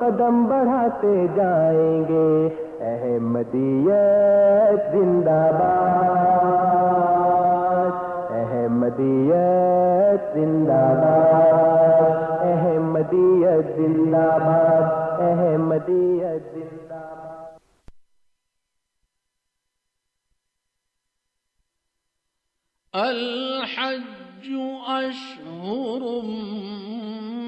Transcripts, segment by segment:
قدم بڑھاتے جائیں گے۔ احمدیت زندہ باد۔ احمدیت زندہ باد۔ احمدیت زندہ باد۔ احمدیت زندہ باد۔ الحج أشهر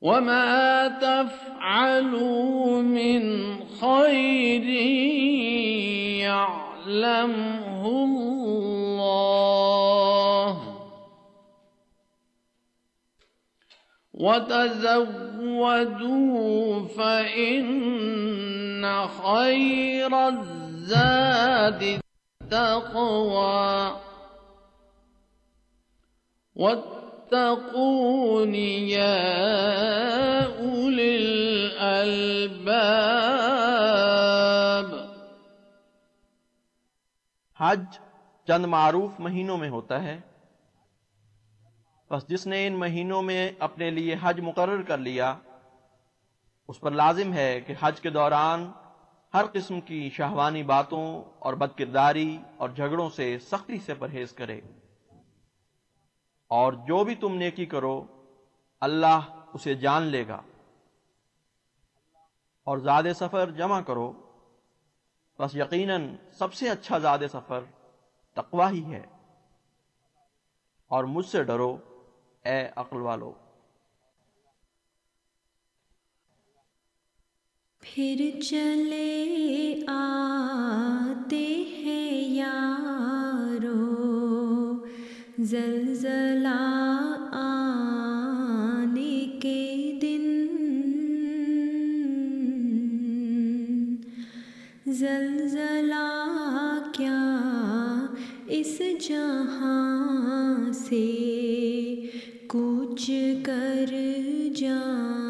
وما تفعلوا من خير يعلمه الله وتزودوا فإن خير الزاد التقوى واتقون يا أولي الألباب. حج چند معروف مہینوں میں ہوتا ہے۔ بس جس نے ان مہینوں میں اپنے لیے حج مقرر کر لیا، اس پر لازم ہے کہ حج کے دوران ہر قسم کی شہوانی باتوں اور بد کرداری اور جھگڑوں سے سختی سے پرہیز کرے۔ اور جو بھی تم نیکی کرو، اللہ اسے جان لے گا۔ اور زیادہ سفر جمع کرو۔ بس یقیناً سب سے اچھا زیادہ سفر تقوا ہی ہے۔ اور مجھ سے ڈرو، اے عقل والو۔ پھر چلے آتے ہیں یارو۔ زلزلہ آنے کے دن زلزلہ کیا اس جہاں سے کچھ کر جانے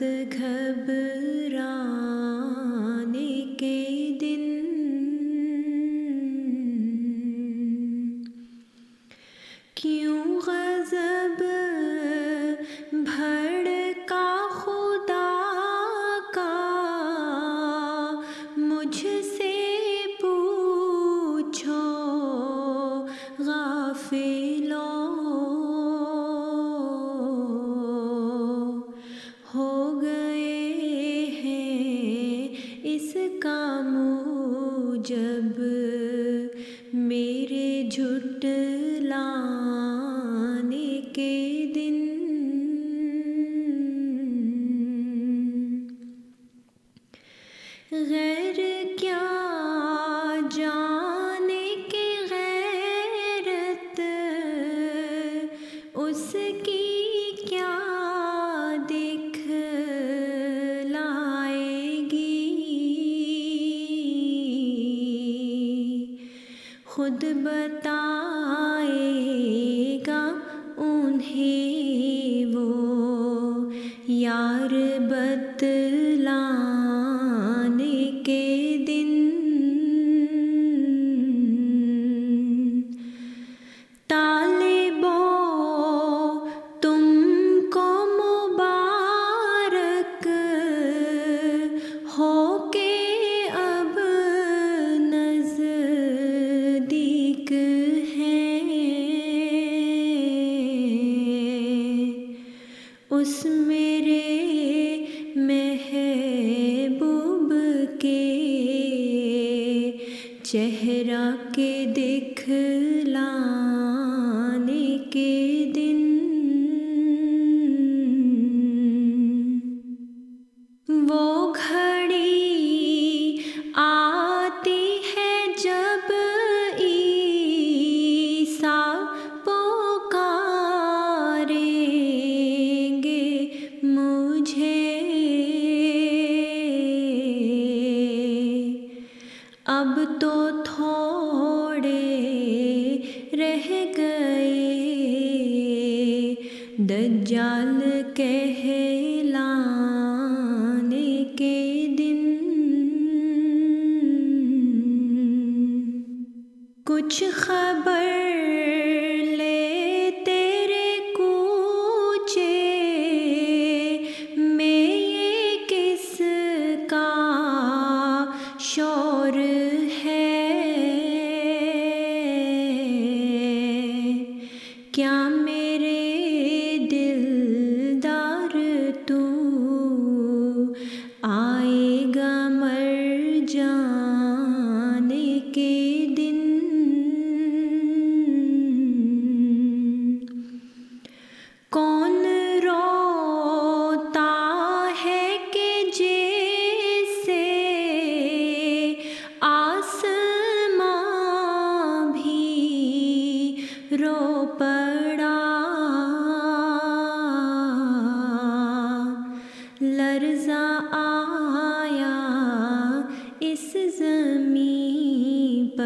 گھر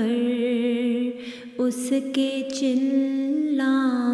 پر اس کے چلانے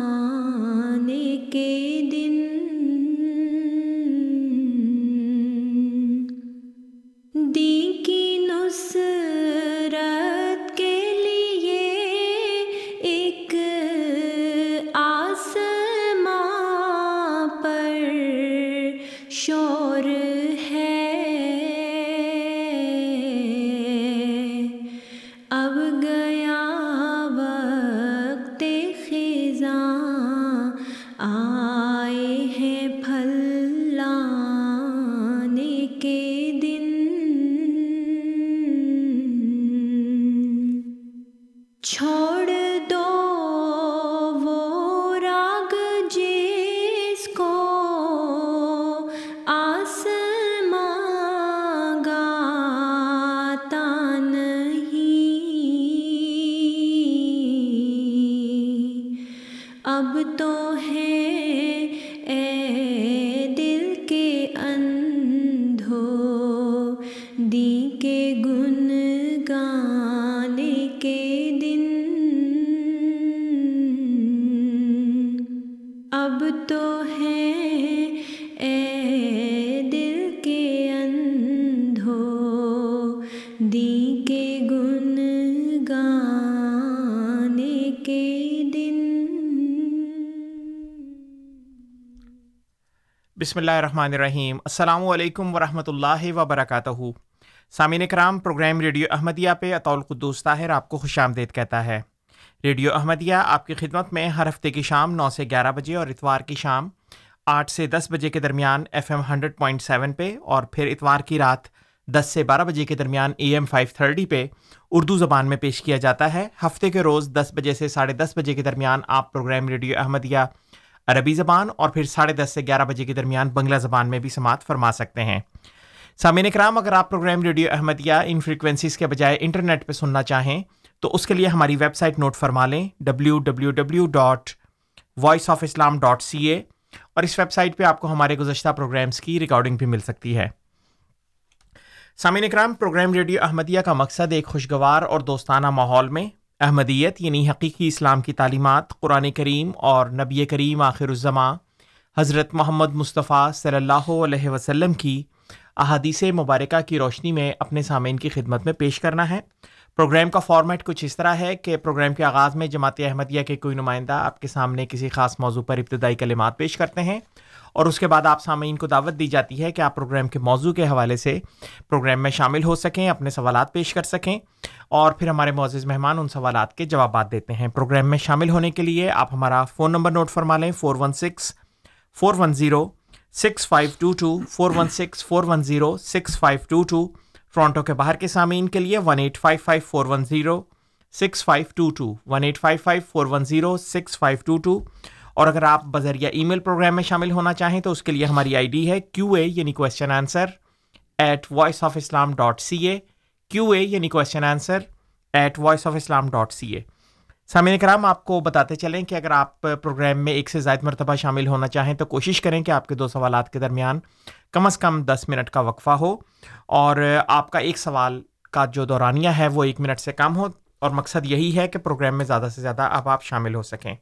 بسم اللہ الرحمن الرحیم۔ السلام علیکم ورحمۃ اللہ وبرکاتہ۔ سامعین کرام پروگرام ریڈیو احمدیہ پہ اطول قدوس طاہر آپ کو خوش آمدید کہتا ہے۔ ریڈیو احمدیہ آپ کی خدمت میں ہر ہفتے کی شام نو سے گیارہ بجے اور اتوار کی شام آٹھ سے دس بجے کے درمیان F M hundred point seven پہ اور پھر اتوار کی رات دس سے بارہ بجے کے درمیان اے ایم فائیو تھرٹی پہ اردو زبان میں پیش کیا جاتا ہے۔ ہفتے کے روز دس بجے سے ساڑھے دس بجے کے درمیان آپ پروگرام ریڈیو احمدیہ عربی زبان اور پھر ساڑھے دس سے گیارہ بجے کے درمیان بنگلہ زبان میں بھی سماعت فرما سکتے ہیں۔ سامعین کرام اگر آپ پروگرام ریڈیو احمدیہ ان فریکوینسیز کے بجائے انٹرنیٹ پہ سننا چاہیں، تو اس کے لیے ہماری ویب سائٹ نوٹ فرما لیں W W W dot voice of Islam dot C A اور اس ویب سائٹ پہ آپ کو ہمارے گزشتہ پروگرامس کی ریکارڈنگ بھی مل سکتی ہے۔ سامعین کرام پروگرام ریڈیو احمدیہ کا مقصد ایک خوشگوار اور دوستانہ ماحول میں احمدیت یعنی حقیقی اسلام کی تعلیمات، قرآن کریم اور نبی کریم آخر الزماں، حضرت محمد مصطفیٰ صلی اللہ علیہ وسلم کی احادیث مبارکہ کی روشنی میں اپنے سامعین کی خدمت میں پیش کرنا ہے۔ پروگرام کا فارمیٹ کچھ اس طرح ہے کہ پروگرام کے آغاز میں جماعت احمدیہ کے کوئی نمائندہ آپ کے سامنے کسی خاص موضوع پر ابتدائی کلمات پیش کرتے ہیں۔ اور اس کے بعد آپ سامعین کو دعوت دی جاتی ہے کہ آپ پروگرام کے موضوع کے حوالے سے پروگرام میں شامل ہو سکیں، اپنے سوالات پیش کر سکیں اور پھر ہمارے معزز مہمان ان سوالات کے جوابات دیتے ہیں۔ پروگرام میں شامل ہونے کے لیے آپ ہمارا فون نمبر نوٹ فرما لیں، four one six, four one zero, six five two two, four one six, four one zero, six five two two Toronto کے باہر کے سامعین کے لیے one eight five five, four one zero, six five two two, one eight five five, four one zero, six five two two اور اگر آپ بذریعہ ای میل پروگرام میں شامل ہونا چاہیں تو اس کے لیے ہماری آئی ڈی ہے کیو اے یعنی question answer at voice of Islam dot C A Q A یعنی question answer at voice of Islam dot C A سامعین کرام، آپ کو بتاتے چلیں کہ اگر آپ پروگرام میں ایک سے زائد مرتبہ شامل ہونا چاہیں تو کوشش کریں کہ آپ کے دو سوالات کے درمیان کم از کم دس منٹ کا وقفہ ہو اور آپ کا ایک سوال کا جو دورانیہ ہے وہ ایک منٹ سے کم ہو اور مقصد یہی ہے کہ پروگرام میں زیادہ سے زیادہ اب آپ شامل ہو سکیں۔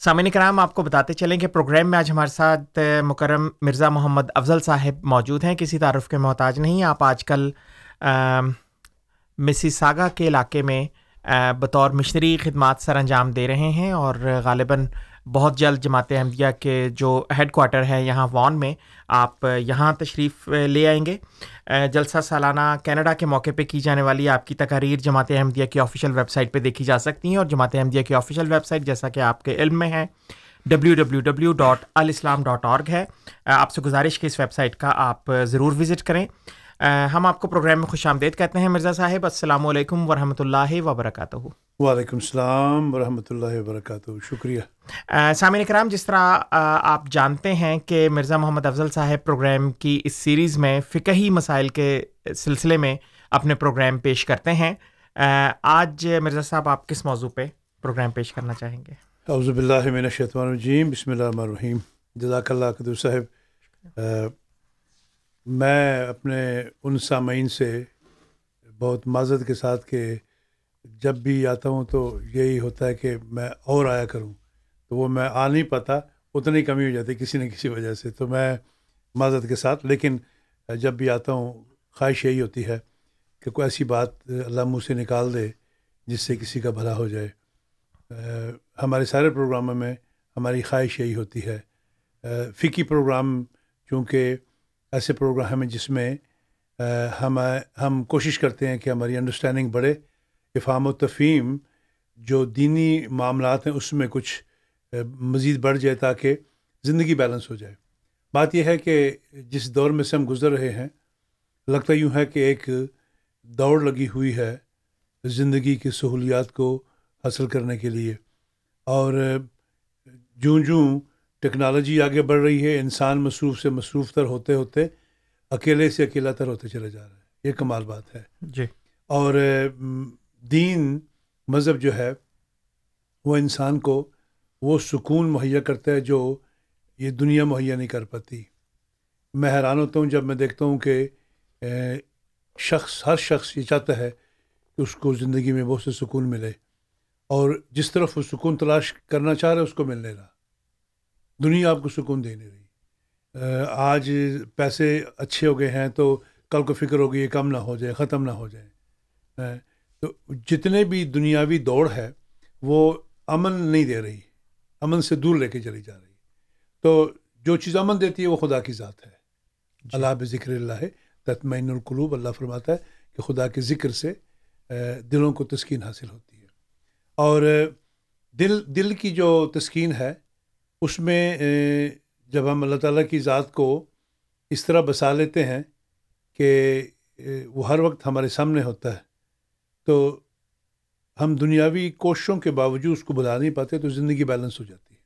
سامعین کرام، آپ کو بتاتے چلیں کہ پروگرام میں آج ہمارے ساتھ مکرم مرزا محمد افضل صاحب موجود ہیں۔ کسی تعارف کے محتاج نہیں، آپ آج کل مسی ساگا کے علاقے میں بطور مشنری خدمات سر انجام دے رہے ہیں اور غالباً بہت جلد جماعت احمدیہ کے جو ہیڈ کوارٹر ہے یہاں وان میں آپ یہاں تشریف لے آئیں گے۔ جلسہ سالانہ کینیڈا کے موقع پہ کی جانے والی آپ کی تقاریر جماعت احمدیہ کی آفیشیل ویب سائٹ پہ دیکھی جا سکتی ہیں اور جماعت احمدیہ کی آفیشیل ویب سائٹ جیسا کہ آپ کے علم میں ہے۔ W W W dot alislam dot org ہے آپ سے گزارش کی اس ویب سائٹ کا آپ ضرور وزٹ کریں۔ ہم آپ کو پروگرام میں خوش آمدید کہتے ہیں مرزا صاحب۔ السلام علیکم ورحمۃ اللہ وبرکاتہ۔ وعلیکم السلام ورحمۃ اللہ وبرکاتہ شکریہ۔ سامعین کرام جس طرح آپ جانتے ہیں کہ مرزا محمد افضل صاحب پروگرام کی اس سیریز میں فقہی مسائل کے سلسلے میں اپنے پروگرام پیش کرتے ہیں۔ آج مرزا صاحب آپ کس موضوع پہ پروگرام پیش کرنا چاہیں گے؟ اعوذ باللہ من الشیطان الرجیم بسم اللہ الرحمن الرحیم۔ جزاک اللہ قدر صاحب۔ میں اپنے ان سامعین سے بہت معذرت کے ساتھ کہ جب بھی آتا ہوں تو یہی ہوتا ہے کہ میں اور آیا کروں۔ تو وہ میں آ نہیں پاتا، اتنی کمی ہو جاتی کسی نہ کسی وجہ سے۔ تو میں معذرت کے ساتھ، لیکن جب بھی آتا ہوں، خواہش یہی ہوتی ہے کہ کوئی ایسی بات اللہ منہ سے نکال دے جس سے کسی کا بھلا ہو جائے۔ ہمارے سارے پروگراموں میں ہماری خواہش یہی ہوتی ہے۔ فکی پروگرام، چونکہ ایسے پروگرام ہیں جس میں ہم ہم کوشش کرتے ہیں کہ ہماری انڈرسٹینڈنگ بڑھے۔ افہام و تفہیم جو دینی معاملات ہیں اس میں کچھ مزید بڑھ جائے تاکہ زندگی بیلنس ہو جائے۔ بات یہ ہے کہ جس دور میں سے ہم گزر رہے ہیں لگتا یوں ہے کہ ایک دوڑ لگی ہوئی ہے زندگی کی سہولیات کو حاصل کرنے کے لیے۔ اور جوں جوں ٹیکنالوجی آگے بڑھ رہی ہے انسان مصروف سے مصروف تر ہوتے ہوتے اکیلے سے اکیلا تر ہوتے چلے جا رہا ہے یہ کمال بات ہے۔ جی۔ اور دین مذہب جو ہے، وہ انسان کو وہ سکون مہیا کرتا ہے جو یہ دنیا مہیا نہیں کر پاتی۔ میں حیران ہوتا ہوں جب میں دیکھتا ہوں کہ شخص، ہر شخص یہ چاہتا ہے کہ اس کو زندگی میں بہت سے سکون ملے اور جس طرف وہ سکون تلاش کرنا چاہ رہے اس کو مل نہیں رہا۔ دنیا آپ کو سکون دے نہیں رہی۔ آج پیسے اچھے ہو گئے ہیں تو کل کو فکر ہوگی یہ کم نہ ہو جائے، ختم نہ ہو جائے۔ تو جتنے بھی دنیاوی دوڑ ہے وہ امن نہیں دے رہی امن سے دور لے کے چلی جا رہی۔ تو جو چیز امن دیتی ہے وہ خدا کی ذات ہے۔ جی۔ اللہ بذکر اللہ ہے۔ تطمین القلوب اللہ فرماتا ہے کہ خدا کے ذکر سے دلوں کو تسکین حاصل ہوتی ہے۔ اور دل دل کی جو تسکین ہے اس میں جب ہم اللہ تعالیٰ کی ذات کو اس طرح بسا لیتے ہیں کہ وہ ہر وقت ہمارے سامنے ہوتا ہے۔ تو ہم دنیاوی کوششوں کے باوجود اس کو بلا نہیں پاتے تو زندگی بیلنس ہو جاتی ہے۔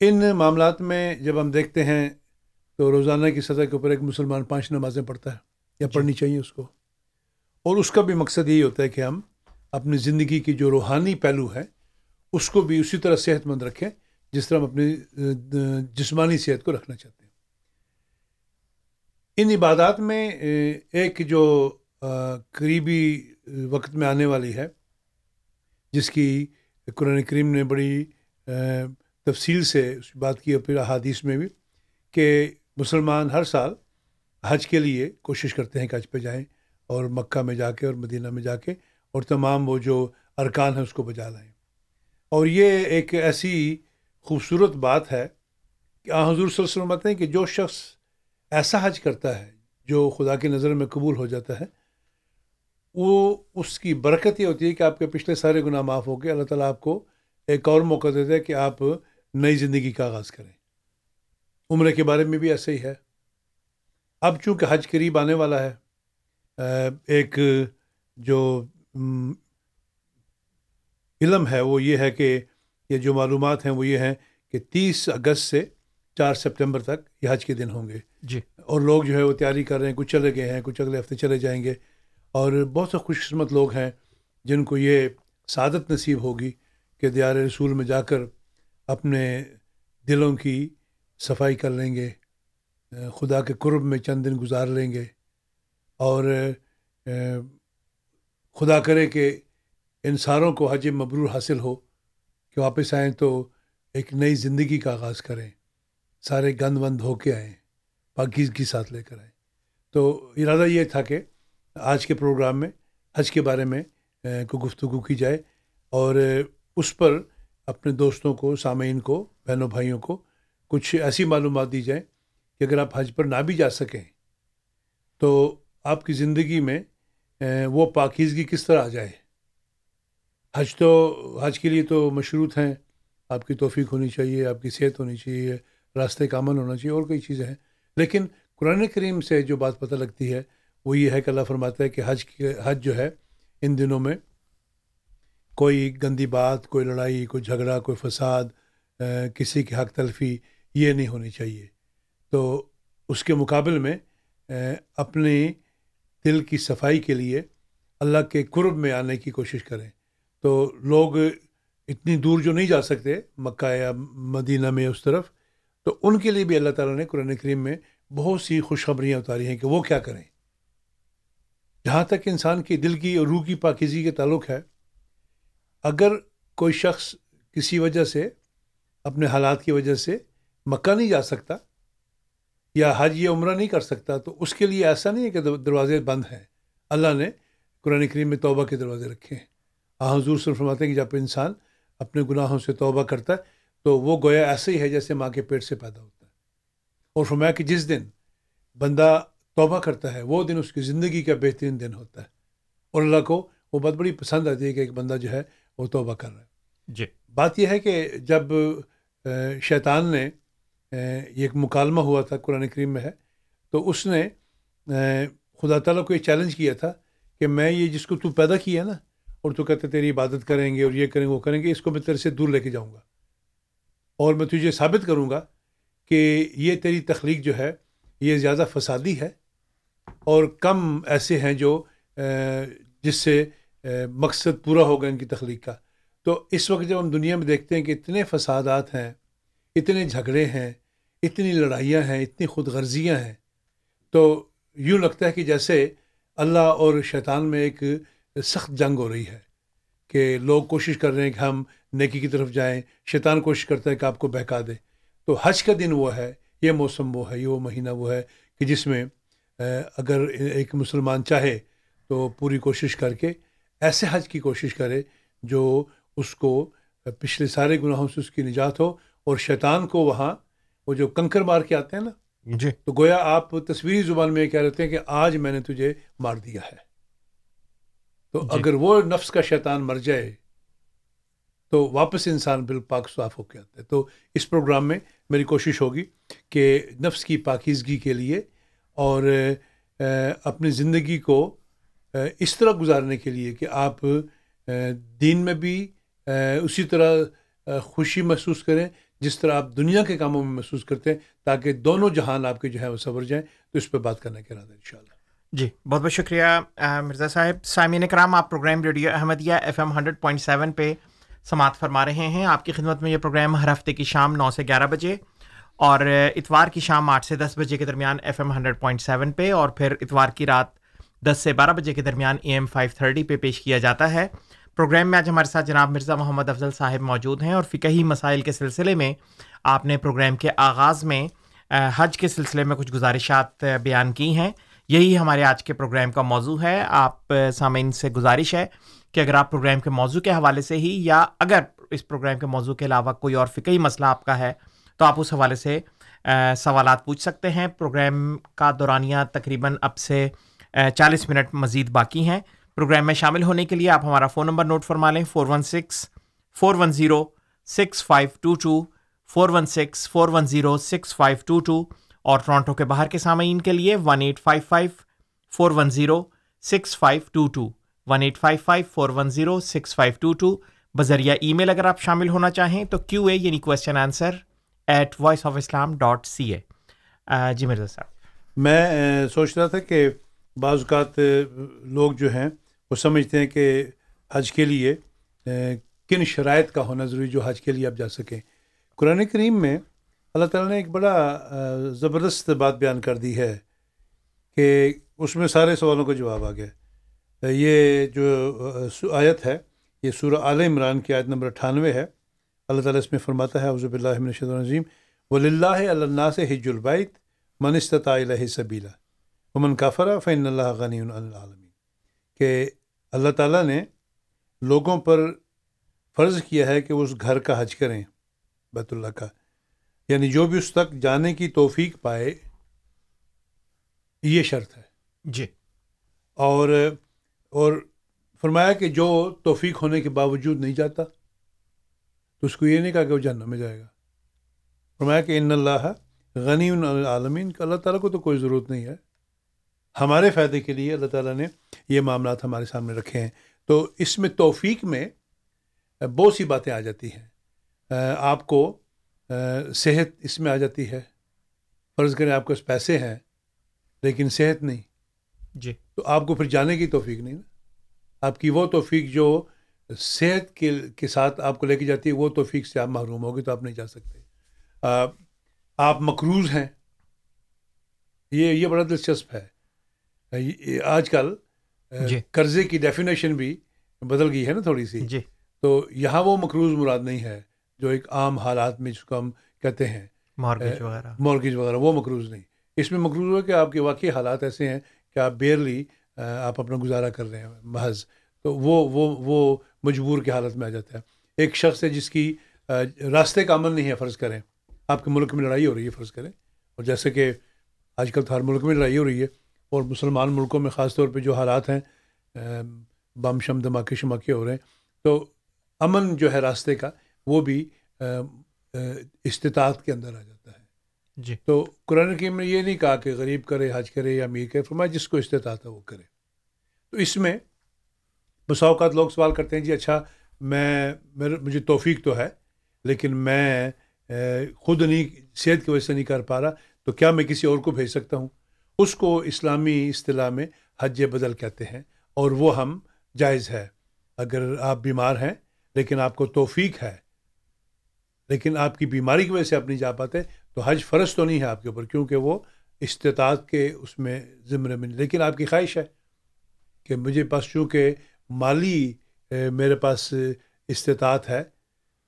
ان معاملات میں جب ہم دیکھتے ہیں تو روزانہ کی سطح کے اوپر ایک مسلمان پانچ نمازیں پڑھتا ہے یا جی۔ پڑھنی چاہیے اس کو۔ اور اس کا بھی مقصد یہی ہوتا ہے کہ ہم اپنی زندگی کی جو روحانی پہلو ہے اس کو بھی اسی طرح صحت مند رکھیں جس طرح ہم اپنی جسمانی صحت کو رکھنا چاہتے ہیں۔ ان عبادات میں ایک جو قریبی وقت میں آنے والی ہے، جس کی قرآن کریم نے بڑی تفصیل سے اس بات کی اور پھر احادیث میں بھی کہ مسلمان ہر سال حج کے لیے کوشش کرتے ہیں کہ حج پہ جائیں اور مکہ میں جا کے اور مدینہ میں جا کے اور تمام وہ جو ارکان ہیں اس کو بجا لائیں۔ اور یہ ایک ایسی خوبصورت بات ہے کہ آ، حضور صلی اللہ علیہ وسلم بتائیں کہ جو شخص ایسا حج کرتا ہے جو خدا کی نظر میں قبول ہو جاتا ہے وہ اس کی برکت یہ ہوتی ہے کہ آپ کے پچھلے سارے گناہ معاف ہو کے اللہ تعالیٰ آپ کو ایک اور موقع دیتا ہے کہ آپ نئی زندگی کا آغاز کریں۔ عمرے کے بارے میں بھی ایسے ہی ہے۔ اب چونکہ حج قریب آنے والا ہے ایک جو علم ہے وہ یہ ہے کہ یہ جو معلومات ہیں وہ یہ ہیں کہ تیس اگست سے چار سپٹمبر تک یہ حج کے دن ہوں گے۔ جی۔ اور لوگ جو ہے وہ تیاری کر رہے ہیں کچھ چلے گئے ہیں کچھ اگلے ہفتے چلے جائیں گے۔ اور بہت سے خوش قسمت لوگ ہیں جن کو یہ سعادت نصیب ہوگی کہ دیار رسول میں جا کر اپنے دلوں کی صفائی کر لیں گے، خدا کے قرب میں چند دن گزار لیں گے اور خدا کرے کہ ان ساروں کو حج مبرور حاصل ہو کہ واپس آئیں تو ایک نئی زندگی کا آغاز کریں، سارے گند وند ہو کے آئیں، پاکیزگی ساتھ لے کر آئیں۔ تو ارادہ یہ تھا کہ آج کے پروگرام میں حج کے بارے میں کو گفتگو کی جائے اور اس پر اپنے دوستوں کو، سامعین کو، بہنوں، بھائیوں کو کچھ ایسی معلومات دی جائیں کہ اگر آپ حج پر نہ بھی جا سکیں تو آپ کی زندگی میں وہ پاکیزگی کس طرح آ جائے؟ حج تو، حج کے لیے تو مشروط ہیں، آپ کی توفیق ہونی چاہیے، آپ کی صحت ہونی چاہیے، راستے کا امن ہونا چاہیے، اور کئی چیزیں ہیں۔ لیکن قرآن کریم سے جو بات پتہ لگتی ہے وہ یہ ہے کہ اللہ فرماتا ہے کہ حج کے حج جو ہے، ان دنوں میں کوئی گندی بات، کوئی لڑائی، کوئی جھگڑا، کوئی فساد کسی کی حق تلفی، یہ نہیں ہونی چاہیے۔ تو اس کے مقابل میں اپنی دل کی صفائی کے لیے اللہ کے قرب میں آنے کی کوشش کریں۔ تو لوگ اتنی دور جو نہیں جا سکتے، مکہ یا مدینہ میں اس طرف، تو ان کے لیے بھی اللہ تعالیٰ نے قرآن کریم میں بہت سی خوشخبریاں اتاری ہیں کہ وہ کیا کریں۔ جہاں تک انسان کی دل کی اور روح کی پاکیزی کے تعلق ہے، اگر کوئی شخص کسی وجہ سے، اپنے حالات کی وجہ سے مکہ نہیں جا سکتا یا حج یا عمرہ نہیں کر سکتا، تو اس کے لیے ایسا نہیں ہے کہ دروازے بند ہیں۔ اللہ نے قرآن کریم میں توبہ کے دروازے رکھے ہیں۔ آ حضور صرف فرماتے ہیں کہ جب انسان اپنے گناہوں سے توبہ کرتا ہے، تو وہ گویا ایسے ہی ہے جیسے ماں کے پیٹ سے پیدا ہوتا ہے۔ اور فرمایا کہ جس دن بندہ توبہ کرتا ہے وہ دن اس کی زندگی کا بہترین دن ہوتا ہے۔ اور اللہ کو وہ بہت بڑی پسند آتی ہے کہ ایک بندہ جو ہے وہ توبہ کر رہا ہے۔ جی۔ بات یہ ہے کہ جب شیطان نے یہ ایک مکالمہ ہوا تھا قرآن کریم میں ہے تو اس نے خدا تعالیٰ کو یہ چیلنج کیا تھا کہ میں یہ جس کو تو پیدا کیا نا اور تو کہتے تیری عبادت کریں گے اور یہ کریں گے وہ کریں گے اس کو میں تیرے سے دور لے کے جاؤں گا۔ اور میں تجھے ثابت کروں گا کہ یہ تیری تخلیق جو ہے یہ زیادہ فسادی ہے اور کم ایسے ہیں جو جس سے مقصد پورا ہوگا ان کی تخلیق کا۔ تو اس وقت جب ہم دنیا میں دیکھتے ہیں کہ اتنے فسادات ہیں، اتنے جھگڑے ہیں، اتنی لڑائیاں ہیں، اتنی خود غرضیاں ہیں، تو یوں لگتا ہے کہ جیسے اللہ اور شیطان میں ایک سخت جنگ ہو رہی ہے کہ لوگ کوشش کر رہے ہیں کہ ہم نیکی کی طرف جائیں، شیطان کوشش کرتا ہے کہ آپ کو بہکا دے۔ تو حج کا دن وہ ہے، یہ موسم وہ ہے، یہ وہ مہینہ وہ ہے کہ جس میں اگر ایک مسلمان چاہے تو پوری کوشش کر کے ایسے حج کی کوشش کرے جو اس کو پچھلے سارے گناہوں سے اس کی نجات ہو اور شیطان کو وہاں وہ جو کنکر مار کے آتے ہیں نا جی۔ تو گویا آپ تصویری زبان میں یہ کہہ رہتے ہیں کہ آج میں نے تجھے مار دیا ہے۔ تو جی۔ اگر وہ نفس کا شیطان مر جائے تو واپس انسان بال پاک صاف ہو کے آتا ہے۔ تو اس پروگرام میں میری کوشش ہوگی کہ نفس کی پاکیزگی کے لیے اور اپنی زندگی کو اس طرح گزارنے کے لیے کہ آپ دین میں بھی اسی طرح خوشی محسوس کریں، جس طرح آپ دنیا کے کاموں میں محسوس کرتے ہیں، تاکہ دونوں جہان آپ کے جو ہے وہ سنور جائیں، تو اس پہ بات کرنے کے ارادہ ان شاء اللہ جی بہت بہت شکریہ مرزا صاحب۔ سامعین کرام، آپ program radio Ahmadiyya F M hundred point seven پہ سماعت فرما رہے ہیں۔ آپ کی خدمت میں یہ پروگرام ہر ہفتے کی شام نو سے گیارہ بجے اور اتوار کی شام آٹھ سے دس بجے کے درمیان F M hundred point seven پہ اور پھر اتوار کی رات دس سے بارہ بجے کے درمیان اے ایم فائیو تھرٹی پہ پیش کیا جاتا ہے۔ پروگرام میں آج ہمارے ساتھ جناب مرزا محمد افضل صاحب موجود ہیں اور فقہی مسائل کے سلسلے میں آپ نے پروگرام کے آغاز میں حج کے سلسلے میں کچھ گزارشات بیان کی ہیں۔ یہی ہمارے آج کے پروگرام کا موضوع ہے۔ آپ سامعین سے گزارش ہے کہ اگر آپ پروگرام کے موضوع کے حوالے سے ہی یا اگر اس پروگرام کے موضوع کے علاوہ کوئی اور فقہی مسئلہ آپ کا ہے تو آپ اس حوالے سے سوالات پوچھ سکتے ہیں۔ پروگرام کا دورانیہ تقریباً اب سے چالیس منٹ مزید باقی ہیں۔ پروگرام میں شامل ہونے کے لیے آپ ہمارا فون نمبر نوٹ فرما لیں۔ Four one six, four one zero, six five two two, four one six, four one zero, six five two two اور ٹورانٹو کے باہر کے سامعین کے لیے one eight five five, four one zero, six five two two, one eight five five, four one zero, six five two two. بذریعہ ای میل اگر آپ شامل ہونا چاہیں تو کیو اے یعنی question answer at voice of Islam dot C A جی مرزا صاحب۔ میں سوچ رہا تھا کہ بعض اوقات لوگ جو ہیں، وہ سمجھتے ہیں کہ حج کے لیے کن شرائط کا ہونا ضروری جو حج کے لیے آپ جا سکیں۔ قرآن کریم میں اللہ تعالیٰ نے ایک بڑا زبردست بات بیان کر دی ہے کہ اس میں سارے سوالوں کا جواب آ گیا۔ یہ جو آیت ہے، یہ سورہ آل عمران کی آیت نمبر اٹھانوے ہے۔ اللہ تعالیٰ اس میں فرماتا ہے حضب اللہ الرجیم ولی اللہ سے حج البیت من استطاع الیہ سبیلا ومن کافر فین اللہ غنی العالمین کہ اللہ تعالیٰ نے لوگوں پر فرض کیا ہے کہ وہ اس گھر کا حج کریں بیت اللہ کا۔ یعنی جو بھی اس تک جانے کی توفیق پائے یہ شرط ہے۔ جی۔ اور اور فرمایا کہ جو توفیق ہونے کے باوجود نہیں جاتا۔ تو اس کو یہ نہیں کہا کہ وہ جہنم میں جائے گا۔ فرمایا کہ ان اللہ غنی العالمین اللہ تعالیٰ کو تو کوئی ضرورت نہیں ہے۔ ہمارے فائدے کے لیے اللہ تعالیٰ نے یہ معاملات ہمارے سامنے رکھے ہیں۔ تو اس میں توفیق میں بہت سی باتیں آ جاتی ہیں۔ آپ کو صحت اس میں آ جاتی ہے۔ فرض کریں آپ کے پاس پیسے ہیں لیکن صحت نہیں۔ جی۔ تو آپ کو پھر جانے کی توفیق نہیں نا؟ آپ کی وہ توفیق جو صحت کے کے ساتھ آپ کو لے کے جاتی ہے وہ توفیق سے آپ محروم ہوگے تو آپ نہیں جا سکتے۔ آپ مقروض ہیں۔ یہ یہ بڑا دلچسپ ہے۔ آج کل جی۔ قرضے کی ڈیفینیشن بھی بدل گئی ہے نا تھوڑی سی۔ جی۔ تو یہاں وہ مقروض مراد نہیں ہے جو ایک عام حالات میں جس کو ہم کہتے ہیں۔ مارگیج وغیرہ۔ وغیرہ وہ مقروض نہیں۔ اس میں مقروض ہوا کہ آپ کے واقعی حالات ایسے ہیں کہ آپ بیئرلی آپ اپنا گزارا کر رہے ہیں محض۔ تو وہ وہ وہ مجبور کی حالت میں آ جاتا ہے۔ ایک شخص ہے جس کی راستے کا عمل نہیں ہے فرض کریں۔ آپ کے ملک میں لڑائی ہو رہی ہے فرض کریں۔ اور جیسے کہ آج کل تو ہر ملک میں لڑائی ہو رہی ہے۔ اور مسلمان ملکوں میں خاص طور پہ جو حالات ہیں بم شم دھماکے شماکے ہو رہے ہیں۔ تو امن جو ہے راستے کا وہ بھی استطاعت کے اندر آ جاتا ہے۔ جی۔ تو قرآن حکیم نے یہ نہیں کہا کہ غریب کرے حج کرے یا امیر کرے فرمایا جس کو استطاعت ہے وہ کرے۔ تو اس میں بسا اوقات لوگ سوال کرتے ہیں جی اچھا میں، میرے، مجھے توفیق تو ہے، لیکن میں خود نہیں، صحت کی وجہ سے نہیں کر پا رہا، تو کیا میں کسی اور کو بھیج سکتا ہوں؟ اس کو اسلامی اصطلاح میں حج بدل کہتے ہیں، اور وہ ہم جائز ہے۔ اگر آپ بیمار ہیں، لیکن آپ کو توفیق ہے، لیکن آپ کی بیماری کی وجہ سے آپ نہیں جا پاتے، تو حج فرض تو نہیں ہے آپ کے اوپر، کیونکہ وہ استطاعت کے اس میں ذمرے میں لیکن آپ کی خواہش ہے کہ مجھے پاس چونکہ مالی میرے پاس استطاعت ہے،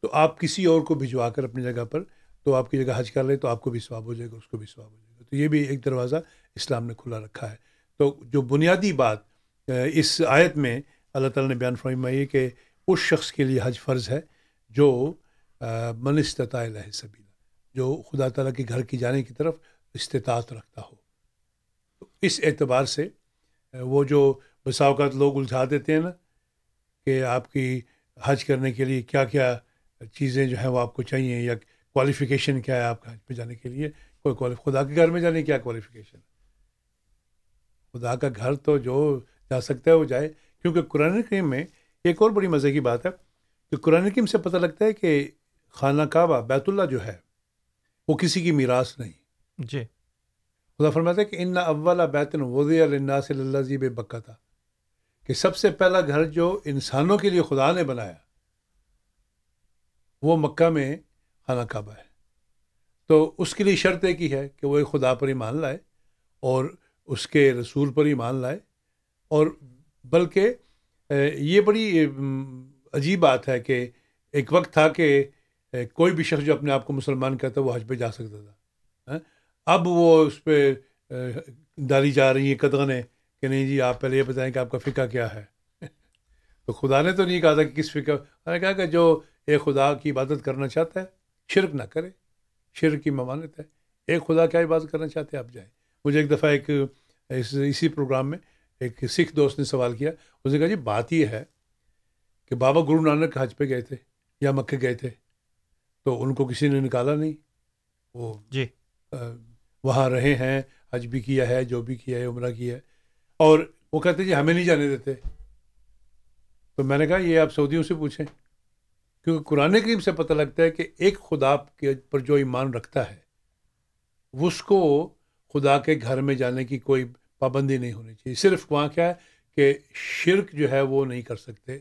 تو آپ کسی اور کو بھجوا کر اپنی جگہ پر، تو آپ کی جگہ حج کر لیں، تو آپ کو بھی ثواب ہو جائے گا، اس کو بھی ثواب ہو جائے گا۔ تو یہ بھی ایک دروازہ اسلام نے کھلا رکھا ہے۔ تو جو بنیادی بات اس آیت میں اللہ تعالیٰ نے بیان فرمائی ہے کہ اس شخص کے لیے حج فرض ہے جو من استطاع الہ سبیلا، جو خدا تعالیٰ کے گھر کی جانے کی طرف استطاعت رکھتا ہو۔ تو اس اعتبار سے وہ جو بسا اوقات لوگ الجھا دیتے ہیں نا کہ آپ کی حج کرنے کے لیے کیا کیا چیزیں جو ہیں وہ آپ کو چاہیے یا کوالیفیکیشن کیا ہے آپ کا حج پہ جانے کے لیے؟ کوئی کوالی خدا کے گھر میں جانے کی کیا کوالیفیکیشن خدا کا گھر تو جو جا سکتا ہے وہ جائے کیونکہ قرآن کریم میں ایک اور بڑی مزے کی بات ہے کہ قرآن کریم سے پتہ لگتا ہے کہ خانہ کعبہ بیت اللہ جو ہے وہ کسی کی میراث نہیں۔ جی۔ خدا فرماتا ہے کہ ان اول بیتن وضی الناس اللہ زیب بکا تھا کہ سب سے پہلا گھر جو انسانوں کے لیے خدا نے بنایا، وہ مکہ میں خانہ کعبہ ہے۔ تو اس کے لیے شرط ایک ہی ہے کہ وہ ایک خدا پر ایمان لائے اور اس کے رسول پر ایمان لائے۔ اور بلکہ یہ بڑی عجیب بات ہے کہ ایک وقت تھا کہ کوئی بھی شخص جو اپنے آپ کو مسلمان کہتا وہ حج پہ جا سکتا تھا اب وہ اس پہ ڈالی جا رہی ہیں، قدغنیں۔ کہ نہیں جی آپ پہلے یہ بتائیں کہ آپ کا فقہ کیا ہے؟ تو خدا نے تو نہیں کہا تھا کہ کس فقہ نے کہا کہ جو ایک خدا کی عبادت کرنا چاہتا ہے شرک نہ کرے شرک کی ممانت ہے۔ ایک خدا کیا عبادت کرنا چاہتے ہیں؟ آپ جائیں۔ مجھے ایک دفعہ ایک اسی پروگرام میں ایک سکھ دوست نے سوال کیا۔ اس نے کہا جی بات یہ ہے کہ بابا گرو نانک حج پہ گئے تھے یا مکے گئے تھے تو ان کو کسی نے نکالا نہیں؟ وہ جی۔ وہاں رہے ہیں حج بھی کیا ہے جو بھی کیا ہے عمرہ کیا ہے۔ اور وہ کہتے جی ہمیں نہیں جانے دیتے۔ تو میں نے کہا یہ آپ سعودیوں سے پوچھیں۔ کیونکہ قرآن کریم سے پتہ لگتا ہے کہ ایک خدا کے پر جو ایمان رکھتا ہے، اس کو خدا کے گھر میں جانے کی کوئی پابندی نہیں ہونی چاہیے۔ صرف وہاں کیا ہے کہ شرک جو ہے وہ نہیں کر سکتے۔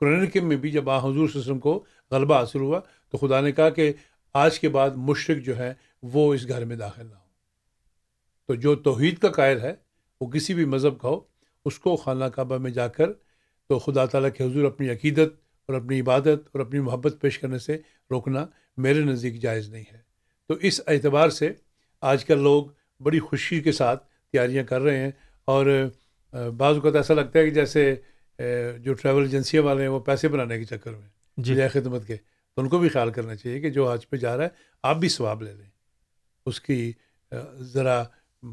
قرآن کریم میں بھی جب آ حضور وسلم کو غلبہ حاصل ہوا، تو خدا نے کہا کہ آج کے بعد مشرق جو ہے وہ اس گھر میں داخل نہ ہو۔ تو جو توحید کا قائل ہے وہ کسی بھی مذہب کا ہو اس کو خانہ کعبہ میں جا کر تو خدا تعالیٰ کے حضور اپنی عقیدت اور اپنی عبادت اور اپنی محبت پیش کرنے سے روکنا میرے نزدیک جائز نہیں ہے۔ تو اس اعتبار سے آج کل لوگ بڑی خوشی کے ساتھ تیاریاں کر رہے ہیں اور بعض اوقات ایسا لگتا ہے کہ جیسے جو ٹریول ایجنسیاں والے ہیں وہ پیسے بنانے کے چکر میں جی۔ خدمت کے۔ تو ان کو بھی خیال کرنا چاہیے کہ جو آج پہ جا رہا ہے آپ بھی ثواب لے لیں۔ اس کی ذرا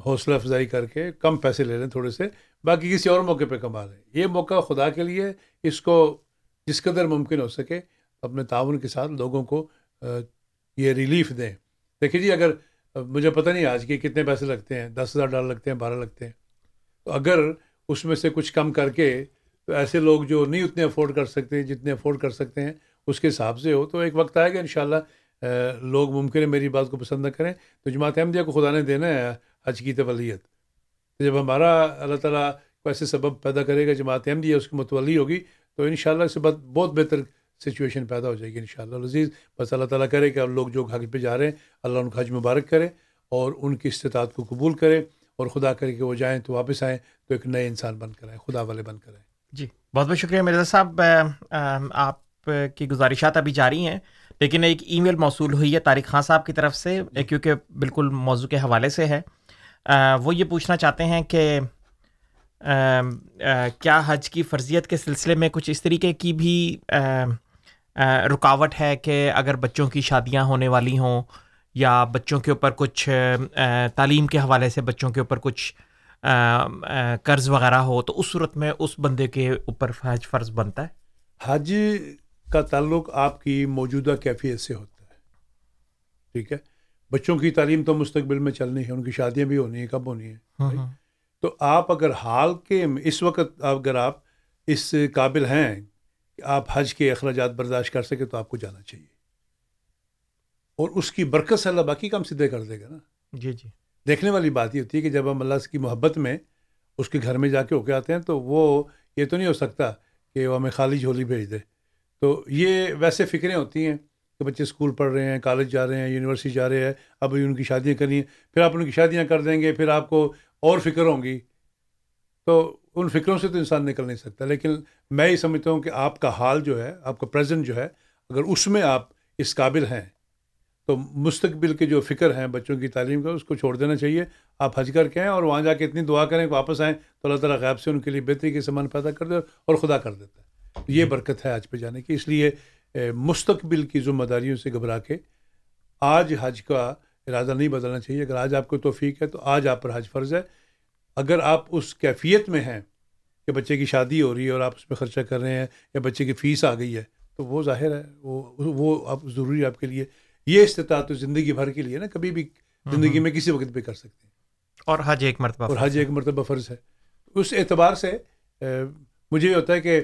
حوصلہ افزائی کر کے کم پیسے لے لیں تھوڑے سے، باقی کسی اور موقع پہ کما لیں۔ یہ موقع خدا کے لیے اس کو جس قدر ممکن ہو سکے اپنے تعاون کے ساتھ لوگوں کو یہ ریلیف دیں۔ دیکھیے جی اگر مجھے پتہ نہیں آج کے کتنے پیسے لگتے ہیں، دس ہزار ڈالر لگتے ہیں، بارہ لگتے ہیں۔ تو اگر اس میں سے کچھ کم کر کے تو ایسے لوگ جو نہیں اتنے افورڈ کر سکتے جتنے افورڈ کر سکتے ہیں، اس کے حساب سے ہو۔ تو ایک وقت آئے گا انشاءاللہ لوگ ممکن ہے میری بات کو پسند نہ کریں۔ تو جماعت احمدیہ کو خدا نے دینا ہے حج کی تولیت جب ہمارا اللہ تعالیٰ کو ایسے سبب پیدا کرے گا، جماعت احمدیہ اس کی متولی ہوگی، تو ان شاء اللہ اس سے بات بہت بہتر سچویشن پیدا ہو جائے گی ان شاء اللہ عزیز، بس اللہ تعالیٰ کرے کہ لوگ جو حج پہ جا رہے ہیں، اللہ ان کو حج مبارک کرے اور ان کی استطاعت کو قبول کرے اور خدا کرے کہ وہ جائیں تو واپس آئیں، تو ایک نئے انسان بن کر آئیں، خدا والے بن کر آئیں۔ جی بہت بہت شکریہ مرزا صاحب۔ آپ کی گزارشات ابھی جاری ہیں، لیکن ایک ای میل موصول ہوئی ہے، طارق خان صاحب کی طرف سے، کیونکہ بالکل موضوع کے حوالے سے ہے۔ وہ یہ پوچھنا چاہتے ہیں کہ کیا حج کی فرضیت کے سلسلے میں کچھ اس طریقے کی بھی رکاوٹ ہے کہ اگر بچوں کی شادیاں ہونے والی ہوں یا بچوں کے اوپر کچھ تعلیم کے حوالے سے بچوں کے اوپر کچھ قرض وغیرہ ہو، تو اس صورت میں اس بندے کے اوپر حج فرض بنتا ہے؟ حج کا تعلق آپ کی موجودہ کیفیت سے ہوتا ہے، ٹھیک ہے؟ بچوں کی تعلیم تو مستقبل میں چلنی ہے ان کی شادیاں بھی ہونی ہیں کب ہونی ہیں؟ تو آپ اگر حال کے اس وقت اگر آپ اس قابل ہیں کہ آپ حج کے اخراجات برداشت کر سکیں تو آپ کو جانا چاہیے۔ اور اس کی برکت سے اللہ باقی کام سیدھے کر دے گا نا۔ جی جی۔ دیکھنے والی بات یہ ہوتی ہے کہ جب ہم اللہ کی محبت میں اس کے گھر میں جا کے ہو کے آتے ہیں تو وہ یہ تو نہیں ہو سکتا کہ وہ ہمیں خالی جھولی بھیج دے۔ تو یہ ویسے فکریں ہوتی ہیں کہ بچے اسکول پڑھ رہے ہیں، کالج جا رہے ہیں، یونیورسٹی جا رہے ہیں، اب ان کی شادیاں کرنی ہیں، پھر آپ ان کی شادیاں کر دیں گے، پھر آپ کو اور فکر ہوں گی۔ تو ان فکروں سے تو انسان نکل نہیں سکتا، لیکن میں یہ سمجھتا ہوں کہ آپ کا حال جو ہے، آپ کا پریزنٹ جو ہے، اگر اس میں آپ اس قابل ہیں، تو مستقبل کے جو فکر ہیں بچوں کی تعلیم کا، اس کو چھوڑ دینا چاہیے۔ آپ حج کر کے آئیں اور وہاں جا کے اتنی دعا کریں کہ واپس آئیں تو اللہ تعالیٰ غائب سے ان کے لیے بہتری کے سامان پیدا کر دے اور خدا کر دیتا ہے۔ یہ برکت ہے حج پہ جانے کی، اس لیے مستقبل کی ذمہ داریوں سے گھبرا کے آج حج کا ارادہ نہیں بدلنا چاہیے۔ اگر آج آپ کو توفیق ہے تو آج آپ پر حج فرض ہے۔ اگر آپ اس کیفیت میں ہیں کہ بچے کی شادی ہو رہی ہے اور آپ اس میں خرچہ کر رہے ہیں یا بچے کی فیس آ گئی ہے تو وہ ظاہر ہے وہ وہ آپ ضروری آپ کے لیے یہ استطاعت تو زندگی بھر کے لیے نا کبھی بھی زندگی میں کسی وقت بھی کر سکتے ہیں۔ اور حج ایک مرتبہ اور حج ایک مرتبہ فرض ہے۔ اس اعتبار سے مجھے یہ ہوتا ہے کہ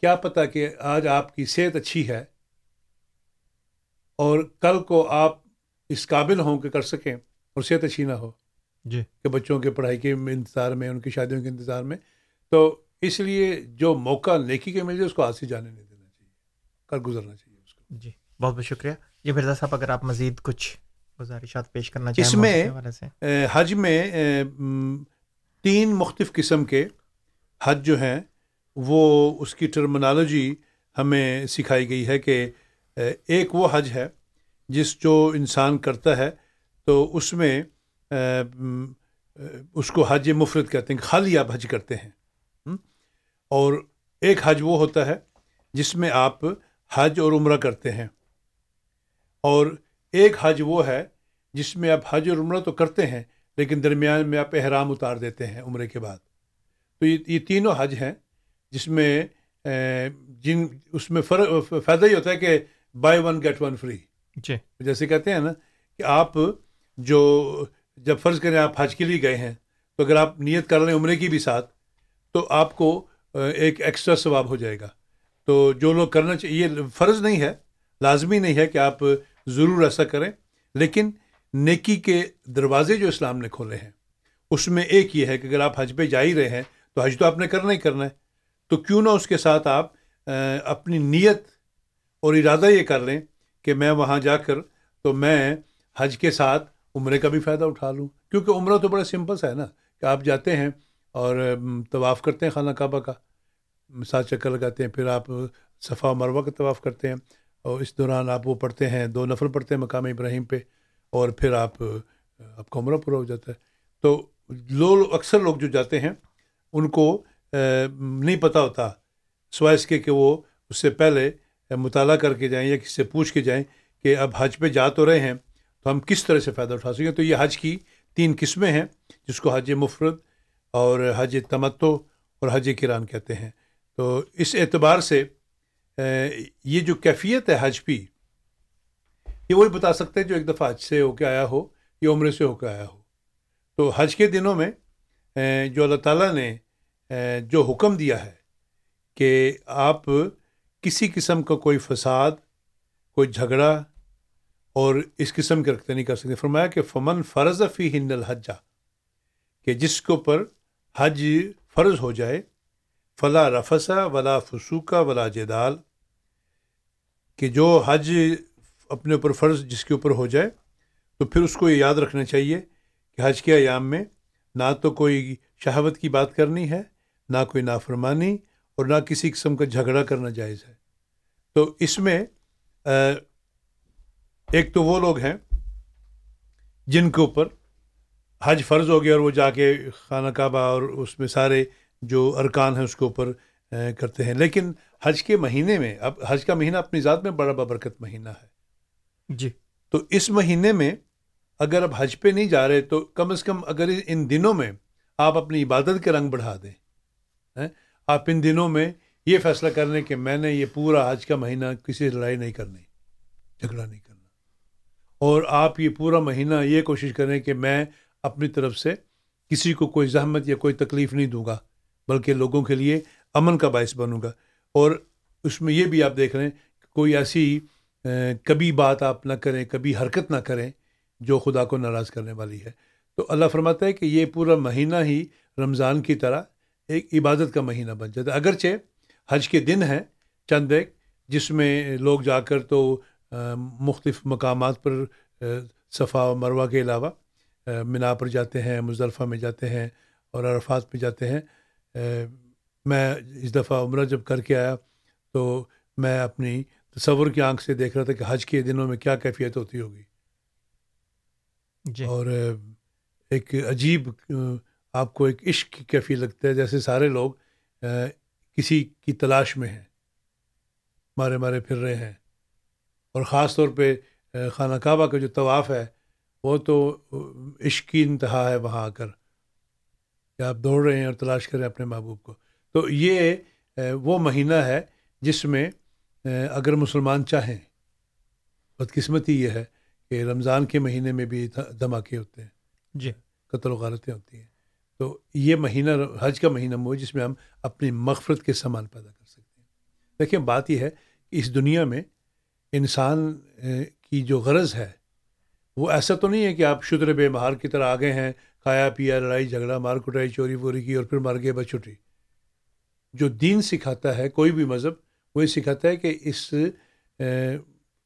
کیا پتہ کہ آج آپ کی صحت اچھی ہے اور کل کو آپ اس قابل ہوں کہ کر سکیں اور صحت اچھی نہ ہو جی۔ کہ بچوں کے پڑھائی کے انتظار میں ان کی شادیوں کے انتظار میں۔ تو اس لیے جو موقع نیکی کے مل جائے اس کو ہاتھ سے جانے نہیں دینا چاہیے۔ کر گزرنا چاہیے اس کو۔ جی بہت بہت شکریہ۔ جی مرزا صاحب اگر آپ مزید کچھ گزارشات پیش کرنا چاہیں اس میں حج میں تین مختلف قسم کے حج جو ہیں وہ اس کی ٹرمنالوجی ہمیں سکھائی گئی ہے کہ ایک وہ حج ہے جس جو انسان کرتا ہے تو اس میں اس کو حج مفرد کہتے ہیں، خالی آپ حج کرتے ہیں۔ اور ایک حج وہ ہوتا ہے جس میں آپ حج اور عمرہ کرتے ہیں۔ اور ایک حج وہ ہے جس میں آپ حج اور عمرہ تو کرتے ہیں، لیکن درمیان میں آپ احرام اتار دیتے ہیں عمرے کے بعد۔ تو یہ تینوں حج ہیں۔ جس میں جن اس میں فرق فائدہ یہ ہوتا ہے کہ buy one get one free جی۔ جیسے کہتے ہیں نا کہ آپ جو جب فرض کریں آپ حج کے لیے گئے ہیں تو اگر آپ نیت کر ہیں عمرے کی بھی ساتھ تو آپ کو ایک ایکسٹرا ثواب ہو جائے گا۔ تو جو لوگ کرنا چاہیے یہ فرض نہیں ہے لازمی نہیں ہے کہ آپ ضرور ایسا کریں لیکن نیکی کے دروازے جو اسلام نے کھولے ہیں اس میں ایک یہ ہے کہ اگر آپ حج پہ جا ہی رہے ہیں تو حج تو آپ نے کرنا ہی کرنا ہے۔ تو کیوں نہ اس کے ساتھ آپ اپنی نیت اور ارادہ یہ کر لیں کہ میں وہاں جا کر تو میں حج کے ساتھ عمرے کا بھی فائدہ اٹھا لوں۔ کیونکہ عمرہ تو بڑا سمپل سا ہے نا، کہ آپ جاتے ہیں اور طواف کرتے ہیں خانہ کعبہ کا سات چکر لگاتے ہیں، پھر آپ صفا مروہ کا طواف کرتے ہیں اور اس دوران آپ وہ پڑھتے ہیں، دو نفر پڑھتے ہیں مقام ابراہیم پہ اور پھر آپ آپ کا عمرہ پورا ہو جاتا ہے۔ تو لوگ، اکثر لوگ جو جاتے ہیں، ان کو نہیں پتہ ہوتا۔ سوائے اس کے کہ وہ اس سے پہلے مطالعہ کر کے جائیں یا کسی سے پوچھ کے جائیں کہ اب حج پہ جا تو رہے ہیں، تو ہم کس طرح سے فائدہ اٹھا سکیں؟ تو یہ حج کی تین قسمیں ہیں، جس کو حج مفرد اور حج تمتو اور حج کران کہتے ہیں۔ تو اس اعتبار سے یہ جو کیفیت ہے حج کی، یہ وہی بتا سکتے ہیں جو ایک دفعہ حج سے ہو کے آیا ہو یا عمرے سے ہو کے آیا ہو۔ تو حج کے دنوں میں جو اللہ تعالیٰ نے جو حکم دیا ہے کہ آپ کسی قسم کا کوئی فساد، کوئی جھگڑا اور اس قسم کے رکھتے نہیں کر سکتے۔ فرمایا کہ فمن فرض فی ہند الحجہ کہ جس کے اوپر حج فرض ہو جائے، فلا رفسا ولا فسوقہ ولا جدال، کہ جو حج اپنے اوپر فرض جس کے اوپر ہو جائے، تو پھر اس کو یہ یاد رکھنا چاہیے کہ حج کے ایام میں نہ تو کوئی شہوت کی بات کرنی ہے نہ کوئی نافرمانی اور نہ کسی قسم کا جھگڑا کرنا جائز ہے۔ تو اس میں ایک تو وہ لوگ ہیں جن کے اوپر حج فرض ہو گیا اور وہ جا کے خانہ کعبہ اور اس میں سارے جو ارکان ہیں اس کے اوپر کرتے ہیں۔ لیکن حج کے مہینے میں اب حج کا مہینہ اپنی ذات میں بڑا بابرکت مہینہ ہے۔ جی۔ تو اس مہینے میں اگر اب حج پہ نہیں جا رہے تو کم از کم اگر ان دنوں میں آپ اپنی عبادت کے رنگ بڑھا دیں؟ آپ ان دنوں میں یہ فیصلہ کر لیں کہ میں نے یہ پورا حج کا مہینہ کسی سے لڑائی نہیں کرنی، جھگڑا نہیں کرنا۔ اور آپ یہ پورا مہینہ یہ کوشش کریں کہ میں اپنی طرف سے کسی کو کوئی زحمت یا کوئی تکلیف نہیں دوں گا، بلکہ لوگوں کے لیے امن کا باعث بنوں گا۔ اور اس میں یہ بھی آپ دیکھ رہے ہیں کہ کوئی ایسی کبھی بات آپ نہ کریں، کبھی حرکت نہ کریں جو خدا کو ناراض کرنے والی ہے۔ تو اللہ فرماتا ہے کہ یہ پورا مہینہ ہی رمضان کی طرح ایک عبادت کا مہینہ بن جاتا ہے۔ اگرچہ حج کے دن ہیں چند ایک جس میں لوگ جا کر تو مختلف مقامات پر صفا و مروہ کے علاوہ منا پر جاتے ہیں مزدلفہ میں جاتے ہیں اور عرفات میں جاتے ہیں۔ میں اس دفعہ عمرہ جب کر کے آیا تو میں اپنی تصور کی آنکھ سے دیکھ رہا تھا کہ حج کے دنوں میں کیا کیفیت ہوتی ہوگی۔ جی۔ اور ایک عجیب آپ کو ایک عشق کی کیفیت لگتا ہے جیسے سارے لوگ کسی کی تلاش میں ہیں مارے مارے پھر رہے ہیں۔ اور خاص طور پہ خانہ کعبہ کا جو طواف ہے وہ تو عشق کی انتہا ہے وہاں آ کر۔ کہ آپ دوڑ رہے ہیں اور تلاش کریں اپنے محبوب کو۔ تو یہ وہ مہینہ ہے جس میں اگر مسلمان چاہیں بدقسمتی یہ ہے کہ رمضان کے مہینے میں بھی دھ- دھماکے ہوتے ہیں۔ جی۔ قتل و غارتیں ہوتی ہیں۔ تو یہ مہینہ حج کا مہینہ وہ جس میں ہم اپنی مغفرت کے سامان پیدا کر سکتے ہیں۔ دیکھیں، بات یہ ہے کہ اس دنیا میں انسان کی جو غرض ہے، وہ ایسا تو نہیں ہے کہ آپ شدر بے مہار کی طرح آگے ہیں، کھایا پیا، لڑائی جھگڑا، مار کٹائی، چوری ووری کی اور پھر مار گئے، بس چھٹی۔ جو دین سکھاتا ہے، کوئی بھی مذہب، وہ یہ سکھاتا ہے کہ اس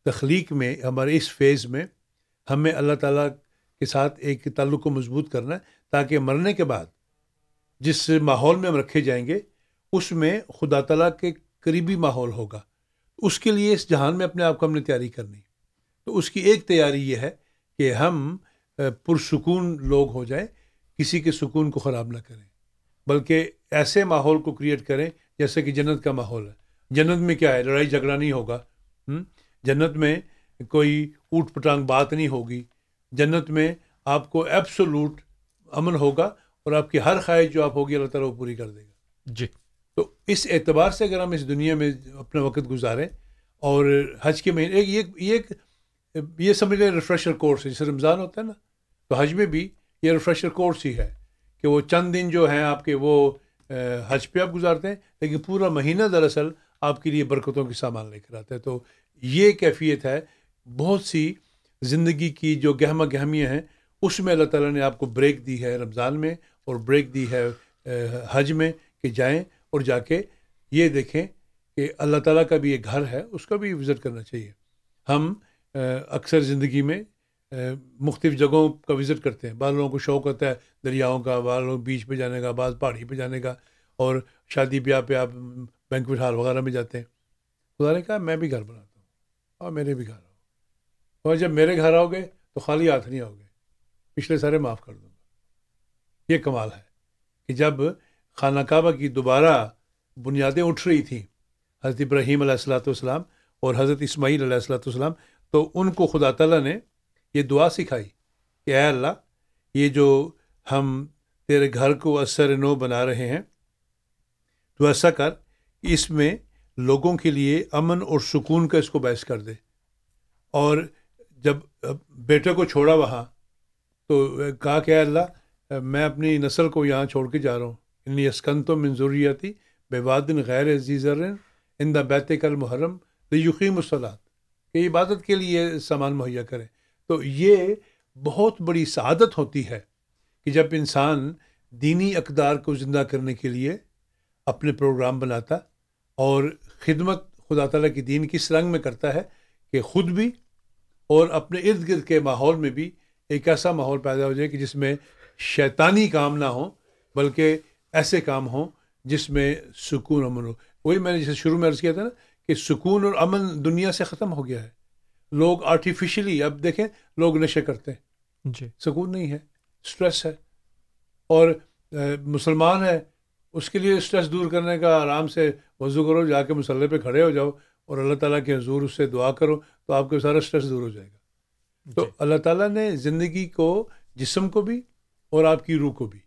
تخلیق میں، ہمارے اس فیز میں ہمیں اللہ تعالیٰ کے ساتھ ایک تعلق کو مضبوط کرنا ہے۔ تاکہ مرنے کے بعد جس ماحول میں ہم رکھے جائیں گے، اس میں خدا تعالیٰ کے قریبی ماحول ہوگا۔ اس کے لیے اس جہان میں اپنے آپ کو ہم نے تیاری کرنی۔ تو اس کی ایک تیاری یہ ہے کہ ہم پرسکون لوگ ہو جائیں، کسی کے سکون کو خراب نہ کریں، بلکہ ایسے ماحول کو کریٹ کریں جیسے کہ جنت کا ماحول ہے۔ جنت میں کیا ہے؟ لڑائی جھگڑا نہیں ہوگا۔ جنت میں کوئی اوٹ پٹانگ بات نہیں ہوگی۔ جنت میں آپ کو ایبسولوٹ امن ہوگا اور آپ کی ہر خواہش جو آپ ہوگی اللہ تعالیٰ وہ پوری کر دے گا۔ جی۔ تو اس اعتبار سے اگر ہم اس دنیا میں اپنا وقت گزاریں اور حج کے مہینے ایک یہ ایک یہ سمجھ لیں ریفریشر کورس ہے۔ جیسے رمضان ہوتا ہے نا تو حج میں بھی یہ ریفریشر کورس ہی ہے کہ وہ چند دن جو ہیں آپ کے وہ حج پہ آپ گزارتے ہیں لیکن پورا مہینہ دراصل آپ کے لیے برکتوں کے سامان لے کر آتا ہے تو یہ کیفیت ہے۔ بہت سی زندگی کی جو گہما گہمیاں ہیں اس میں اللہ تعالیٰ نے آپ کو بریک دی ہے رمضان میں اور بریک دی ہے حج میں کہ جائیں اور جا کے یہ دیکھیں کہ اللہ تعالیٰ کا بھی ایک گھر ہے، اس کا بھی وزٹ کرنا چاہیے۔ ہم اکثر زندگی میں مختلف جگہوں کا وزٹ کرتے ہیں۔ بعض لوگوں کو شوق ہوتا ہے دریاؤں کا، بعض لوگ بیچ پہ جانے کا، بعض پہاڑی پہ جانے کا اور شادی بیاہ پہ آپ بینکوٹ ہال وغیرہ میں جاتے ہیں۔ خدا نے کہا، میں بھی گھر بناتا ہوں اور میرے بھی گھر آؤ۔ اور جب میرے گھر آؤ گے تو خالی ہاتھ نہیں آؤ گے۔ پچھلے سارے معاف کر دوں گا۔ یہ کمال ہے کہ جب خانہ کعبہ کی دوبارہ بنیادیں اٹھ رہی تھیں، حضرت ابراہیم علیہ السلاۃ والسلام اور حضرت اسماعیل علیہ السلاۃ والسلام، تو ان کو خدا تعالیٰ نے یہ دعا سکھائی کہ اے اللہ، یہ جو ہم تیرے گھر کو اثر نو بنا رہے ہیں، تو ایسا کر، اس میں لوگوں کے لیے امن اور سکون کا اس کو باعث کر دے۔ اور جب بیٹے کو چھوڑا وہاں تو کہا کہ اللہ میں اپنی نسل کو یہاں چھوڑ کے جا رہا ہوں۔ انی اسکن تو منظوریاتی بے وادن غیر عزیزر ان دا بیت کل محرم یقین الصلاط کہ عبادت کے لیے سامان مہیا کریں تو یہ بہت بڑی سعادت ہوتی ہے کہ جب انسان دینی اقدار کو زندہ کرنے کے لیے اپنے پروگرام بناتا اور خدمت خدا تعالیٰ کی دین کس رنگ میں کرتا ہے کہ خود بھی اور اپنے ارد گرد کے ماحول میں بھی ایک ایسا ماحول پیدا ہو جائے کہ جس میں شیطانی کام نہ ہوں بلکہ ایسے کام ہوں جس میں سکون امن ہو۔ وہی میں نے جیسے شروع میں عرض کیا تھا نا کہ سکون اور امن دنیا سے ختم ہو گیا ہے۔ لوگ آرٹیفیشلی اب دیکھیں لوگ نشے کرتے ہیں۔ جی۔ سکون نہیں ہے اسٹریس ہے۔ اور مسلمان ہے اس کے لیے اسٹریس دور کرنے کا آرام سے وضو کرو جا کے مسلح پہ کھڑے ہو جاؤ اور اللہ تعالیٰ کے حضور اس سے دعا کرو تو آپ کا سارا اسٹریس دور ہو جائے گا۔ تو اللہ تعالیٰ نے زندگی کو جسم کو بھی اور آپ کی روح کو بھی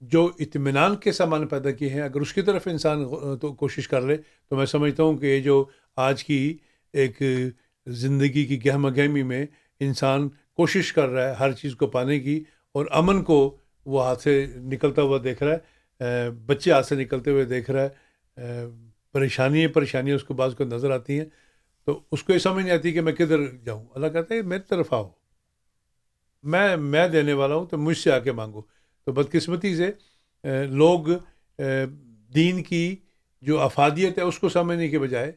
جو اطمینان کے سامان پیدا کیے ہیں اگر اس کی طرف انسان تو کوشش کر لے تو میں سمجھتا ہوں کہ یہ جو آج کی ایک زندگی کی گہمہ گہمی میں انسان کوشش کر رہا ہے ہر چیز کو پانے کی اور امن کو وہ ہاتھ سے نکلتا ہوا دیکھ رہا ہے بچے ہاتھ سے نکلتے ہوئے دیکھ رہا ہے پریشانی پریشانیاں اس کو بعض کو نظر آتی ہیں۔ تو اس کو یہ سمجھ نہیں آتی کہ میں کدھر جاؤں۔ اللہ کہتے ہیں میری طرف آؤ۔ میں میں دینے والا ہوں تو مجھ سے آ کے مانگو۔ تو بدقسمتی سے لوگ دین کی جو افادیت ہے، اس کو سمجھنے کے بجائے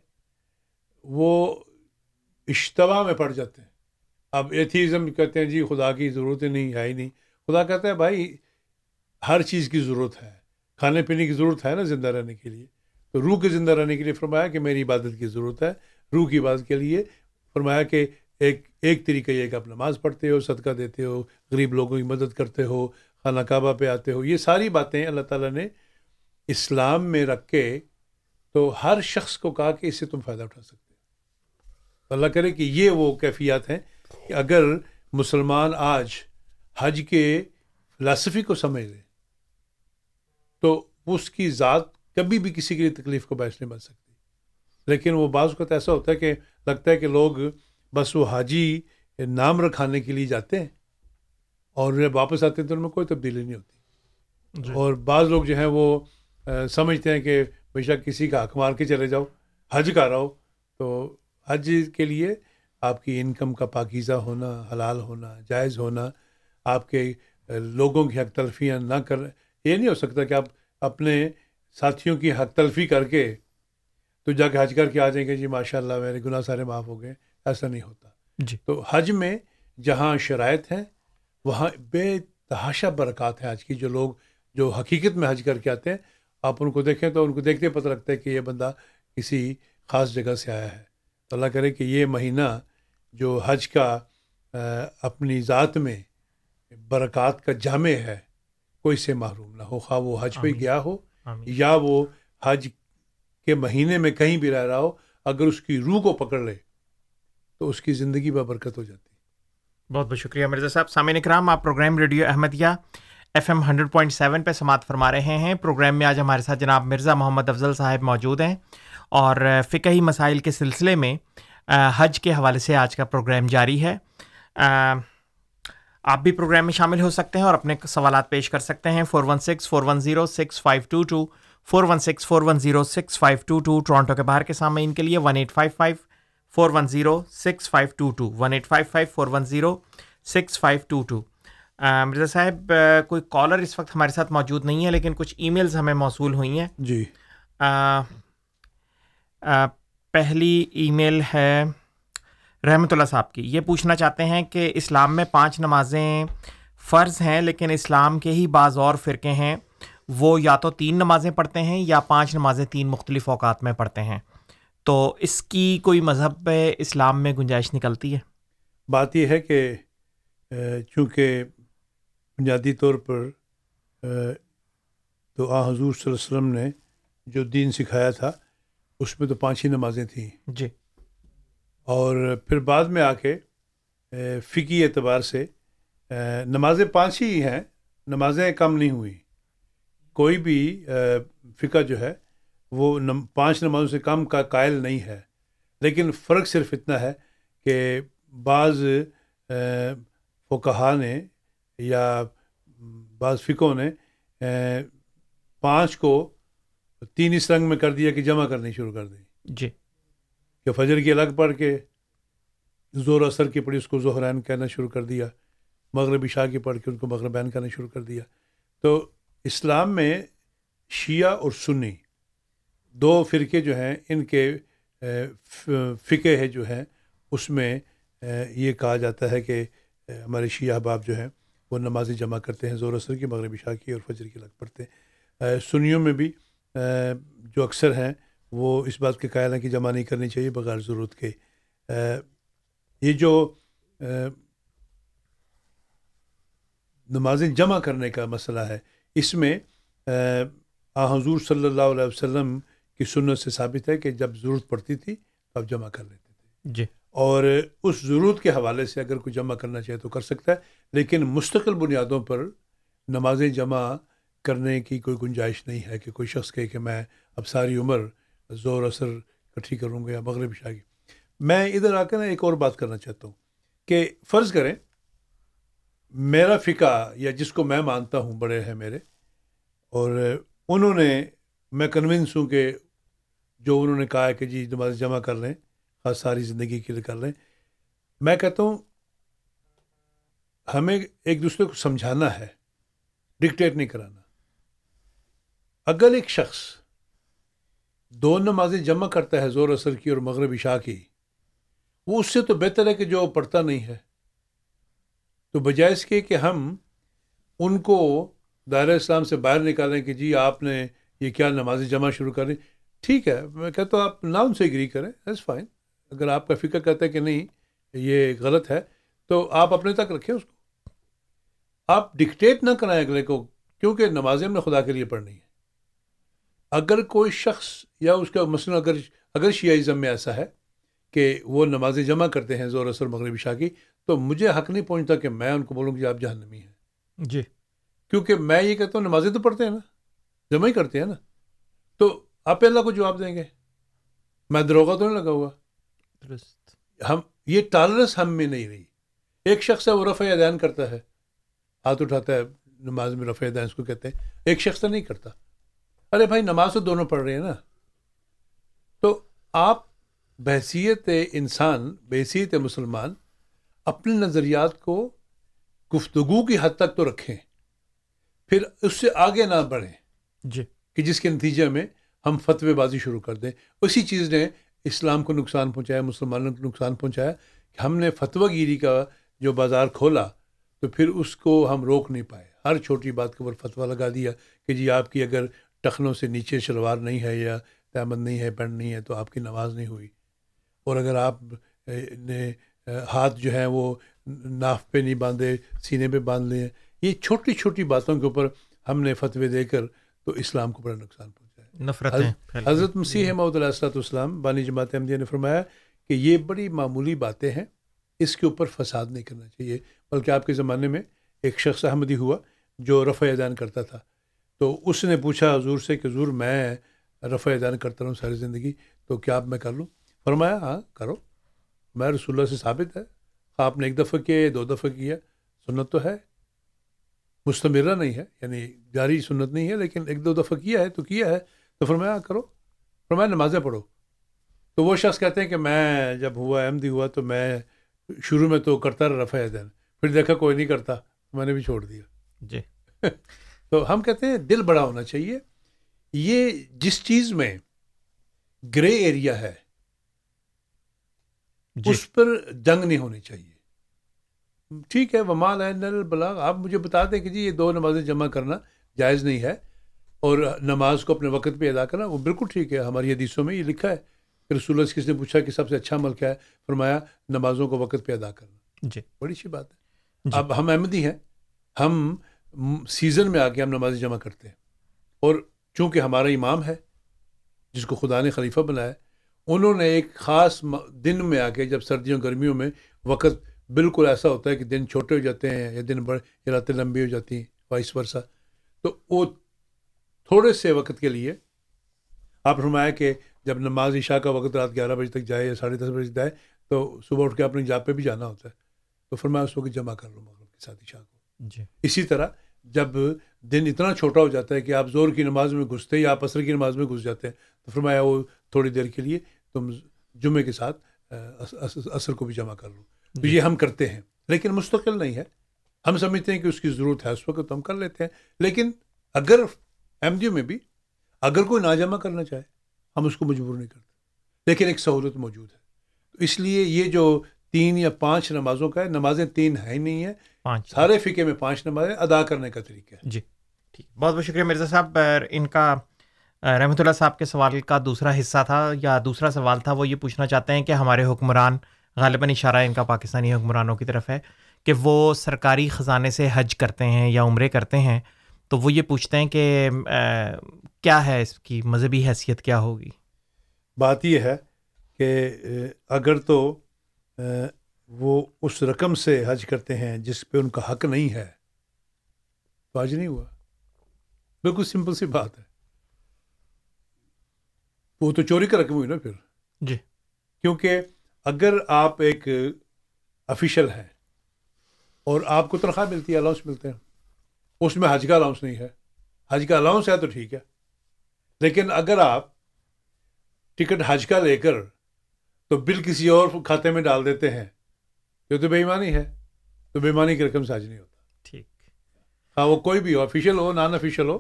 وہ اشتبا میں پڑ جاتے ہیں۔ اب ایتھیزم کہتے ہیں جی خدا کی ضرورت نہیں، ہے ہی نہیں۔ خدا کہتا ہے، بھائی، ہر چیز کی ضرورت ہے۔ کھانے پینے کی ضرورت ہے نا زندہ رہنے کے لیے۔ تو روح کے زندہ رہنے کے لیے فرمایا کہ میری عبادت کی ضرورت ہے۔ روح کی عبادت کے لیے فرمایا کہ ایک ایک طریقہ یہ کہ آپ نماز پڑھتے ہو، صدقہ دیتے ہو، غریب لوگوں کی مدد کرتے ہو، خانہ کعبہ پہ آتے ہو، یہ ساری باتیں اللہ تعالیٰ نے اسلام میں رکھ کے تو ہر شخص کو کہا کہ اس سے تم فائدہ اٹھا سکتے ہو۔ اللہ کرے کہ یہ وہ کیفیات ہیں کہ اگر مسلمان آج حج کے فلاسفی کو سمجھ لے تو اس کی ذات کبھی بھی کسی کے لیے تکلیف کو باعث نہیں بن سکتی۔ لیکن وہ بعض اوقات ایسا ہوتا ہے کہ لگتا ہے کہ لوگ بس وہ حاجی نام رکھانے کے لیے جاتے ہیں اور جب واپس آتے ہیں تو ان میں کوئی تبدیلی نہیں ہوتی۔ جی۔ اور بعض لوگ جو ہیں وہ سمجھتے ہیں کہ بے شک کسی کا حق مار کے چلے جاؤ حج کا رہو تو حج کے لیے آپ کی انکم کا پاکیزہ ہونا حلال ہونا جائز ہونا آپ کے لوگوں کی حق تلفیاں نہ کر یہ نہیں ہو سکتا کہ آپ اپنے ساتھیوں کی حق تلفی کر کے تو جا کے حج کر کے آ جائیں گے جی ماشاء اللہ میرے گناہ سارے معاف ہو گئے ایسا نہیں ہوتا۔ جی۔ تو حج میں جہاں شرائط ہیں وہاں بے تحاشا برکات ہیں حج کی۔ جو لوگ جو حقیقت میں حج کر کے آتے ہیں آپ ان کو دیکھیں تو ان کو دیکھتے پتہ لگتا ہے کہ یہ بندہ کسی خاص جگہ سے آیا ہے۔ تو اللہ کرے کہ یہ مہینہ جو حج کا اپنی ذات میں برکات کا جامع ہے کوئی سے محروم نہ ہو۔ خواہ وہ حج پہ گیا ہو یا وہ حج کے مہینے میں کہیں بھی رہ رہا ہو، اگر اس کی روح کو پکڑ لے، تو اس کی زندگی برکت ہو جاتی۔ بہت بہت شکریہ مرزا صاحب۔ سامعین اکرام، آپ program radio Ahmadiyya F M hundred point seven پہ سماعت فرما رہے ہیں۔ پروگرام میں آج ہمارے ساتھ جناب مرزا محمد افضل صاحب موجود ہیں اور فقہی مسائل کے سلسلے میں حج کے حوالے سے آج کا پروگرام جاری ہے۔ آپ بھی پروگرام میں شامل ہو سکتے ہیں اور اپنے سوالات پیش کر سکتے ہیں۔ Four one six, four one zero, six five two two. Four one six four one zero six five two two Toronto کے باہر کے سامنے ان کے لیے one eight five five four one zero six five two two one eight five five four one zero six five two two Mirza صاحب کوئی collar اس وقت ہمارے ساتھ موجود نہیں ہے لیکن کچھ ای میلز ہمیں موصول ہوئی ہیں جی پہلی ای میل ہے رحمۃ اللہ صاحب کی یہ پوچھنا چاہتے ہیں کہ اسلام میں پانچ نمازیں فرض ہیں لیکن اسلام کے ہی بعض اور فرقے ہیں وہ یا تو تین نمازیں پڑھتے ہیں یا پانچ نمازیں تین مختلف اوقات میں پڑھتے ہیں۔ تو اس کی کوئی مذہب اسلام میں گنجائش نکلتی ہے؟ بات یہ ہے کہ چونکہ بنیادی طور پر تو آ حضور صلی اللہ علیہ وسلم نے جو دین سکھایا تھا اس میں تو پانچ ہی نمازیں تھیں۔ جی۔ اور پھر بعد میں آ کے فقی اعتبار سے نمازیں پانچ ہی ہیں نمازیں کم نہیں ہوئیں۔ کوئی بھی فقہ جو ہے وہ پانچ نمازوں سے کم کا قائل نہیں ہے۔ لیکن فرق صرف اتنا ہے کہ بعض فقہا نے یا بعض فقوں نے پانچ کو تین اس رنگ میں کر دیا کہ جمع کرنی شروع کر دی۔ جی۔ کہ فجر کی الگ پڑھ کے زور اثر کی پڑھی اس کو ظہرین کہنا شروع کر دیا مغربی شاہ کی پڑھ کے ان کو مغربین کہنا شروع کر دیا۔ تو اسلام میں شیعہ اور سنی دو فرقے جو ہیں، ان کے فقے ہے جو ہیں، اس میں یہ کہا جاتا ہے کہ ہمارے شیعہ احباب جو ہیں، وہ نماز جمع کرتے ہیں زور اثر کی مغربی شاہ کی اور فجر کی لگ پڑھتے ہیں۔ سنیوں میں بھی جو اکثر ہیں، وہ اس بات کے قائل ہیں کہ جمع نہیں کرنی چاہیے بغیر ضرورت کے۔ یہ جو نمازیں جمع کرنے کا مسئلہ ہے اس میں آ حضور صلی اللہ علیہ وسلم کی سنت سے ثابت ہے کہ جب ضرورت پڑتی تھی تو آپ جمع کر لیتے تھے۔ جی۔ اور اس ضرورت کے حوالے سے اگر کوئی جمع کرنا چاہے تو کر سکتا ہے لیکن مستقل بنیادوں پر نمازیں جمع کرنے کی کوئی گنجائش نہیں ہے کہ کوئی شخص کہے کہ میں اب ساری عمر زور اثر کٹھی کروں گا یا مغرب شاہ کی میں ادھر آ نا ایک اور بات کرنا چاہتا ہوں کہ فرض کریں میرا فقہ یا جس کو میں مانتا ہوں، بڑے ہیں میرے، اور انہوں نے، میں کنونس ہوں کہ جو انہوں نے کہا ہے کہ جی نماز جمع کر لیں، خاص ساری زندگی کے لیے کر لیں، میں کہتا ہوں ہمیں ایک دوسرے کو سمجھانا ہے ڈکٹیٹ نہیں کرانا۔ اگر ایک شخص دو نمازیں جمع کرتا ہے، زور اثر کی اور مغرب عشاء کی، وہ اس سے تو بہتر ہے کہ جو پڑھتا نہیں ہے۔ تو بجائے اس کے کہ ہم ان کو دائرہ اسلام سے باہر نکالیں کہ جی آپ نے یہ کیا نمازیں جمع شروع کریں ٹھیک ہے، میں کہتا ہوں آپ نہ ان سے اگری کریں ایز فائن اگر آپ کا فکر کہتا ہے کہ نہیں، یہ غلط ہے، تو آپ اپنے تک رکھیں اس کو۔ آپ ڈکٹیٹ نہ کرائیں اگلے کو، کیونکہ نمازیں ہم نے خدا کے لیے پڑھنی ہے اگر کوئی شخص یا اس کا مثلاً اگر اگر شیعزم میں ایسا ہے کہ وہ نمازیں جمع کرتے ہیں زور اثر مغربی شاہ کی تو مجھے حق نہیں پہنچتا کہ میں ان کو بولوں کہ آپ جہنمی ہیں۔ جی۔ کیونکہ میں یہ کہتا ہوں نمازیں تو پڑھتے ہیں نا جمع ہی کرتے ہیں نا۔ تو آپ اللہ کو جواب دیں گے۔ میں دروگا تو نہیں لگا ہوا۔ درست۔ ہم یہ ٹالرنس ہم میں نہیں رہی۔ ایک شخص ہے وہ رفع ادین کرتا ہے۔ ہاتھ اٹھاتا ہے نماز میں رفع ادین اس کو کہتے ہیں۔ ایک شخص تو نہیں کرتا۔ ارے بھائی نماز تو دونوں پڑھ رہے ہیں نا۔ تو آپ بحثیت انسان بحثیت مسلمان اپنے نظریات کو گفتگو کی حد تک تو رکھیں پھر اس سے آگے نہ بڑھیں۔ جی۔ کہ جس کے نتیجے میں ہم فتوی بازی شروع کر دیں۔ اسی چیز نے اسلام کو نقصان پہنچایا مسلمانوں کو نقصان پہنچایا کہ ہم نے فتویٰ گیری کا جو بازار کھولا تو پھر اس کو ہم روک نہیں پائے۔ ہر چھوٹی بات کے اوپر فتویٰ لگا دیا کہ جی آپ کی اگر ٹخنوں سے نیچے شلوار نہیں ہے یا تحمد نہیں ہے پینٹ نہیں ہے تو آپ کی نماز نہیں ہوئی۔ اور اگر آپ نے ہاتھ جو ہیں وہ ناف پہ نہیں باندھے سینے پہ باندھ لیے یہ چھوٹی چھوٹی باتوں کے اوپر ہم نے فتوے دے کر تو اسلام کو بڑا نقصان پہنچایا نفرتیں حضرت مسیح محمد علیہ السلۃ والسلام بانی جماعت احمدیہ نے فرمایا کہ یہ بڑی معمولی باتیں ہیں اس کے اوپر فساد نہیں کرنا چاہیے۔ بلکہ آپ کے زمانے میں ایک شخص احمدی ہوا جو رفع اذان کرتا تھا۔ تو اس نے پوچھا حضور سے کہ حضور میں رفع اذان کرتا رہوں ساری زندگی تو کیا آپ میں کر لوں؟ فرمایا ہاں کرو۔ میں رسول اللہ سے ثابت ہے۔ آپ نے ایک دفعہ کیا یا دو دفعہ کیا۔ سنت تو ہے۔ مستمرہ نہیں ہے یعنی جاری سنت نہیں ہے لیکن ایک دو دفعہ کیا ہے تو کیا ہے۔ تو فرمایا کروفرمایا نمازیں پڑھو۔ تو وہ شخص کہتے ہیں کہ میں جب ہوا احمدی ہوا تو میں شروع میں تو کرتا رہا رفع دین پھر دیکھا کوئی نہیں کرتا میں نے بھی چھوڑ دیا۔ جی۔ تو ہم کہتے ہیں دل بڑا ہونا چاہیے۔ یہ جس چیز میں گرے ایریا ہے اس پر جنگ نہیں ہونی چاہیے۔ ٹھیک ہے ومال ہے نل بلاغ آپ مجھے بتا دیں کہ جی یہ دو نمازیں جمع کرنا جائز نہیں ہے اور نماز کو اپنے وقت پہ ادا کرنا وہ بالکل ٹھیک ہے۔ ہماری حدیثوں میں یہ لکھا ہے کہ رسول کس نے پوچھا کہ سب سے اچھا عمل کیا ہے؟ فرمایا نمازوں کو وقت پہ ادا کرنا۔ جی۔ بڑی اچھی بات ہے۔ جی۔ اب ہم احمدی ہیں۔ ہم سیزن میں آ کے ہم نمازیں جمع کرتے ہیں اور چونکہ ہمارا امام ہے جس کو خدا نے خلیفہ بنایا انہوں نے ایک خاص دن میں آ کے جب سردیوں گرمیوں میں وقت بالکل ایسا ہوتا ہے کہ دن چھوٹے ہو جاتے ہیں یا دن بڑے یا راتیں لمبی ہو جاتی ہیں وائس ورثہ تو وہ تھوڑے سے وقت کے لیے آپ فرمایا کہ جب نماز عشاء کا وقت رات گیارہ بجے تک جائے یا ساڑھے دس بجے جائے تو صبح اٹھ کے اپنی جاب پہ بھی جانا ہوتا ہے۔ تو فرمایا اس وقت جمع کر لو مغرب کے ساتھ عشاء کو۔ جی۔ اسی طرح جب دن اتنا چھوٹا ہو جاتا ہے کہ آپ زور کی نماز میں گھستے یا آپ عصر کی نماز میں گھس جاتے ہیں تو فرمایا وہ تھوڑی دیر کے لیے تم جمعے کے ساتھ عصر کو بھی جمع کر لو۔ تو یہ ہم کرتے ہیں لیکن مستقل نہیں ہے۔ ہم سمجھتے ہیں کہ اس کی ضرورت ہے اس وقت تو ہم کر لیتے ہیں۔ لیکن اگر ایم میں بھی اگر کوئی نہ جمع کرنا چاہے ہم اس کو مجبور نہیں کرتے۔ لیکن ایک سہولت موجود ہے۔ تو اس لیے یہ جو تین یا پانچ نمازوں کا ہے نمازیں تین ہیں ہی نہیں ہیں۔ پانچ۔ سارے فقے میں پانچ نمازیں ادا کرنے کا طریقہ ہے۔ جی ٹھیک۔ بہت بہت شکریہ مرزا صاحب ان کا رحمۃ اللہ صاحب کے سوال کا دوسرا حصہ تھا، یا دوسرا سوال تھا، وہ یہ پوچھنا چاہتے ہیں کہ ہمارے حکمران، غالباً اشارہ ان کا پاکستانی حکمرانوں کی طرف ہے، کہ وہ سرکاری خزانے سے حج کرتے ہیں یا عمرے کرتے ہیں، تو وہ یہ پوچھتے ہیں کہ کیا ہے اس کی مذہبی حیثیت، کیا ہوگی؟ بات یہ ہے کہ اگر تو وہ اس رقم سے حج کرتے ہیں جس پہ ان کا حق نہیں ہے، تو حج نہیں ہوا۔ بالکل سمپل سی بات ہے۔ وہ تو چوری کا رقم ہوئی نا پھر۔ جی۔ کیونکہ اگر آپ ایک افیشل ہیں اور آپ کو تنخواہ ملتی ہے الاؤنس ملتے ہیں اس میں حج کا الاؤنس نہیں ہے۔ حج کا الاؤنس ہے تو ٹھیک ہے۔ لیکن اگر آپ ٹکٹ حج کا لے کر تو بل کسی اور کھاتے میں ڈال دیتے ہیں یہ تو بے ایمانی ہے۔ تو بے ایمانی کی رقم سے حج نہیں ہوتا ٹھیک۔ ہاں وہ کوئی بھی ہو افیشیل ہو نان افیشیل ہو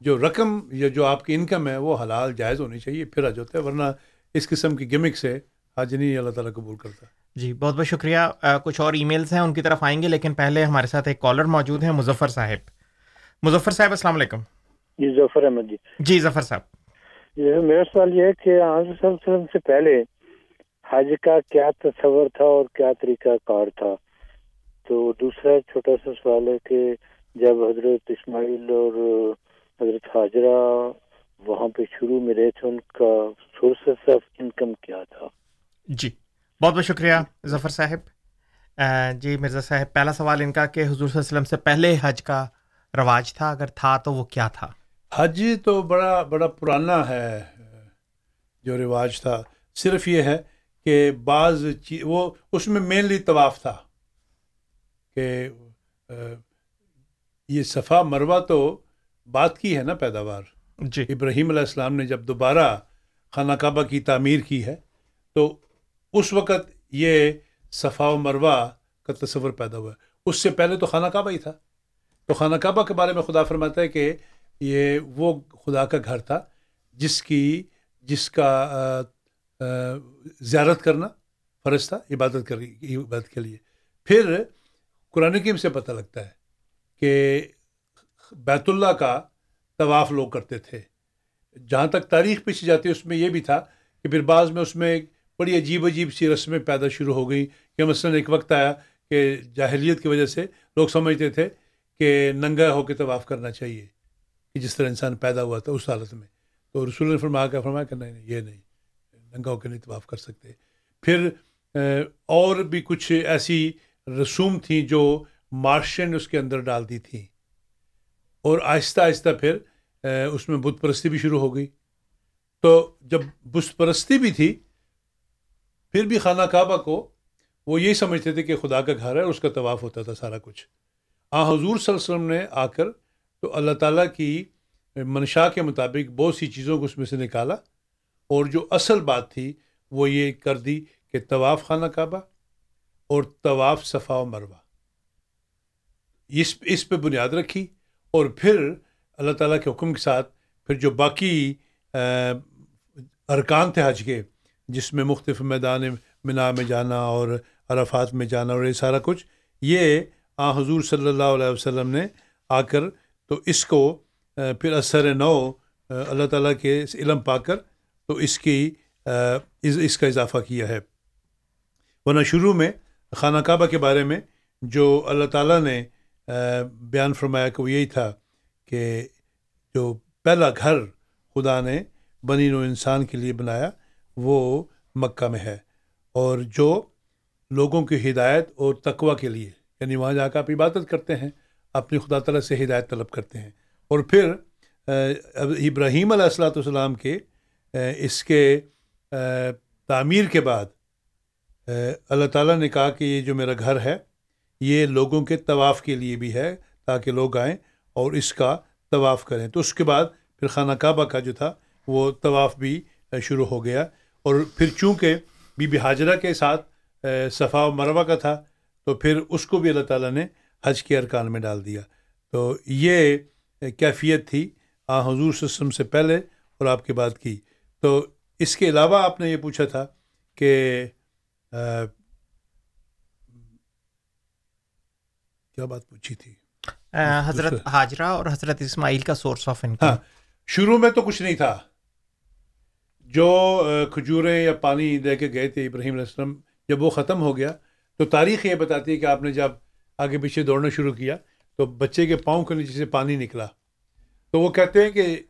جو رقم یا جو آپ کی انکم ہے وہ حلال جائز ہونی چاہیے پھر حج ہوتا ہے ورنہ اس قسم کی گمک سے حج نہیں اللہ تعالیٰ قبول کرتا۔ جی بہت بہت شکریہ۔ آ، کچھ اور ای میلس ہیں ان کی طرف آئیں گے لیکن پہلے ہمارے ساتھ ایک کالر موجود ہیں مظفر صاحب۔ مظفر صاحب السلام علیکم۔ جی ظفر احمد جی۔ جی ظفر صاحب۔ یہ میرا سوال یہ ہے کہ آن صلی اللہ علیہ وسلم سے پہلے حج کا کیا تصور تھا اور کیا طریقہ کار تھا؟ تو دوسرا چھوٹا سا سوال ہے کہ جب حضرت اسماعیل اور حضرت حاجرہ وہاں پہ شروع میں رہے تھے ان کا سورسز آف انکم کیا تھا۔ جی بہت بہت شکریہ ظفر صاحب۔ آ، جی مرزا صاحب پہلا سوال ان کا کہ حضور صلی اللہ علیہ وسلم سے پہلے حج کا رواج تھا اگر تھا تو وہ کیا تھا؟ حج تو بڑا بڑا پرانا ہے جو رواج تھا۔ صرف یہ ہے کہ بعض چی- وہ اس میں مینلی طواف تھا کہ یہ صفا مروہ تو بات کی ہے نا پیداوار۔ جی۔ ابراہیم علیہ السلام نے جب دوبارہ خانہ کعبہ کی تعمیر کی ہے تو اس وقت یہ صفا و مروہ کا تصور پیدا ہوا۔ ہے اس سے پہلے تو خانہ کعبہ ہی تھا۔ تو خانہ کعبہ کے بارے میں خدا فرماتا ہے کہ یہ وہ خدا کا گھر تھا جس کی جس کا زیارت کرنا فرض تھا عبادت کر عبادت کے لیے۔ پھر قرآن کریم سے پتہ لگتا ہے کہ بیت اللہ کا طواف لوگ کرتے تھے۔ جہاں تک تاریخ پیچھے جاتی ہے، اس میں یہ بھی تھا کہ پھر بعض میں اس میں ایک بڑی عجیب عجیب سی رسمیں پیدا شروع ہو گئیں کہ مثلاً ایک وقت آیا کہ جاہلیت کی وجہ سے لوگ سمجھتے تھے کہ ننگا ہو کے طواف کرنا چاہیے کہ جس طرح انسان پیدا ہوا تھا اس حالت میں۔ تو رسول نے فرمایا کہ فرمایا کہ نہیں نہیں یہ نہیں، ننگا ہو کے نہیں طواف کر سکتے۔ پھر اور بھی کچھ ایسی رسوم تھیں جو مارشن اس کے اندر ڈال دی تھیں۔ اور آہستہ آہستہ پھر اس میں بت پرستی بھی شروع ہو گئی۔ تو جب بت پرستی بھی تھی، پھر بھی خانہ کعبہ کو وہ یہی سمجھتے تھے کہ خدا کا گھر ہے، اس کا طواف ہوتا تھا سارا کچھ۔ آ، حضور صلی اللہ علیہ وسلم نے آ کر تو اللہ تعالیٰ کی منشا کے مطابق بہت سی چیزوں کو اس میں سے نکالا۔ اور جو اصل بات تھی، وہ یہ کر دی کہ طواف خانہ کعبہ اور طواف صفا و مروہ۔ اس اس پہ بنیاد رکھی۔ اور پھر اللہ تعالیٰ کے حکم کے ساتھ پھر جو باقی ارکان تھے حج کے، جس میں مختلف میدان منا میں جانا اور عرفات میں جانا اور یہ سارا کچھ، یہ آ، حضور صلی اللہ علیہ وسلم نے آ کر تو اس کو پھر اثر نو اللہ تعالیٰ کے علم پا کر تو اس کی اس کا اضافہ کیا ہے۔ ورنہ شروع میں خانہ کعبہ کے بارے میں جو اللہ تعالیٰ نے بیان فرمایا کہ وہ یہی تھا کہ جو پہلا گھر خدا نے بنی نو انسان کے لیے بنایا، وہ مکہ میں ہے۔ اور جو لوگوں کی ہدایت اور تقوا کے لیے یعنی وہاں جا کر آپ عبادت کرتے ہیں، اپنی خدا تعالیٰ سے ہدایت طلب کرتے ہیں۔ اور پھر ابراہیم علیہ السلاۃ والسلام کے اس کے تعمیر کے بعد اللہ تعالیٰ نے کہا کہ یہ جو میرا گھر ہے یہ لوگوں کے طواف کے لیے بھی ہے تاکہ لوگ آئیں اور اس کا طواف کریں۔ تو اس کے بعد پھر خانہ کعبہ کا جو تھا، وہ طواف بھی شروع ہو گیا۔ اور پھر چونکہ بی بی حاجرہ کے ساتھ صفا و مروہ کا تھا، تو پھر اس کو بھی اللہ تعالیٰ نے حج کے ارکان میں ڈال دیا۔ تو یہ کیفیت تھی آ، حضور وسلم سے پہلے اور آپ کے بعد کی۔ تو اس کے علاوہ آپ نے یہ پوچھا تھا کہ کیا بات پوچھی تھی؟ حضرت حاجرہ اور حضرت اسماعیل کا سورس آف انکم شروع میں تو کچھ نہیں تھا۔ جو کھجوریں یا پانی دے کے گئے تھے ابراہیم علیہ السلام جب وہ ختم ہو گیا تو تاریخ یہ بتاتی ہے کہ آپ نے جب آگے پیچھے دوڑنا شروع کیا تو بچے کے پاؤں کے نیچے سے پانی نکلا۔ تو وہ کہتے ہیں کہ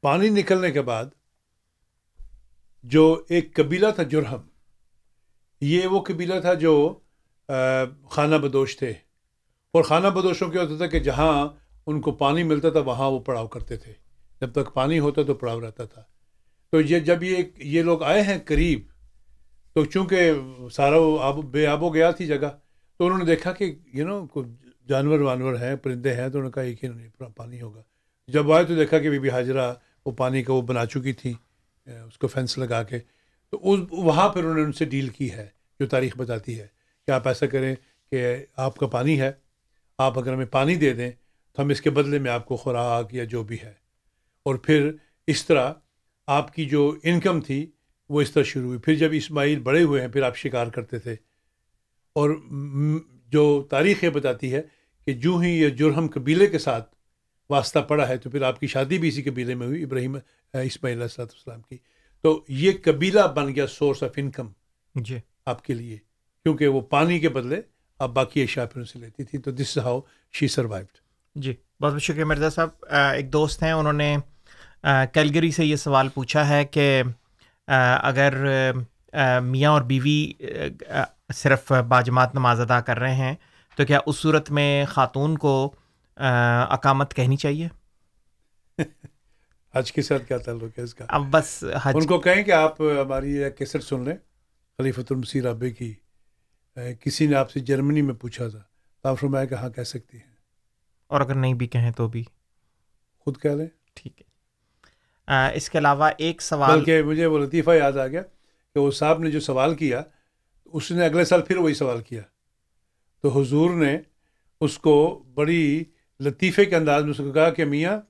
پانی نکلنے کے بعد جو ایک قبیلہ تھا جرہم یہ وہ قبیلہ تھا جو خانہ بدوش تھے۔ اور خانہ بدوشوں کیا ہوتا تھا کہ جہاں ان کو پانی ملتا تھا، وہاں وہ پڑاؤ کرتے تھے۔ جب تک پانی ہوتا تو پڑاؤ رہتا تھا۔ تو یہ جب یہ یہ لوگ آئے ہیں قریب، تو چونکہ سارا وہ آب، بے آب و گیا تھی جگہ، تو انہوں نے دیکھا کہ یو نو جانور وانور ہیں، پرندے ہیں، تو انہوں نے کہا ایک ہی پانی ہوگا۔ جب آئے تو دیکھا کہ بی بی حاجرہ وہ پانی کا وہ بنا چکی تھی اس کو فینس لگا کے۔ تو اس، وہاں پھر انہوں نے ان سے ڈیل کی ہے، جو تاریخ بتاتی ہے۔ کہ آپ ایسا کریں کہ آپ کا پانی ہے آپ اگر ہمیں پانی دے دیں تو ہم اس کے بدلے میں آپ کو خوراک یا جو بھی ہے۔ اور پھر اس طرح آپ کی جو انکم تھی وہ اس طرح شروع ہوئی۔ پھر جب اسماعیل بڑے ہوئے ہیں پھر آپ شکار کرتے تھے۔ اور جو تاریخ یہ بتاتی ہے کہ جو ہی یہ جرہم قبیلے کے ساتھ واسطہ پڑا ہے تو پھر آپ کی شادی بھی اسی قبیلے میں ہوئی ابراہیم اسماعیل علیہ السلام کی۔ تو یہ قبیلہ بن گیا سورس آف انکم جی۔ آپ کے لیے۔ کیونکہ وہ پانی کے بدلے اب باقی اشیاء پھر ان سے لیتی تھی تو دس ہاؤ شی سروائوڈ جی بہت بہت شکریہ مرزا صاحب۔ ایک دوست ہیں انہوں نے کیلگری سے یہ سوال پوچھا ہے کہ اگر میاں اور بیوی صرف باجماعت نماز ادا کر رہے ہیں تو کیا اس صورت میں خاتون کو اقامت کہنی چاہیے؟ حج کے ساتھ کیا تعلق ہے اس کا؟ اب بس حج ان کو کہیں کہ آپ ہماری کیسٹ سن لیں خلیفۃ المسیر ابے کی کسی نے آپ سے جرمنی میں پوچھا تھا تو آپ فرمایا کہ ہاں کہہ سکتی ہیں۔ اور اگر نہیں بھی کہیں تو بھی۔ خود کہہ لیں۔ ٹھیک ہے۔ اس کے علاوہ ایک سوال۔ بلکہ مجھے وہ لطیفہ یاد آ گیا کہ وہ صاحب نے جو سوال کیا اس نے اگلے سال پھر وہی سوال کیا۔ تو حضور نے اس کو بڑی لطیفے کے انداز میں اس کو کہا کہ میاں